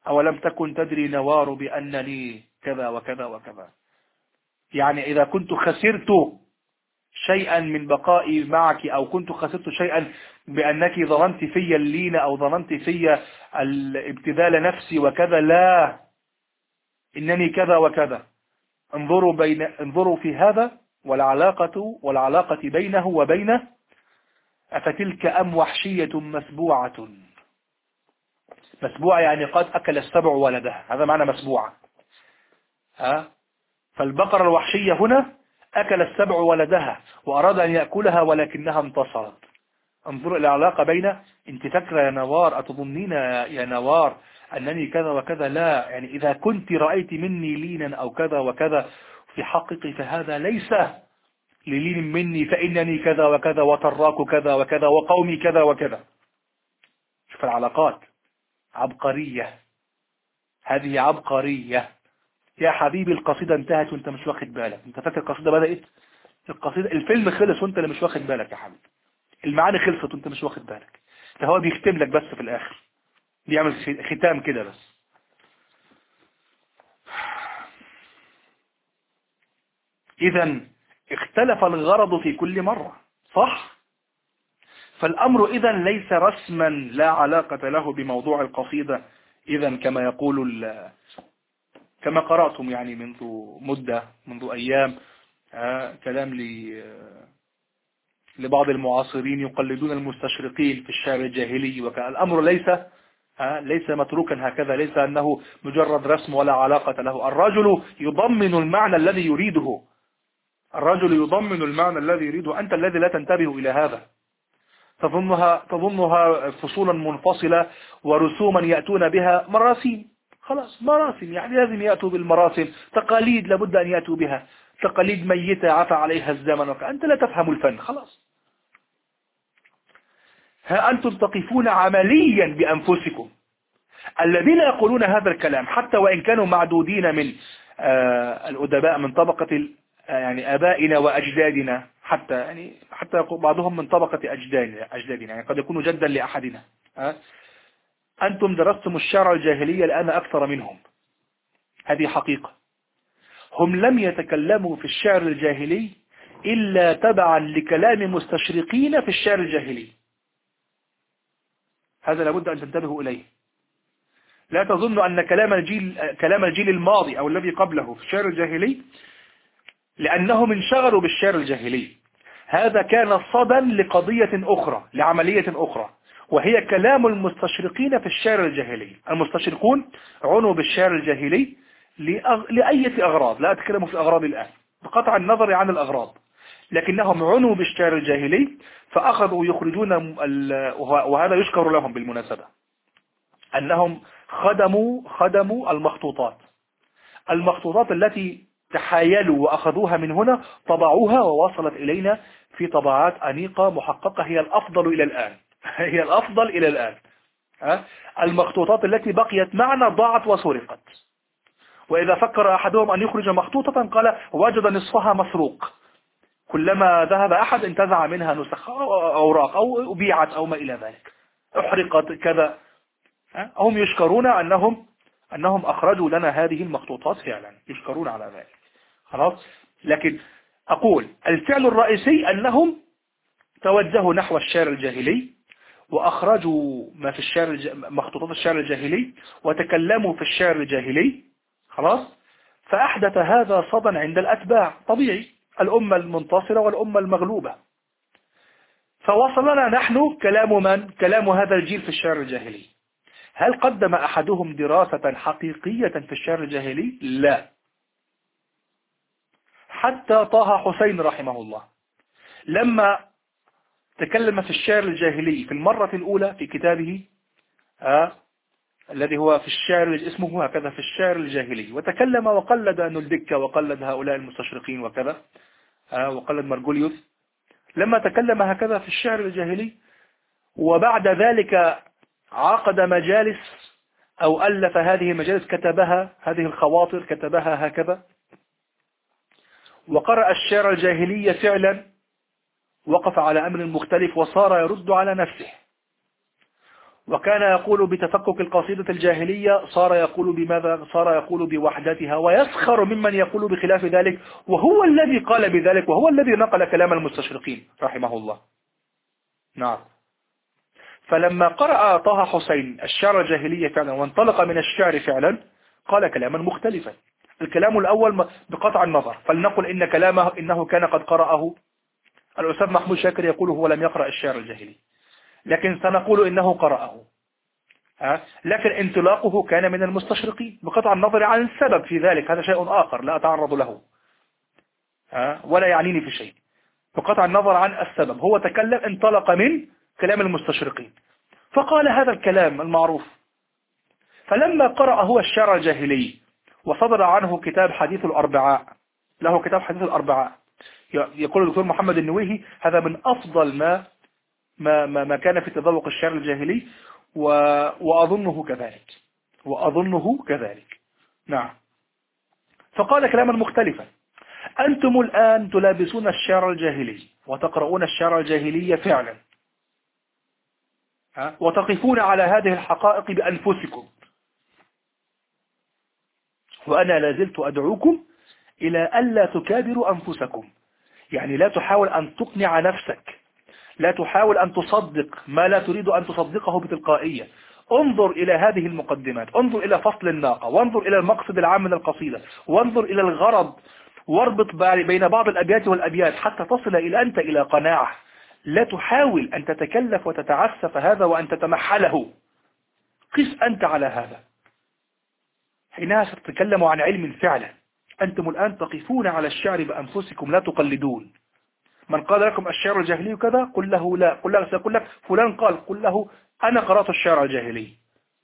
أولم تكن تدري نوار بأنني كذا وكذا وكذا. يعني إذا كنت خسرت شيئا من بقائي معك أو كنت خسرت شيئا بأنك ظننت في اللين أو ظننت في الابتذال نفسي وكذا لا. إنني كذا وكذا. انظروا, بين انظروا في هذا والعلاقة, والعلاقة بينه وبينه أفتلك أم وحشية مسبوعة. مسبوعة يعني قد أكل السبع ولدها هذا معنى مسبوعة. فالبقرة الوحشية هنا أكل السبع ولدها وأراد أن يأكلها ولكنها انتصرت. انظر إلى العلاقة بين أنت فاكرة يا نوار أتظنين يا نوار أنني كذا وكذا؟ لا يعني إذا كنت رأيت مني لينا أو كذا وكذا في حقك فهذا ليس للين مني فإنني كذا وكذا وتراك كذا وكذا وقومي كذا وكذا. شوف العلاقات. عبقرية. هذه عبقرية. يا حبيبي القصيدة انتهت وانت مش واخد بالك. انت فاكر القصيدة بدأت؟ القصيدة الفيلم خلص وانت اللي مش واخد بالك يا حبيبي. المعاني خلصت وانت مش واخد بالك. ده هو بيختم لك بس في الآخر. بيعمل ختام كده بس. اذا اختلف الغرض في كل مرة. صح؟ فالأمر إذا ليس رسما لا علاقة له بموضوع القصيدة. إذا كما يقول كما قرأتم يعني منذ مدة منذ أيام آه، كلام لبعض المعاصرين يقلدون المستشرقين في الشعر الجاهلي الأمر ليس آه، ليس متروكا هكذا ليس أنه مجرد رسم ولا علاقة له. الرجل يضمن المعنى الذي يريده. الرجل يضمن المعنى الذي يريده. أنت الذي لا تنتبه إلى هذا. تظنها, تظنها فصولا منفصلة ورسوما يأتون بها مراسيم خلاص مراسم يعني لازم يأتوا بالمراسم. تقاليد لابد أن يأتوا بها. تقاليد ميتة عفى عليها الزمن. أنت لا تفهم الفن خلاص. ها أنتم تقفون عمليا بأنفسكم. الذين يقولون هذا الكلام حتى وإن كانوا معدودين من آه الأدباء من طبقة آه يعني آبائنا وأجدادنا حتى يعني حتى بعضهم من طبقة أجدادنا, أجدادنا يعني قد يكون جدا لأحدنا آه. أنتم درستم الشرع الجاهلية الآن أكثر منهم. هذه حقيقة. هم لم يتكلموا في الشعر الجاهلي إلا تبعا لكلام مستشرقين في الشعر الجاهلي. هذا لابد أن تنتبهوا إليه. لا تظن أن كلام الجيل, كلام الجيل الماضي أو الذي قبله في الشعر الجاهلي لأنهم انشغلوا بالشعر الجاهلي. هذا كان صدا لقضية أخرى لعملية أخرى. وهي كلام المستشرقين في الشعر الجاهلي. المستشرقون عنوا بالشعر الجاهلي لأية أغراض؟ لا أتكلم في الأغراض الآن بقطع النظر عن الأغراض. لكنهم عنوا بالشعر الجاهلي فأخذوا يخرجون وهذا يشكر لهم بالمناسبة. أنهم خدموا خدموا المخطوطات. المخطوطات التي تحايلوا وأخذوها من هنا طبعوها ووصلت إلينا في طبعات أنيقة محققة هي الأفضل إلى الآن. هي الأفضل إلى الآن. المخطوطات التي بقيت معنا ضاعت وسرقت. وإذا فكر أحدهم أن يخرج مخطوطة قال وجد نصفها مسروق. كلما ذهب أحد انتزع منها نسخ أو أوراق أو بيعت أو ما إلى ذلك. أحرقت كذا. هم يشكرون أنهم أنهم أخرجوا لنا هذه المخطوطات فعلا. يشكرون على ذلك. خلاص؟ لكن أقول الفعل الرئيسي أنهم توجهوا نحو الشعر الجاهلي. وأخرجوا ما في الشعر مخطوطات الشعر الجاهلي وتكلموا في الشعر الجاهلي خلاص؟ فأحدث هذا صدا عند الأتباع. طبيعي. الأمة المنتصرة والأمة المغلوبة. فوصلنا نحن كلام من؟ كلام هذا الجيل في الشعر الجاهلي. هل قدم أحدهم دراسة حقيقية في الشعر الجاهلي؟ لا. حتى طه حسين رحمه الله. لما تكلم في الشعر الجاهلي في المرة الأولى في كتابه آه الذي هو في الشعر اسمه هكذا في الشعر الجاهلي. وتكلم وقلد نلدك وقلد هؤلاء المستشرقين وكذا آه وقلد مرجوليوس لما تكلم هكذا في الشعر الجاهلي وبعد ذلك عقد مجالس أو ألف هذه المجالس كتبها هذه الخواطر كتبها هكذا. وقرأ الشعر الجاهلي فعلا وقف على أمر مختلف وصار يرد على نفسه. وكان يقول بتفكك القصيدة الجاهلية صار يقول بماذا؟ صار يقول بوحدتها ويسخر ممن يقول بخلاف ذلك وهو الذي قال بذلك وهو الذي نقل كلام المستشرقين رحمه الله. نعم. فلما قرأ طه حسين الشعر الجاهلية فعلا وانطلق من الشعر فعلا قال كلاما مختلفا. الكلام الأول بقطع النظر. فلنقل إن كلامه إنه كان قد قرأه. الأستاذ محمود شاكر يقول هو لم يقرأ الشعر الجاهلي. لكن سنقول إنه قرأه. لكن انطلاقه كان من المستشرقين بقطع النظر عن السبب في ذلك. هذا شيء آخر لا أتعرض له. ولا يعنيني في شيء. بقطع النظر عن السبب. هو تكلم انطلق من كلام المستشرقين. فقال هذا الكلام المعروف. فلما قرأ هو الشعر الجاهلي وصدر عنه كتاب حديث الأربعاء له كتاب حديث الأربعاء. يقول الدكتور محمد النويهي هذا من أفضل ما ما ما, كان في تذوق الشعر الجاهلي و... وأظنه كذلك وأظنه كذلك. نعم. فقال كلاما مختلفا. أنتم الآن تلابسون الشعر الجاهلي وتقرؤون الشعر الجاهلي فعلا. وتقفون على هذه الحقائق بأنفسكم. وأنا لازلت أدعوكم إلى ألا تكابروا أنفسكم. يعني لا تحاول أن تقنع نفسك. لا تحاول أن تصدق ما لا تريد أن تصدقه بتلقائية. انظر إلى هذه المقدمات. انظر إلى فصل الناقة. وانظر إلى المقصد العام من القصيدة. وانظر إلى الغرض. واربط بين بعض الأبيات والأبيات حتى تصل إلى أنت إلى قناعة. لا تحاول أن تتكلف وتتعسف هذا وأن تتمحله. قس أنت على هذا. حينها ستتكلم عن علم فعلا. أنتم الآن تقفون على الشعر بأنفسكم لا تقلدون. من قال لكم الشعر الجاهلي كذا قل له لا قل له سيقول لك فلان قال قل له أنا قرأت الشعر الجاهلي.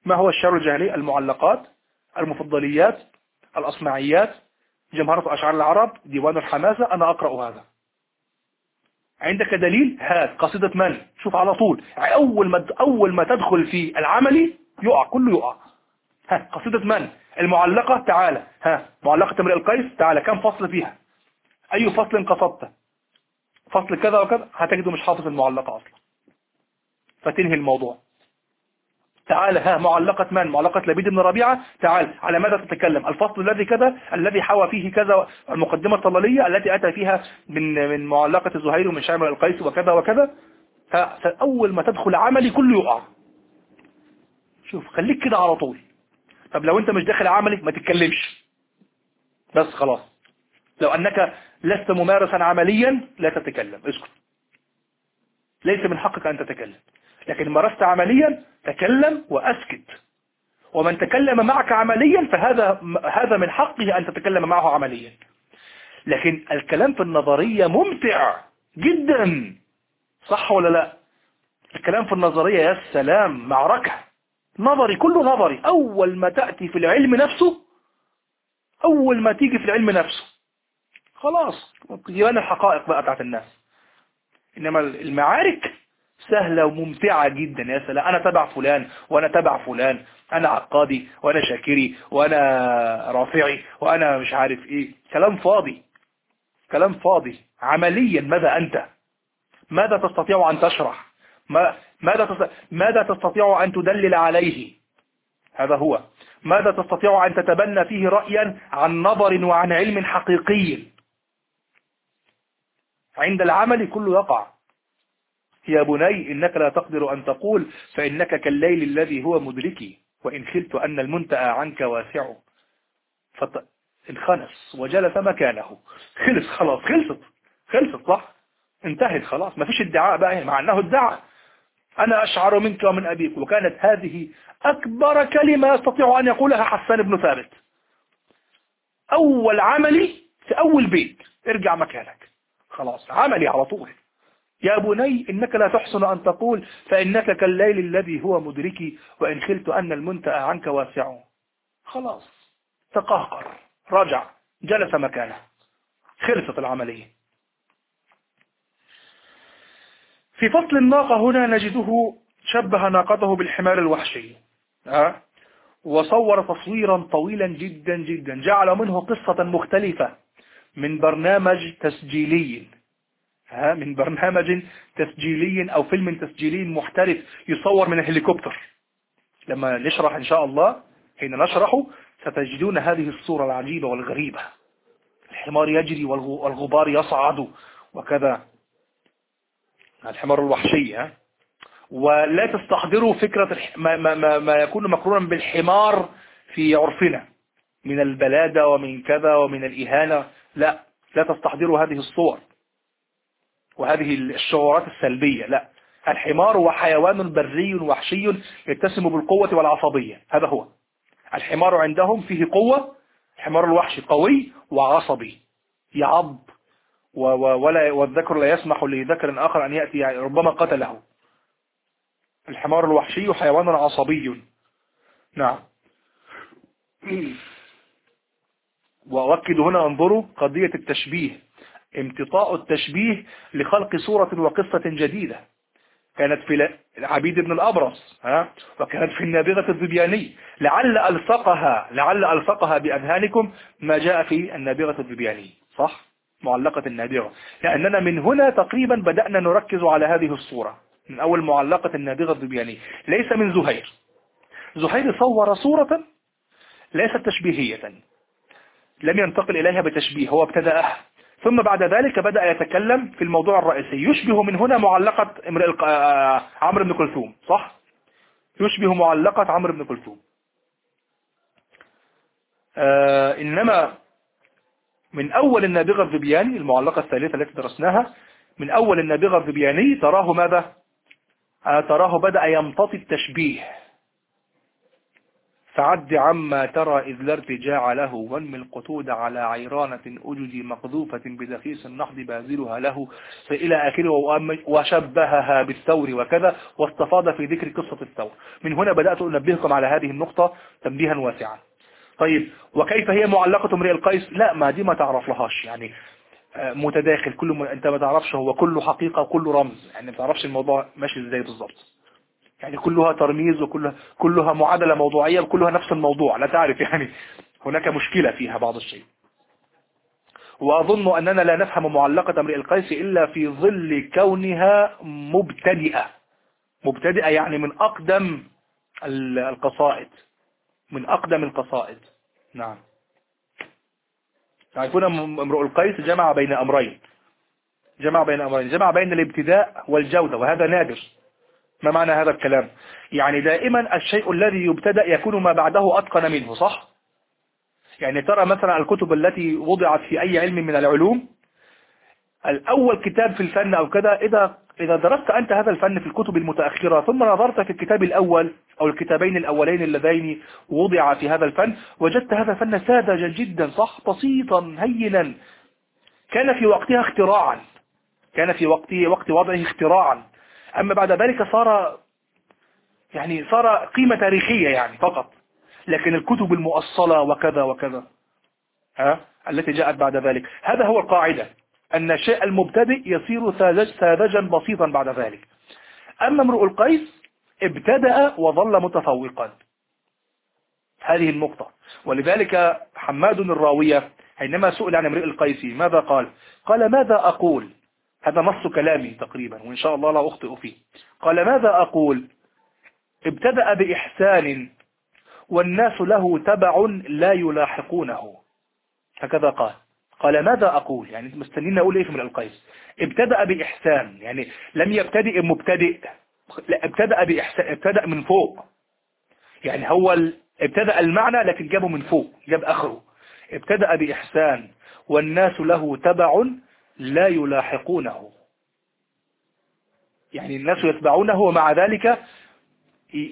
ما هو الشعر الجاهلي؟ المعلقات المفضليات الأصمعيات جمهرة أشعار العرب ديوان الحماسة أنا أقرأ هذا. عندك دليل؟ هات. قصيدة من؟ شوف على طول. أول ما أول ما تدخل في العملي يقع كله يقع. ها قصيدة من؟ المعلقة تعالى. ها معلقة امرئ القيس تعالى. كم فصل فيها؟ أي فصل قصدت فصل كذا وكذا؟ هتجده مش حافظ المعلقة أصلا. فتنهي الموضوع. تعال ها معلقة من؟ معلقة لبيد بن ربيعة. تعال على ماذا تتكلم؟ الفصل الذي كذا الذي حوى فيه كذا المقدمة الطلالية التي أتى فيها من من معلقة الزهير ومن شامل القيس وكذا وكذا. فأول ما تدخل عملي كله يقع. شوف خليك كده على طول. طب لو انت مش داخل عملي ما تتكلمش. بس خلاص. لو أنك لست ممارسا عمليا لا تتكلم. اسكت. ليس من حقك أن تتكلم. لكن مارست عمليا تكلم وأسكت. ومن تكلم معك عمليا فهذا هذا من حقه أن تتكلم معه عمليا. لكن الكلام في النظرية ممتع جدا. صح ولا لا؟ الكلام في النظرية يا سلام معركة. نظري كله نظري. أول ما تأتي في العلم نفسه أول ما تيجي في العلم نفسه. خلاص يبان الحقائق بقى بتاعت الناس. إنما المعارك سهلة وممتعة جدا. يا سلام أنا تبع فلان وأنا تبع فلان. أنا عقادي وأنا شاكري وأنا رافعي وأنا مش عارف إيه. كلام فاضي. كلام فاضي. عمليا ماذا أنت؟ ماذا تستطيع أن تشرح؟ ماذا ماذا تستطيع أن تدلل عليه؟ هذا هو. ماذا تستطيع أن تتبنى فيه رأيا عن نظر وعن علم حقيقي؟ عند العمل كله يقع. يا بني إنك لا تقدر أن تقول فإنك كالليل الذي هو مدركي. وإن خلت أن المنتأى عنك واسع فانخنس وجلس مكانه. خلص خلاص خلصت. خلصت صح؟ انتهت خلاص. ما فيش ادعاء بقى مع أنه ادعى. أنا أشعر منك ومن أبيك. وكانت هذه أكبر كلمة يستطيع أن يقولها حسان بن ثابت. أول عملي في أول بيت. ارجع مكانك. خلاص عملي على طول. يا بني إنك لا تحسن أن تقول فإنك كالليل الذي هو مدركي وإن خلت أن المنتأى عنك واسع. خلاص تقهقر. رجع جلس مكانه. خلصت العملية. في فصل الناقة هنا نجده شبه ناقته بالحمار الوحشي. أه؟ وصور تصويرا طويلا جدا جدا. جعل منه قصة مختلفة من برنامج تسجيلي. ها؟ من برنامج تسجيلي أو فيلم تسجيلي محترف يصور من الهليكوبتر لما نشرح إن شاء الله حين نشرحه ستجدون هذه الصورة العجيبة والغريبة. الحمار يجري والغبار يصعد وكذا. الحمار الوحشي ها؟ ولا تستحضروا فكرة ما, ما, ما يكون مقرونا بالحمار في عرفنا من البلادة ومن كذا ومن الإهانة. لا لا تستحضروا هذه الصور وهذه الشعورات السلبية لا. الحمار هو حيوان بري وحشي يتسم بالقوة والعصبية هذا هو. الحمار عندهم فيه قوة الحمار الوحشي قوي وعصبي يعض ولا والذكر لا يسمح لذكر آخر أن يأتي يعني ربما قتله. الحمار الوحشي حيوان عصبي. نعم. وأؤكد هنا انظروا قضية التشبيه. امتطاء التشبيه لخلق صورة وقصة جديدة. كانت في عبيد بن الأبرص ها؟ وكانت في النابغة الذبياني. لعل ألصقها لعل ألصقها بأذهانكم ما جاء في النابغة الذبياني صح؟ معلقة النابغة لأننا من هنا تقريبا بدأنا نركز على هذه الصورة. من أول معلقة النابغة الذبياني ليس من زهير. زهير صور صورة ليست تشبيهية. لم ينتقل إليها بتشبيه هو ابتدأها. ثم بعد ذلك بدأ يتكلم في الموضوع الرئيسي. يشبه من هنا معلقة آه، عمرو بن كلثوم صح؟ يشبه معلقة عمرو بن كلثوم. آه إنما من أول النابغة الذبياني المعلقة الثالثة التي درسناها من أول النابغة الذبياني تراه ماذا؟ آه تراه بدأ يمتطي التشبيه. فعد عما ترى إذ لا ارتجاع له وانم القتود على عيرانة أجج مقذوفة بدخيس النحض بازلها له. فإلى آخره وشبهها بالثور وكذا واستفاض في ذكر قصة الثور. من هنا بدأت أنبهكم على هذه النقطة تنبيها واسعا. طيب وكيف هي معلقة امرئ القيس؟ لا ما دي ما تعرف لهاش يعني آه، متداخل كل م... انت ما تعرفش هو كله حقيقة وكله رمز. يعني ما تعرفش الموضوع ماشي إزاي بالظبط. يعني كلها ترميز وكلها كلها معادلة موضوعية وكلها نفس الموضوع. لا تعرف يعني هناك مشكلة فيها بعض الشيء. وأظن أننا لا نفهم معلقة امرئ القيس إلا في ظل كونها مبتدئة. مبتدئة يعني من أقدم القصائد. من أقدم القصائد. نعم. تعرفون امرؤ القيس جمع بين أمرين. جمع بين أمرين. جمع بين الابتداء والجودة وهذا نادر. ما معنى هذا الكلام؟ يعني دائما الشيء الذي يبتدأ يكون ما بعده أتقن منه صح؟ يعني ترى مثلا الكتب التي وضعت في أي علم من العلوم الأول كتاب في الفن أو كذا إذا إذا درست أنت هذا الفن في الكتب المتأخرة ثم نظرت في الكتاب الأول أو الكتابين الأولين اللذين وضع في هذا الفن. وجدت هذا الفن ساذجا جدا صح؟ بسيطا هينا. كان في وقتها اختراعا. كان في وقته وقت وضعه اختراعا. أما بعد ذلك صار يعني صار قيمة تاريخية يعني فقط. لكن الكتب المؤصلة وكذا وكذا ها؟ التي جاءت بعد ذلك. هذا هو القاعدة. أن الشيء المبتدئ يصير ساذجا بسيطا بعد ذلك. أما امرؤ القيس ابتدأ وظل متفوقا. هذه النقطة. ولذلك حماد الراوية حينما سئل عن امرئ القيس ماذا قال؟ قال ماذا أقول؟ هذا نص كلامي تقريبا وإن شاء الله لا أخطئ فيه. قال ماذا أقول؟ ابتدأ بإحسان والناس له تبع لا يلاحقونه. هكذا قال. قال ماذا أقول؟ يعني مستنين أقول إيه من القيس؟ ابتدأ بإحسان يعني لم يبتدئ مبتدئ. لا ابتدأ بإحسان ابتدأ من فوق. يعني هو ابتدأ المعنى لكن جابه من فوق جاب آخره. ابتدأ بإحسان والناس له تبع لا يلاحقونه. يعني الناس يتبعونه ومع ذلك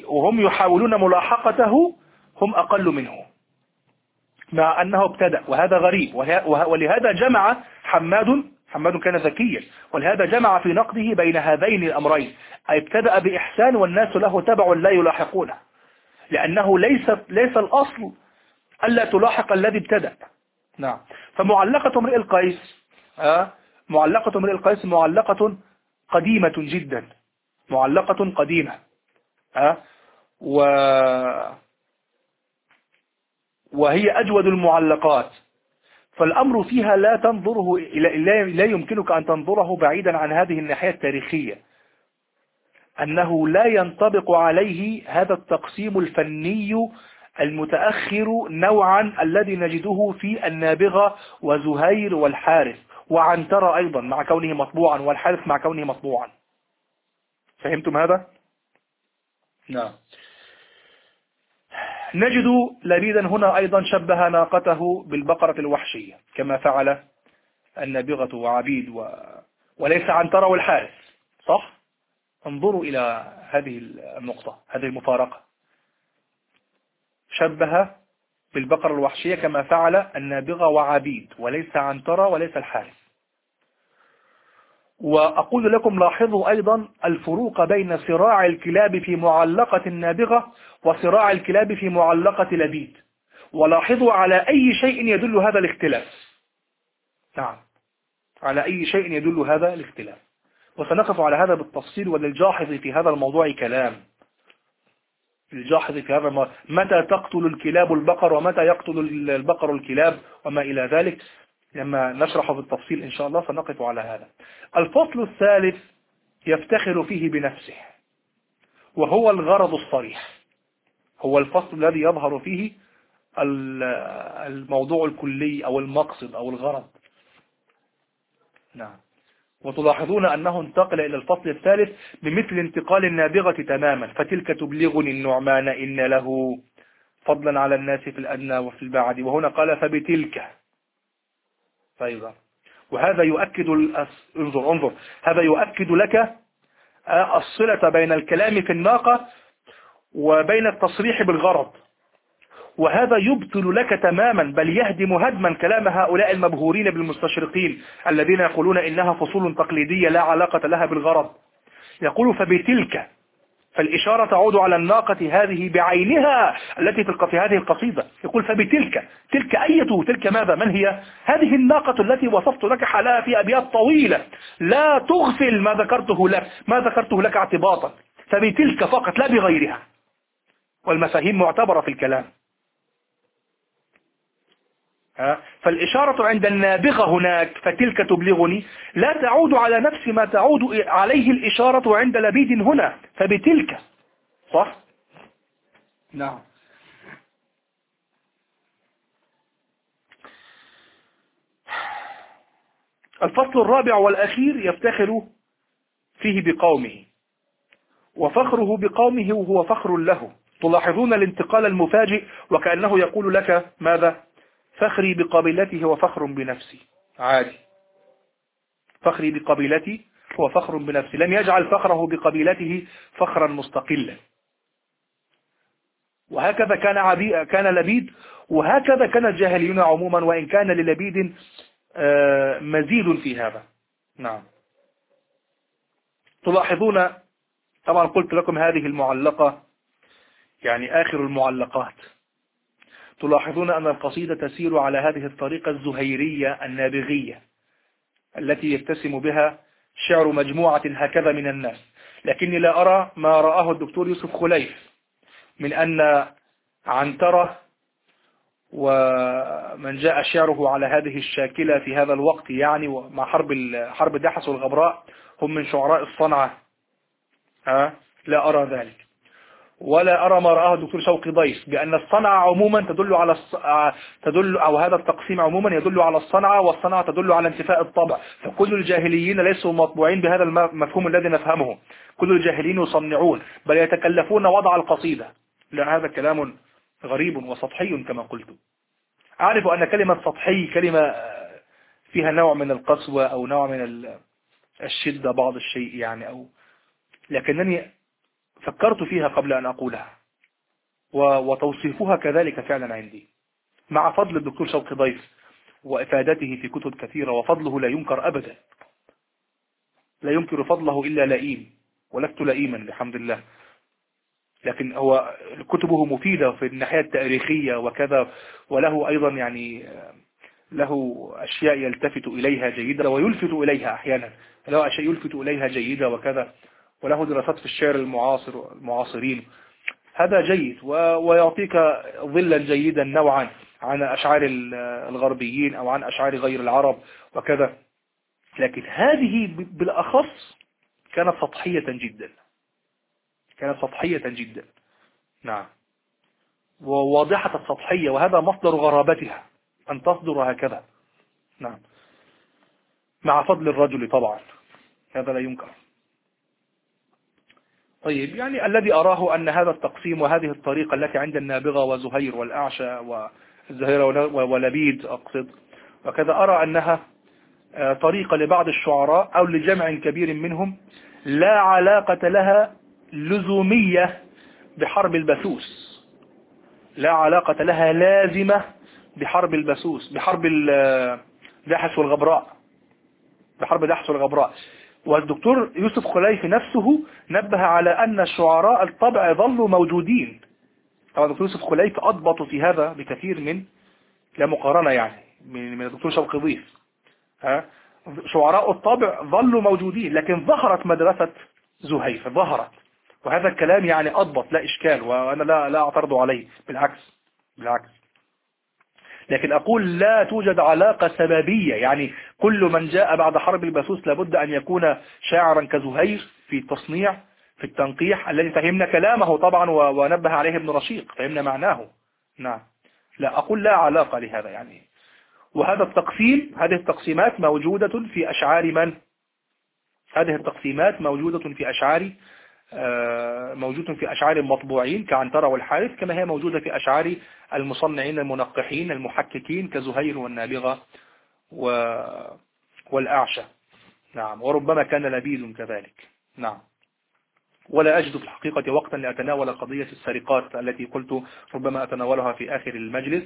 وهم يحاولون ملاحقته هم أقل منه. مع أنه ابتدأ وهذا غريب ولهذا جمع حماد حماد كان ذكيا ولهذا جمع في نقده بين هذين الأمرين أي ابتدأ بإحسان والناس له تبع لا يلاحقونه لأنه ليس, ليس الأصل ألا تلاحق الذي ابتدأ. نعم. فمعلقة امرئ القيس آه، معلقة امرئ القيس معلقة قديمة جدا معلقة قديمة آه، و وهي أجود المعلقات. فالأمر فيها لا تنظره لا يمكنك أن تنظره بعيدا عن هذه الناحية التاريخية. أنه لا ينطبق عليه هذا التقسيم الفني المتأخر نوعا الذي نجده في النابغة وزهير والحارث وعنتر أيضا مع كونه مطبوعا والحارث مع كونه مطبوعا. فهمتم هذا؟ نعم. نجد لبيدا هنا أيضا شبه ناقته بالبقرة الوحشية كما فعل النابغة وعبيد و... وليس عنتر والحارث صح؟ انظروا إلى هذه النقطة هذه المفارقة شبه بالبقرة الوحشية كما فعل النابغة وعبيد وليس عنترة وليس الحارث وأقول لكم لاحظوا أيضا الفروق بين صراع الكلاب في معلقة النابغة وصراع الكلاب في معلقة لبيد. ولاحظوا على أي شيء يدل هذا الاختلاف. نعم. على أي شيء يدل هذا الاختلاف. وسنقف على هذا بالتفصيل وللجاحظ في هذا الموضوع كلام. الجاحظ في هذا متى تقتل الكلاب البقر ومتى يقتل البقر الكلاب وما إلى ذلك؟ لما نشرح بالتفصيل إن شاء الله سنقف على هذا. الفصل الثالث يفتخر فيه بنفسه وهو الغرض الصريح. هو الفصل الذي يظهر فيه الموضوع الكلي أو المقصد أو الغرض. نعم. وتلاحظون أنه انتقل إلى الفصل الثالث بمثل انتقال النابغة تماما. فتلك تبلغني النعمان إن له فضلا على الناس في الأدنى وفي البعد. وهنا قال فبتلك. فأيضا وهذا يؤكد انظر انظر. هذا يؤكد لك آه، الصلة بين الكلام في الناقة وبين التصريح بالغرض. وهذا يبطل لك تماما بل يهدم هدما كلام هؤلاء المبهورين بالمستشرقين الذين يقولون إنها فصول تقليدية لا علاقة لها بالغرض. يقول فبتلك فالإشارة تعود على الناقة هذه بعينها التي في هذه القصيدة. يقول فبتلك تلك أية تلك ماذا؟ من هي؟ هذه الناقة التي وصفت لك حالها في أبيات طويلة. لا تغفل ما ذكرته لك ما ذكرته لك اعتباطا. فبتلك فقط لا بغيرها. والمفاهيم معتبرة في الكلام. فالإشارة عند النابغة هناك فتلك تبلغني لا تعود على نفس ما تعود عليه الإشارة عند لبيد هنا فبتلك. صح؟ نعم. الفصل الرابع والأخير يفتخر فيه بقومه وفخره بقومه وهو فخر له. تلاحظون الانتقال المفاجئ وكأنه يقول لك ماذا؟ فخري بقبيلته وفخر بنفسي. عادي. فخري بقبيلتي هو فخر بنفسي. لم يجعل فخره بقبيلته فخرا مستقلا. وهكذا كان عبي كان لبيد وهكذا كان الجاهليون عموما وإن كان للبيد آه، مزيد في هذا. نعم. تلاحظون طبعا قلت لكم هذه المعلقة يعني آخر المعلقات. تلاحظون أن القصيدة تسير على هذه الطريقة الزهيرية النابغية التي يتسم بها شعر مجموعة هكذا من الناس. لكني لا أرى ما رآه الدكتور يوسف خليف من أن عنترة ومن جاء شعره على هذه الشاكلة في هذا الوقت يعني مع حرب حرب دحس والغبراء هم من شعراء الصنعة. ها؟ لا أرى ذلك. ولا أرى ما رآه الدكتور شوقي ضيف بأن الصنعة عموما تدل على الص... تدل أو هذا التقسيم عموما يدل على الصنعة والصنعة تدل على انتفاء الطبع. فكل الجاهليين ليسوا مطبوعين بهذا المفهوم الذي نفهمه. كل الجاهلين يصنعون بل يتكلفون وضع القصيدة. لا هذا كلام غريب وسطحي كما قلت. أعرف أن كلمة سطحي كلمة فيها نوع من القسوة أو نوع من الشدة بعض الشيء يعني أو لكنني فكرت فيها قبل أن أقولها. وتوصيفها كذلك فعلا عندي. مع فضل الدكتور شوقي ضيف وإفادته في كتب كثيرة وفضله لا ينكر أبدا. لا ينكر فضله إلا لئيم ولست لئيما بحمد الله لكن هو كتبه مفيدة في الناحية التاريخية وكذا وله أيضا يعني له أشياء يلتفت إليها جيدة ويلفت إليها أحيانا. له أشياء يلفت إليها جيدة وكذا. وله دراسات في الشعر المعاصر المعاصرين. هذا جيد ويعطيك ظلا جيدا نوعا عن أشعار الغربيين أو عن أشعار غير العرب وكذا. لكن هذه بالأخص كانت سطحية جدا. كانت سطحية جدا. نعم. وواضحة السطحية وهذا مصدر غرابتها أن تصدر هكذا. نعم. مع فضل الرجل طبعا. هذا لا ينكر. طيب يعني الذي أراه أن هذا التقسيم وهذه الطريقة التي عند النابغة وزهير والأعشى والزهير ولبيد أقصد. وكذا أرى أنها آه، طريقة لبعض الشعراء أو لجمع كبير منهم لا علاقة لها لزومية بحرب البثوث لا علاقة لها لازمة بحرب البثوث بحرب دحس والغبراء بحرب دحس والغبراء والدكتور يوسف خليف نفسه نبه على أن الشعراء الطبع ظلوا موجودين. طبعا الدكتور يوسف خليف أضبط في هذا بكثير من لا مقارنة يعني من الدكتور شوقي ضيف. ها؟ شعراء الطبع ظلوا موجودين لكن ظهرت مدرسة زهيف ظهرت. وهذا الكلام يعني أضبط لا إشكال وأنا لا لا أعترض عليه. بالعكس بالعكس. لكن أقول لا توجد علاقة سببية. يعني كل من جاء بعد حرب البسوس لابد أن يكون شاعرا كزهير في التصنيع في التنقيح الذي فهمنا كلامه طبعا ونبه عليه ابن رشيق فهمنا معناه. نعم. لا أقول لا علاقة لهذا يعني. وهذا التقسيم هذه التقسيمات موجودة في أشعار من؟ هذه التقسيمات موجودة في أشعار موجود في أشعار المطبوعين كعنترة والحارث كما هي موجودة في أشعار المصنعين المنقحين المحككين كزهير والنابغة والأعشى. نعم وربما كان لبيد كذلك. نعم. ولا أجد في الحقيقة وقتا لأتناول قضية السرقات التي قلت ربما أتناولها في آخر المجلس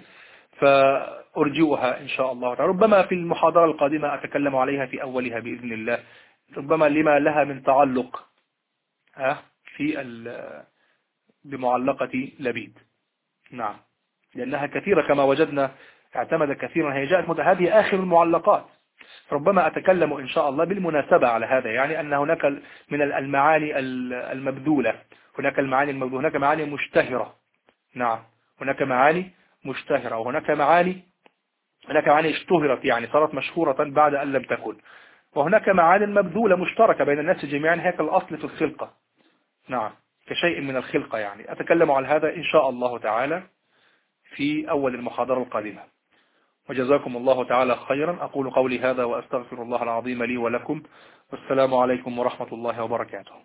فأرجوها إن شاء الله ربما في المحاضرة القادمة أتكلم عليها في أولها بإذن الله. ربما لما لها من تعلق في بمعلقة لبيد. نعم. لأنها كثيرة كما وجدنا اعتمد كثيرا. هي جاءت هذه آخر المعلقات. ربما أتكلم إن شاء الله بالمناسبة على هذا يعني أن هناك من المعاني المبذولة. هناك المعاني المبذولة هناك معاني مشتهرة. نعم. هناك معاني مشتهرة وهناك معاني هناك معاني اشتهرت يعني صارت مشهورة بعد أن لم تكن. وهناك معاني مبذولة مشتركة بين الناس جميعا هيك الأصل في الخلقة. نعم كشيء من الخلقة يعني. أتكلم عن هذا إن شاء الله تعالى في أول المحاضرة القادمة. وجزاكم الله تعالى خيرا. أقول قولي هذا وأستغفر الله العظيم لي ولكم. والسلام عليكم ورحمة الله وبركاته.